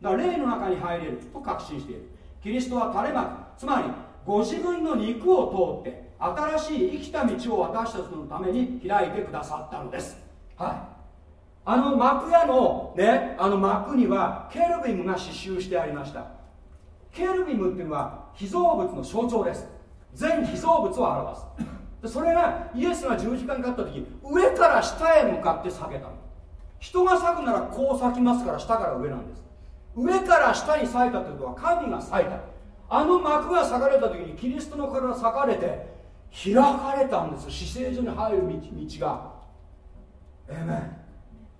だから霊の中に入れると確信している。キリストは垂れ幕つまりご自分の肉を通って新しい生きた道を私たちのために開いてくださったのです。はい。あの幕屋のねあの幕にはケルビムが刺繍してありました。ケルビムっていうのは被造物の象徴です。全被造物を表す。でそれがイエスが十字架にかかった時上から下へ向かって裂けたの。人が裂くならこう裂きますから下から上なんです。上から下に裂いたということは神が裂いた。あの幕が裂かれた時にキリストの体が裂かれて開かれたんです。死聖所に入る道道が。えめ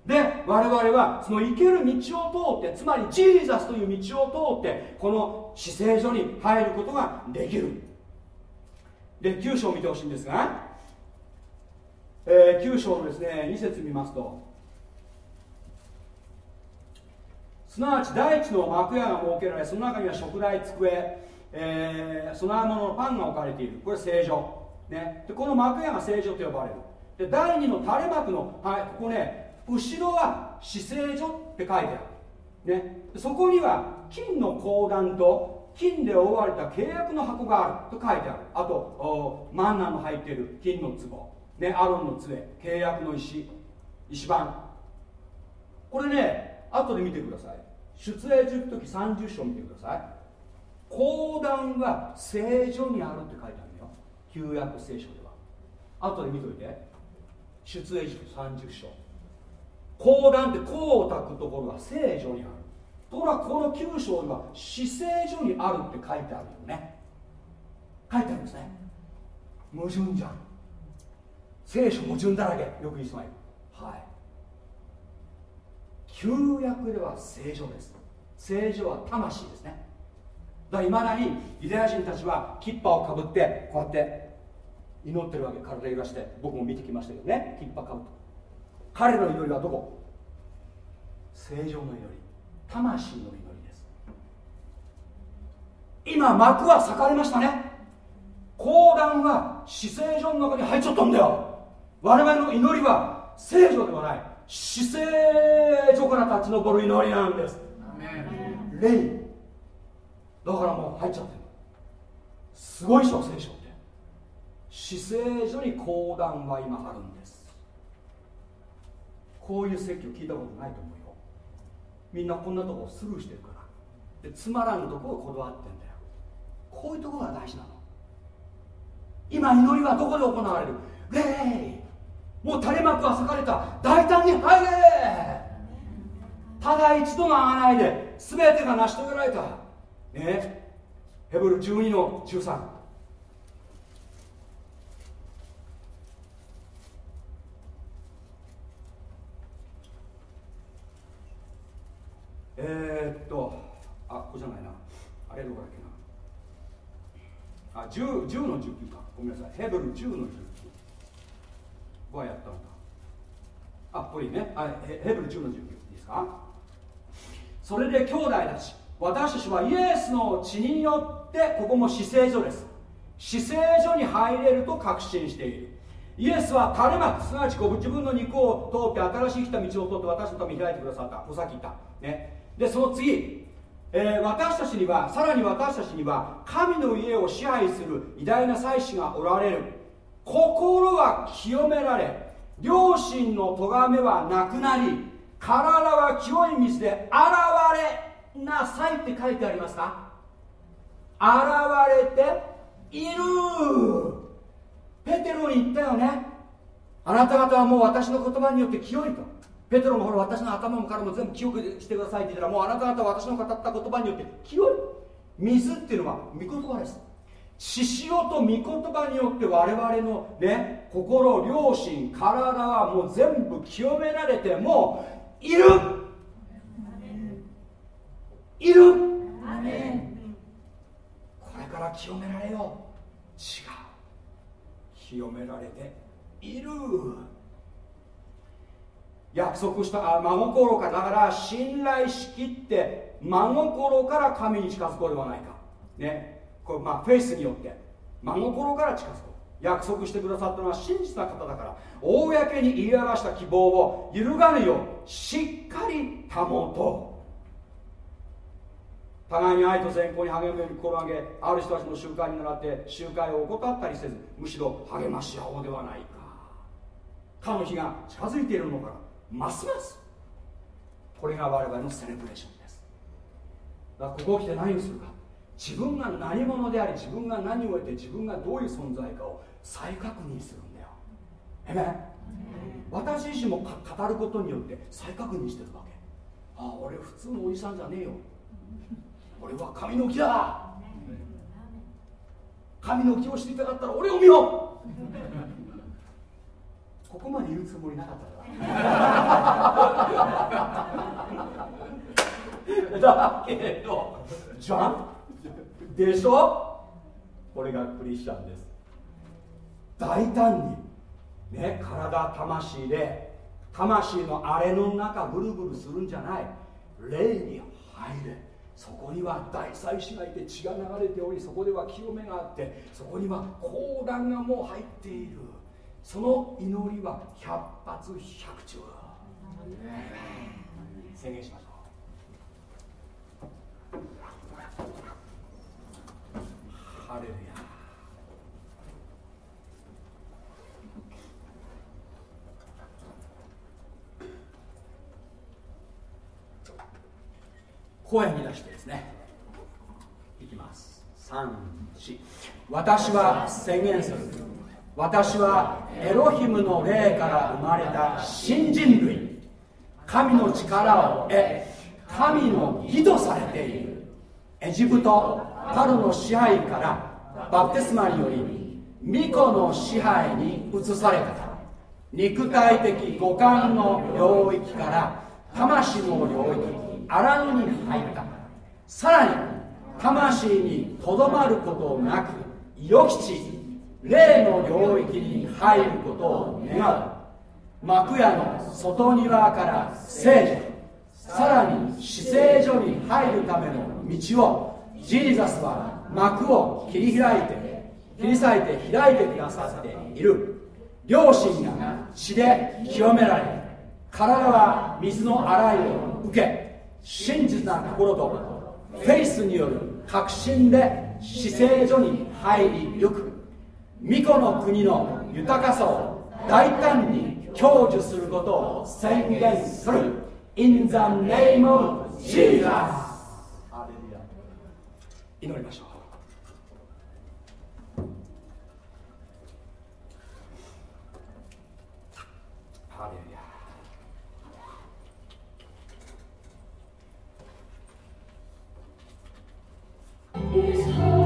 で我々はその生ける道を通ってつまりジーザスという道を通ってこの死聖所に入ることができる。で9章を見てほしいんですが、えー、9章のですね2節見ますとすなわち第一の幕屋が設けられその中には食台机、えー、供え物のパンが置かれている。これ聖女、ね、でこの幕屋が聖女と呼ばれる。で第二の垂れ幕の、はい、ここね後ろは姿勢所って書いてある、ね、そこには金の講談と金で覆われた契約の箱があると書いてある。あとマンナの入っている金の壺、ね、アロンの杖。契約の石。石板これね後で見てください。出エジプト記30章見てください。講談は聖書にあるって書いてあるよ。旧約聖書では。後で見といて。出エジプト30章。講談ってこうたくところは聖書にある。ところがこの9章には死聖書にあるって書いてあるよね。書いてあるんですね。矛盾じゃん。聖書矛盾だらけ。よく言いそうはい。旧約では聖書です。聖書は魂ですね。だからいまだにユダヤ人たちはキッパをかぶってこうやって祈ってるわけ。体揺らして僕も見てきましたけどね。キッパかぶって。彼の祈りはどこ？正常の祈り魂の祈りです。今幕は裂かれましたね。講談は死聖所の中に入っちゃったんだよ。我々の祈りは聖女ではない。死聖所から立ち上る祈りなんです。霊。だからもう入っちゃってる。すごいでしょ聖書って。死聖所に講談は今あるんですこういう説教聞いたことないと思うよ。みんなこんなとこスルーしてるから。でつまらんとこをこだわってんだよ。こういうとこが大事なの。今祈りはどこで行われる。霊もう垂れ幕は裂かれた。大胆に入れ！ただ一度の贖いで全てが成し遂げられた。ね？ヘブル12の13えー、っとあここじゃないな。あれどこだっけな。あ 10, 10の19か。ごめんなさい。ヘブル10の19はやったんだ。あこれね。あヘヘブル10の19いいですか。それで兄弟たち私たちはイエスの血によってここも死聖所です。死聖所に入れると確信している。イエスは垂れ幕すなわちご自分の肉を通って新しい来た道を通って私のために開いてくださった。こさっき言った、ね、でその次、えー、私たちにはさらに私たちには神の家を支配する偉大な祭司がおられる。心は清められ良心の咎めはなくなり体は清い水で現れなさいって書いてありますか？現れている。ペテロに言ったよね。あなた方はもう私の言葉によって清いと。ペテロもほら私の頭もからも全部清くしてくださいって言ったらもうあなた方は私の語った言葉によって清い水っていうのは御言葉です獅子と御言葉によって我々のね心良心体はもう全部清められてもういるいるこれから清められよう違う清められている約束したあ真心かだから信頼しきって真心から神に近づこうではないか。ね。これまあフェイスによって。真心から近づこう。約束してくださったのは真実な方だから。公に言い表した希望を揺るがぬようしっかり保とう。互いに愛と善行に励むように心を上げある人たちの習慣に倣って集会を怠ったりせずむしろ励まし合おうではないか。かの日が近づいているのから。ますます。これが我々のセレブレーションです。だからここを来て何をするか。自分が何者であり自分が何を得て自分がどういう存在かを再確認するんだよ。えめ私自身も語ることによって再確認してるわけ。ああ俺普通のおじさんじゃねえよ。俺は神の木だ。神の木を知りたかったら俺を見ろ。ここまで言うつもりなかっただけどじゃん？でしょ？これがクリスチャンです。大胆にね体魂で魂のあれの中ぐるぐるするんじゃない。霊に入れ。そこには大祭司がいて血が流れておりそこでは清めがあってそこには講談がもう入っている。その祈りは百発百中宣言しましょう。ハレルヤ。声に出してですね。いきます。34私は宣言する私はエロヒムの霊から生まれた新人類。神の力を得神の義とされている。エジプトパロの支配からバプテスマにより巫女の支配に移された。肉体的五感の領域から魂の領域荒野に入った。さらに魂にとどまることなく予期地霊の領域に入ることを願う。幕屋の外庭から聖女さらに死聖所に入るための道をジーザスは幕を切り開いて切り裂いて開いてくださっている。両親が血で清められ体は水の洗いを受け真実な心とフェイスによる確信で死聖所に入りゆく。巫女の国の豊かさを大胆に享受することを宣言する。In the name of Jesus 祈りましょう「Is home.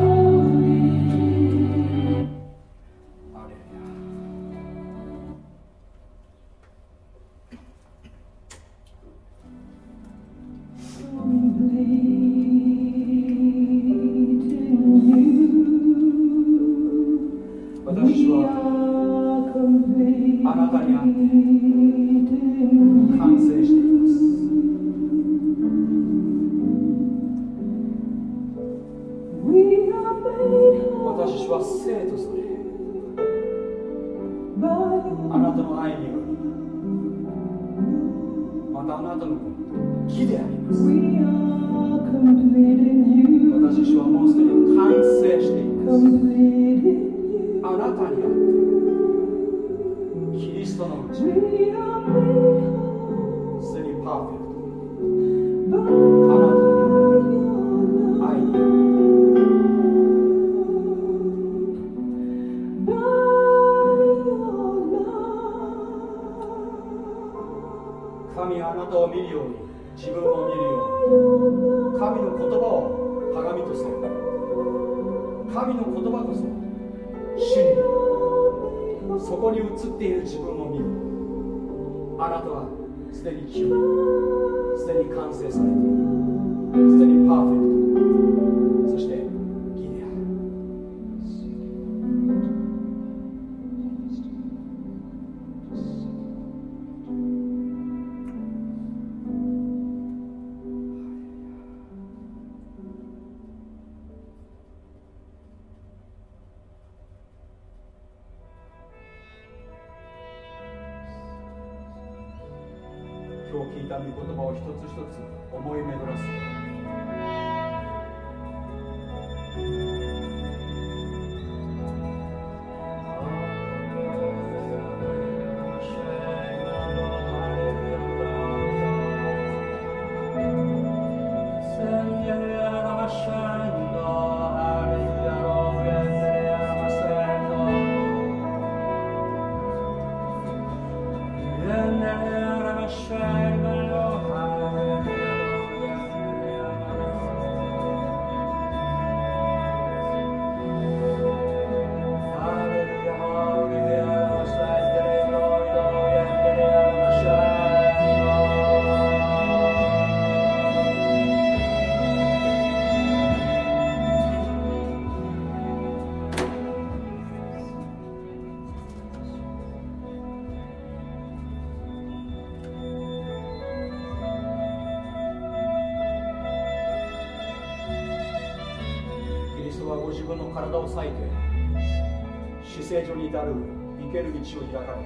道を開かれ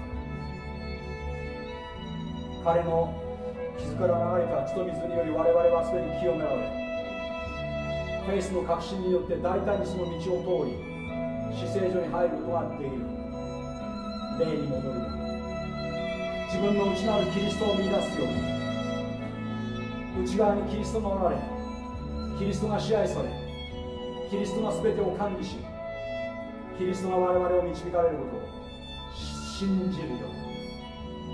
た彼の傷から流れた血と水により我々はすでに清められフェイスの確信によって大胆にその道を通り死聖所に入ることができる。霊に戻る。自分の内なるキリストを見出すように。内側にキリストがおられキリストが支配されキリストが全てを管理しキリストが我々を導かれることを信じるよ。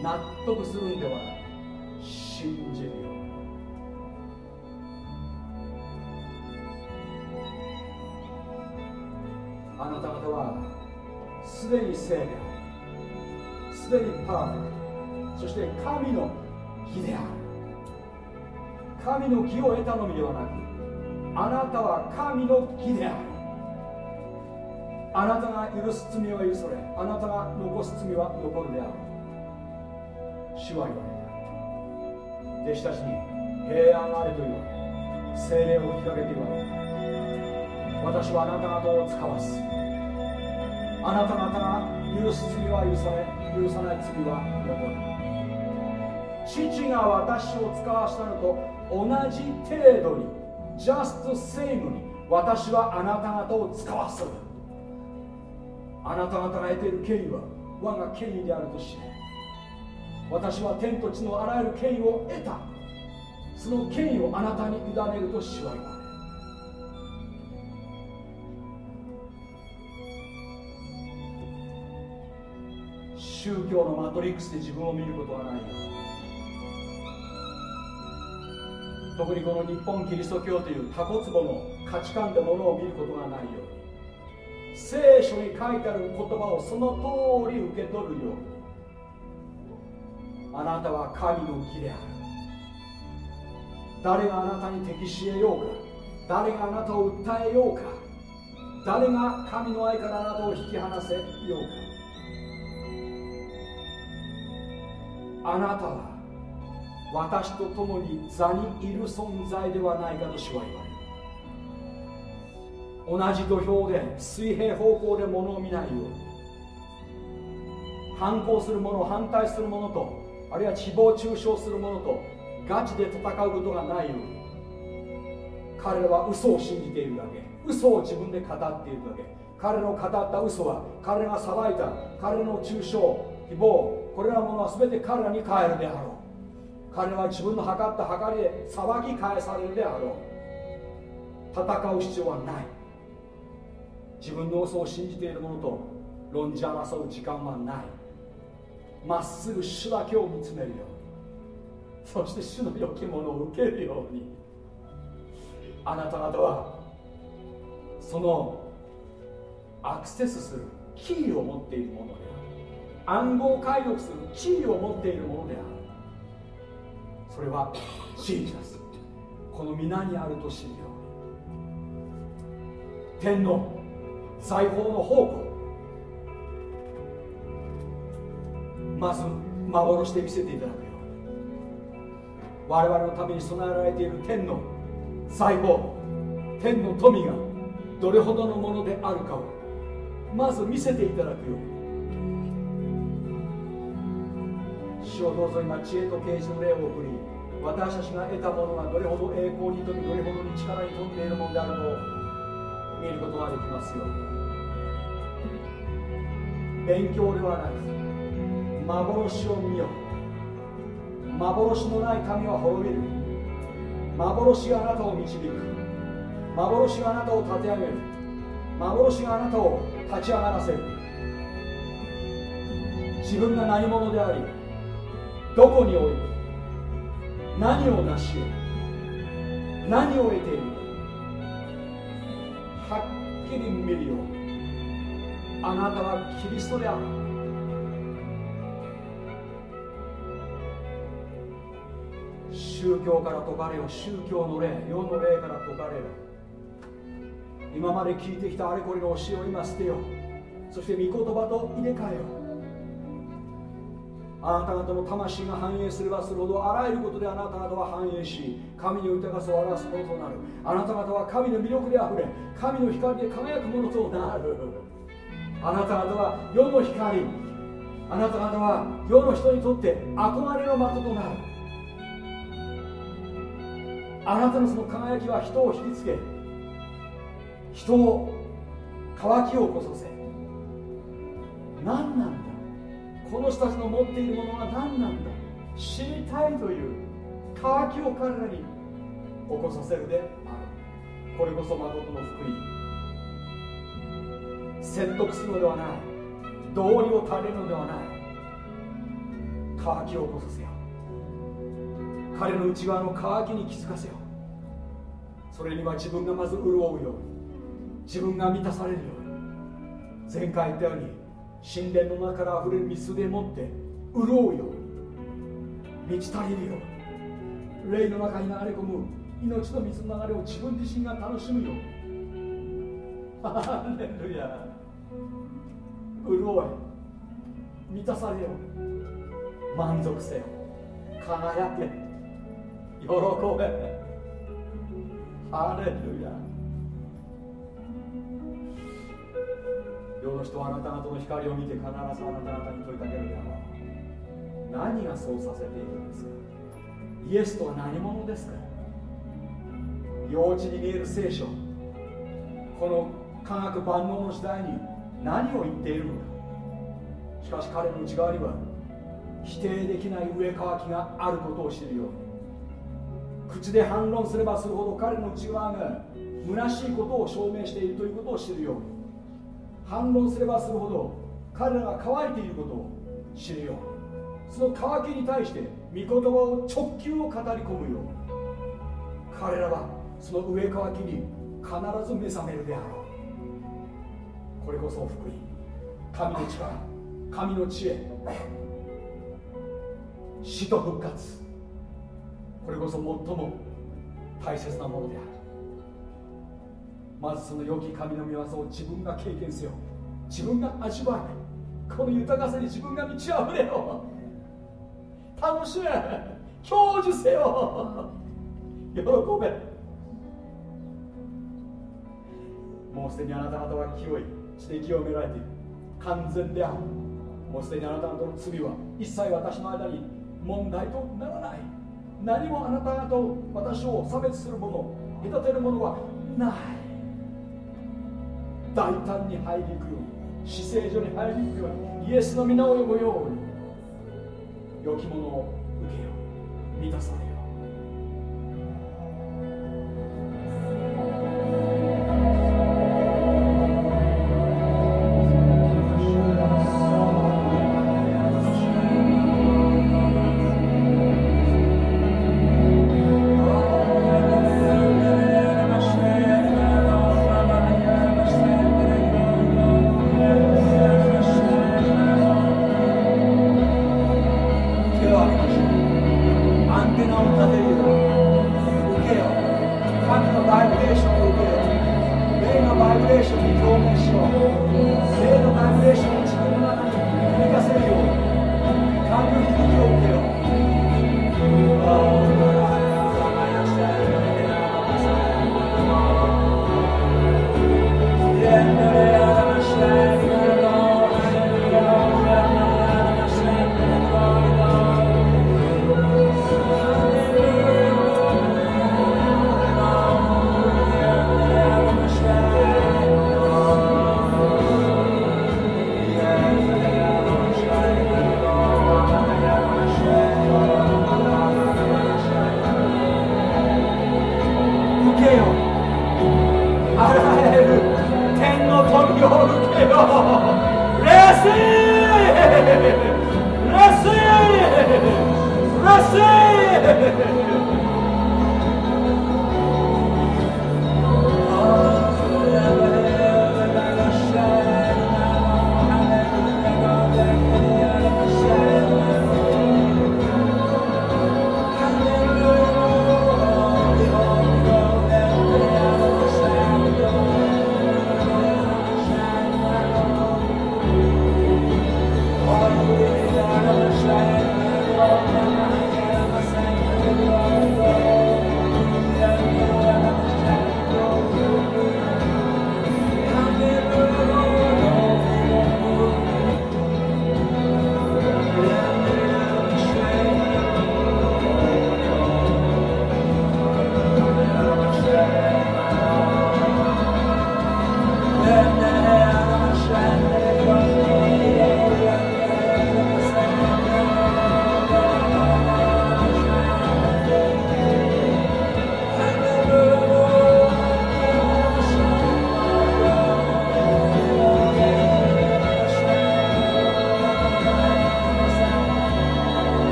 納得するんではない。信じるよ。あなた方はすでに聖であるすでにパーフェクトそして神の義である。神の義を得たのみではなくあなたは神の義である。あなたが許す罪は許されあなたが残す罪は残るである。主は言われた。弟子たちに平安あれと言われ精霊を吹きかけて言われ私はあなた方を使わすあなた方が許す罪は許され許さない罪は残る。父が私を使わしたのと同じ程度に just same に私はあなた方を使わすあなた方が得ている権威は我が権威であると知れ。私は天と地のあらゆる権威を得た。その権威をあなたに委ねると主は言われ。る宗教のマトリックスで自分を見ることはないよ。特にこの日本キリスト教というタコツボの価値観でものを見ることがないよう聖書に書いてある言葉をその通り受け取るよう。にあなたは神の義である誰があなたに敵し得ようか。誰があなたを訴えようか。誰が神の愛からあなたを引き離せようか。あなたは私と共に座にいる存在ではないかと主は言われ同じ土俵で水平方向で物を見ないように。反抗する者反対する者とあるいは誹謗中傷する者とガチで戦うことがないように。彼らは嘘を信じているだけ。嘘を自分で語っているだけ。彼の語った嘘は彼が裁いた彼の中傷誹謗これらのものは全て彼らに返るであろう。彼は自分の測った計りで騒ぎ返されるであろう。戦う必要はない。自分の嘘を信じている者と論じ争う時間はない。まっすぐ主だけを見つめるように。そして主の良きものを受けるように。あなた方はそのアクセスするキーを持っているものである。暗号解読するキーを持っているものである。それはジーザスこの皆にあると知るように。天の財宝の宝庫まず幻で見せていただくよ。うに我々のために備えられている天の財宝天の富がどれほどのものであるかを。まず見せていただくよ。うに主をどうぞ今知恵と啓示の霊を送り私たちが得たものがどれほど栄光に富みどれほどに力に富んでいるものであるのを見ることができますよ。うに勉強ではなく幻を見よ幻のない神は滅びる。幻があなたを導く。幻があなたを立て上げる。幻があなたを立ち上がらせる。自分が何者でありどこにおいて何を成し得何を得ているか。はっきり見るよあなたはキリストである。宗教から解かれよ。宗教の霊世の霊から解かれよ。今まで聞いてきたあれこれの教えを今捨てよ。そして御言葉と入れ替えよ。あなた方の魂が繁栄すればするほどあらゆることであなた方は繁栄し神の豊かさを表すものとなる。あなた方は神の魅力であふれ神の光で輝くものとなる。あなた方は世の光あなた方は世の人にとって憧れの的となる。あなたのその輝きは人を引きつけ人を乾きを起こさせ。何なんだ？この人たちの持っているものは何なんだ？知りたいという乾きを彼らに起こさせるであるこれこそ誠の福音。説得するのではない。道理を垂れるのではない。乾きを起こさせよ彼の内側の渇きに気づかせよそれには自分がまず潤うように。自分が満たされるように。前回言ったように神殿の中から溢れる水でもって潤うように。満ち足りるように。霊の中に流れ込む命の水の流れを自分自身が楽しむように。ハレルヤ。潤え満たされよ満足せよ。輝け。喜べ。ハレルヤ。世の人はあなた方の光を見て必ずあなた方に問いかけるであろう。何がそうさせているんですか。イエスとは何者ですか。幼稚に見える聖書。この科学万能の時代に何を言っているのか。しかし彼の内側には否定できない上乾きがあることを知るように。口で反論すればするほど彼の内側が虚しいことを証明しているということを知るように。反論すればするほど彼らが乾いていることを知るように。その乾きに対して御言葉を直球を語り込むように。彼らはその上乾きに必ず目覚めるであろう。これこそ福音神の力神の知恵死と復活。これこそ最も大切なものである。まずその良き神の御業を自分が経験せよ。自分が味わうこの豊かさに自分が満ち溢れよ。楽しめ。享受せよ。喜べ。もうすでにあなた方は清いして清められている。完全である。もうすでにあなたの罪は一切私の間に問題とならない。何もあなたと私を差別するもの隔てるものはない。大胆に入り行くように死聖所に入り行くようにイエスの皆を呼ぶように良きものを受けよう。満たされ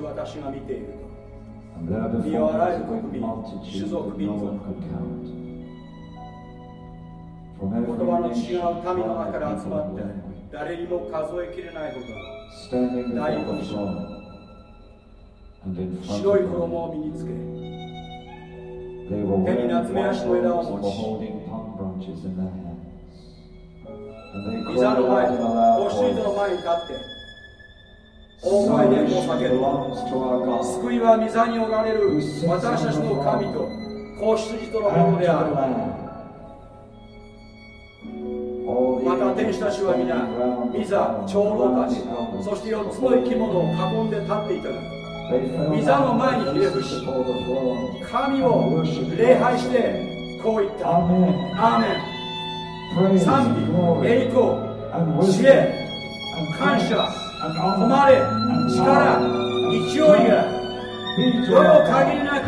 私が見ていると。言葉の違う民の中から集まって誰にも数えきれないことが白い衣を身につけ手に夏目足の枝を持ちいざの前、ご主人の前に立ってお前で申し訳救いは御座におられる。私たちの神と子羊とのものであるまた天使たちは皆御座長老たちそして四つの生き物を囲んで立っていた。が御座の前にひれ伏し神を礼拝してこう言った。アーメン,賛美栄光知恵感謝。誉れ力勢いがどの限りなく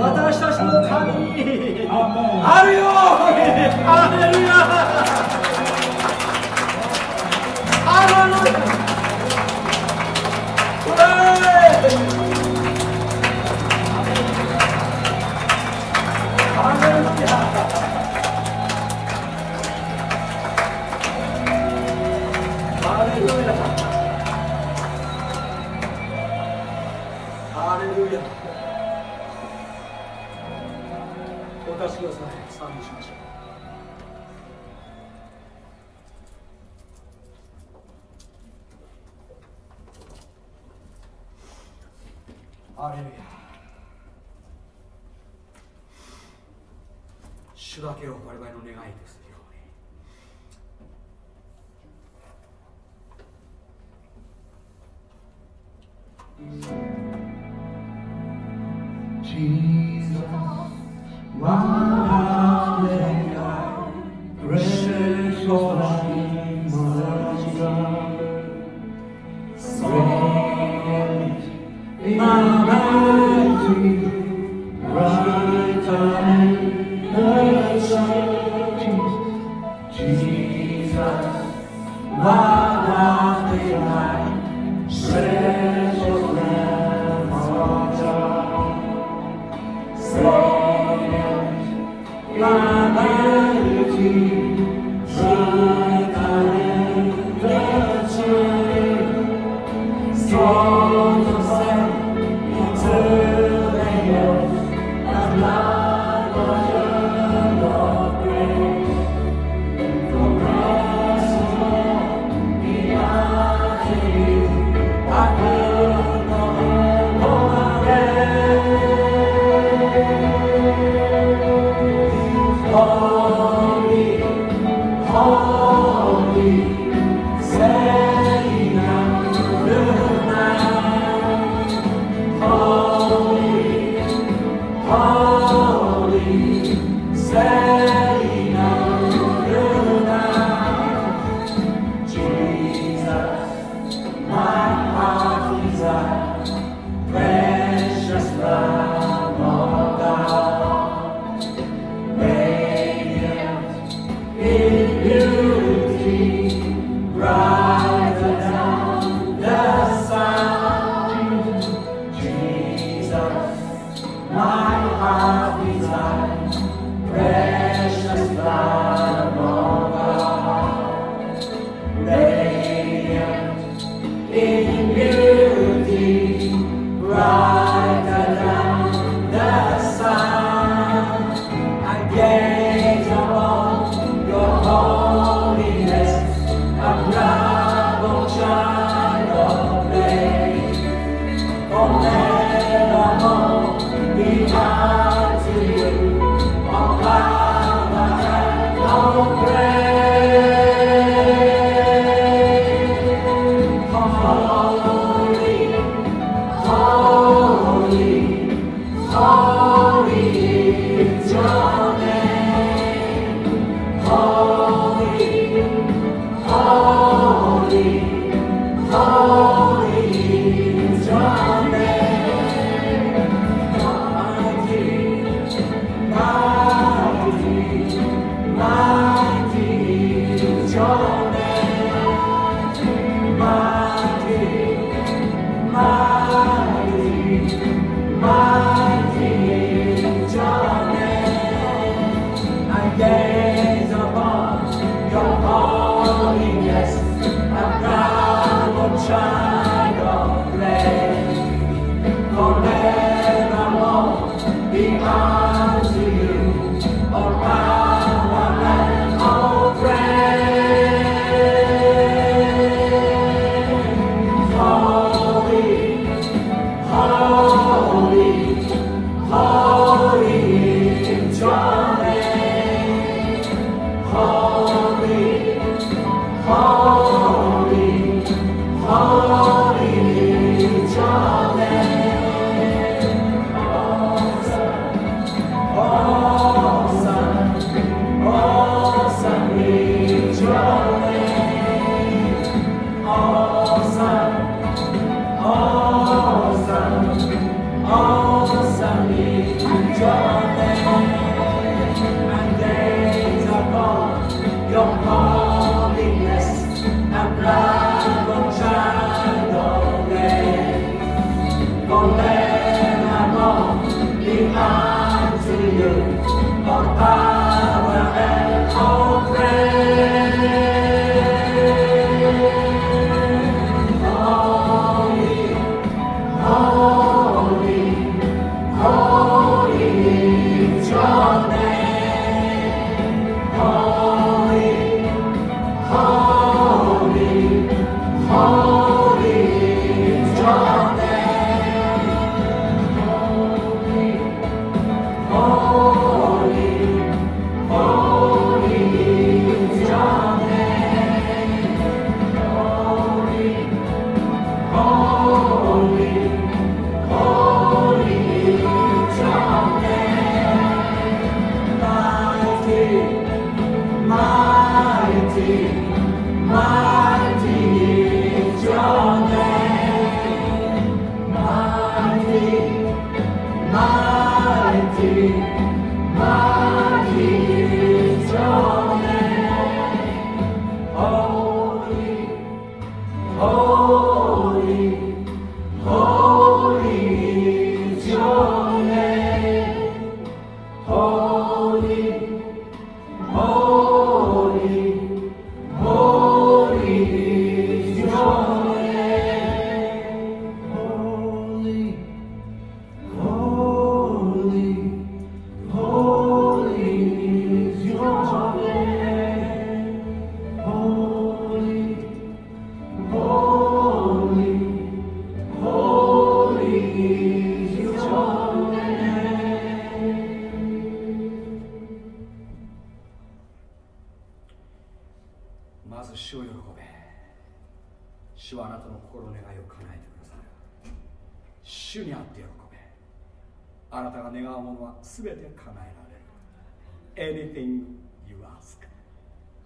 私たちのためにあるよあれるよあれるよ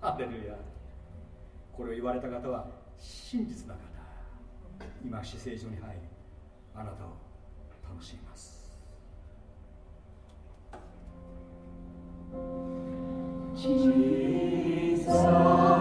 ハレルヤこれを言われた方は真実な方。今死勢上に入りあなたを楽しみます。小さ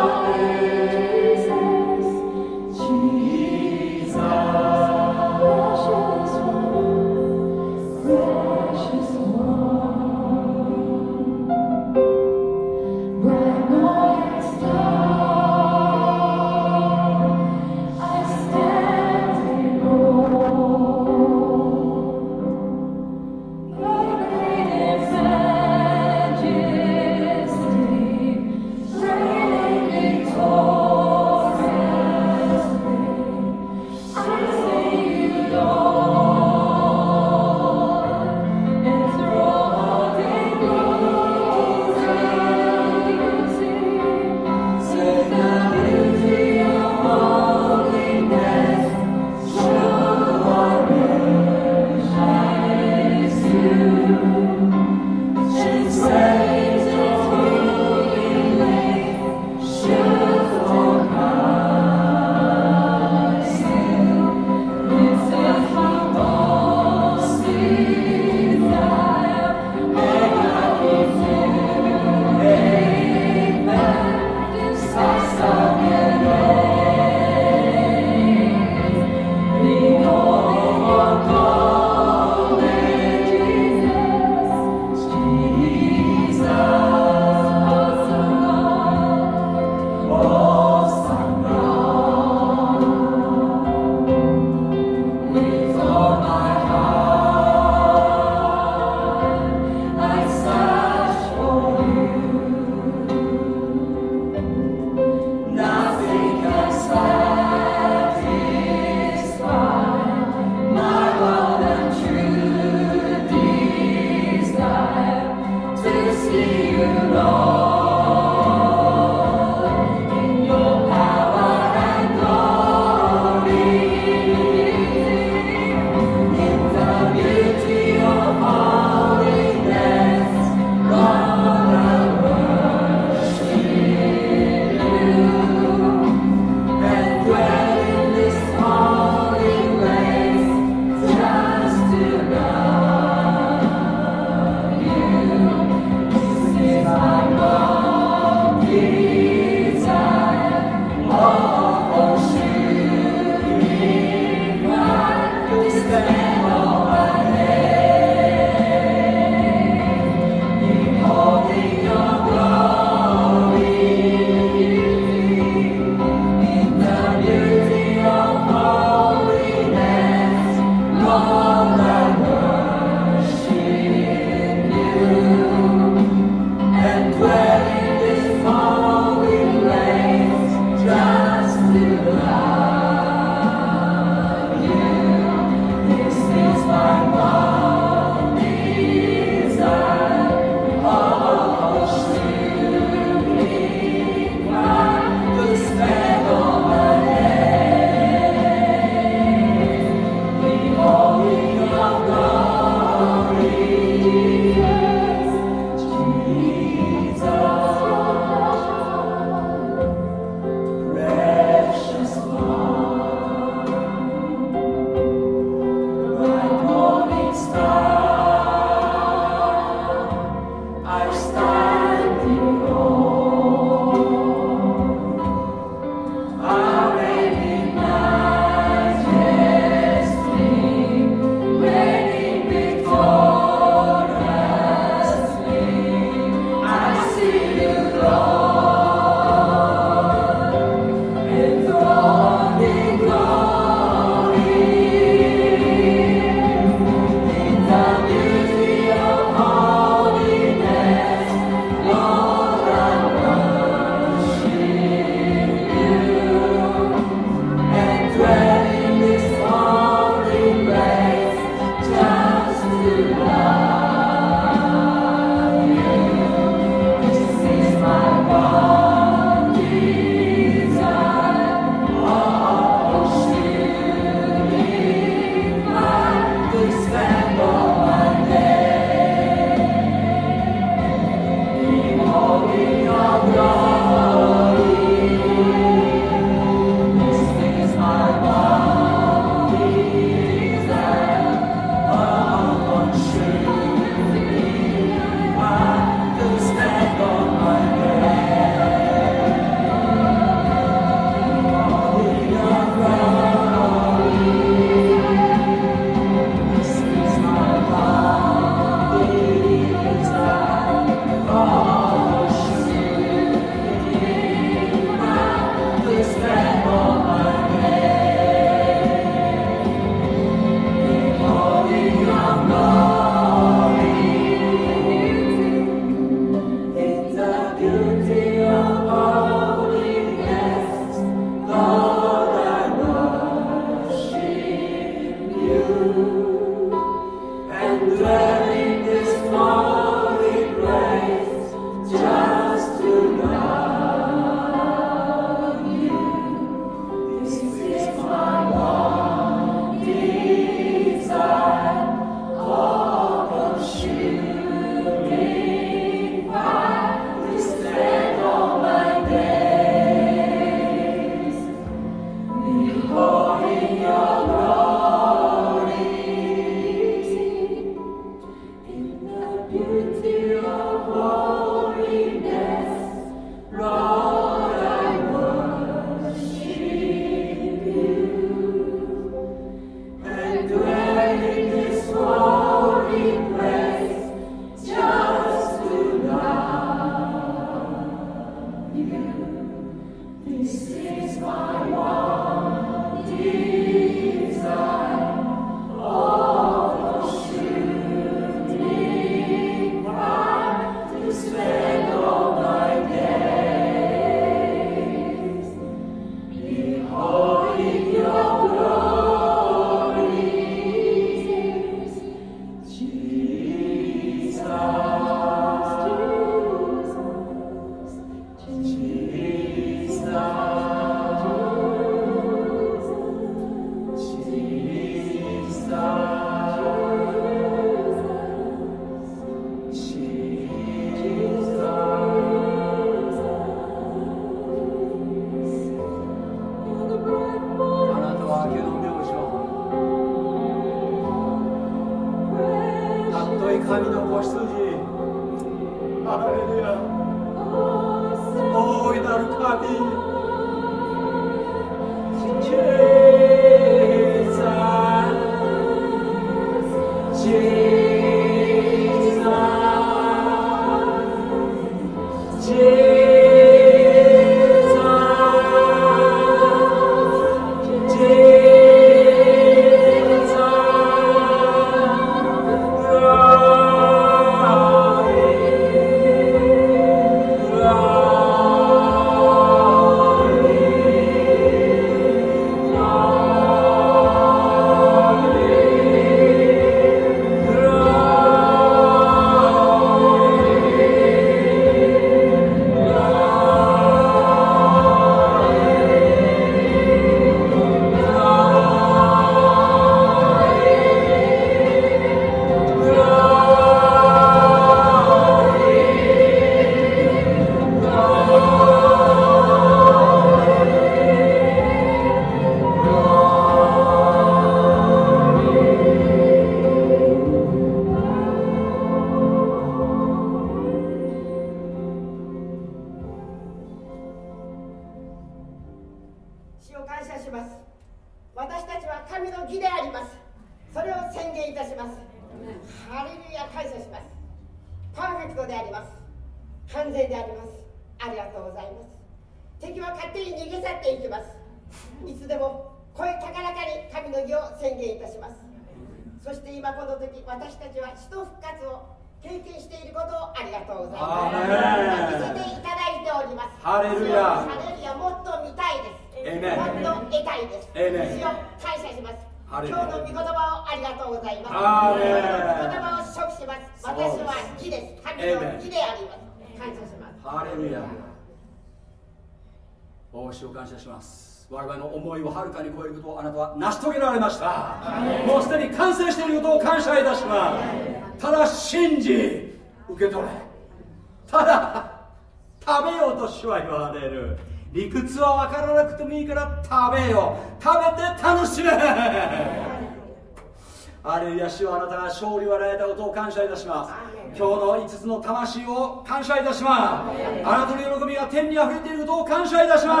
魂を感謝いたします。あなたの喜びが天に溢れていることを感謝いたします。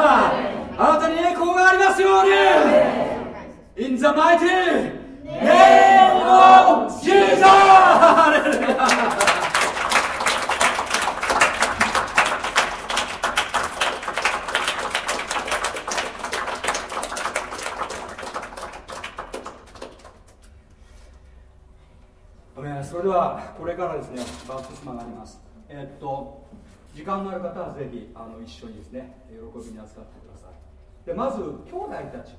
あなたに栄光がありますように。In the mighty name of Jesus! ですねバプスマがあります。えー、っと時間のある方はぜひあの一緒にですね喜びに扱ってください。でまず兄弟たち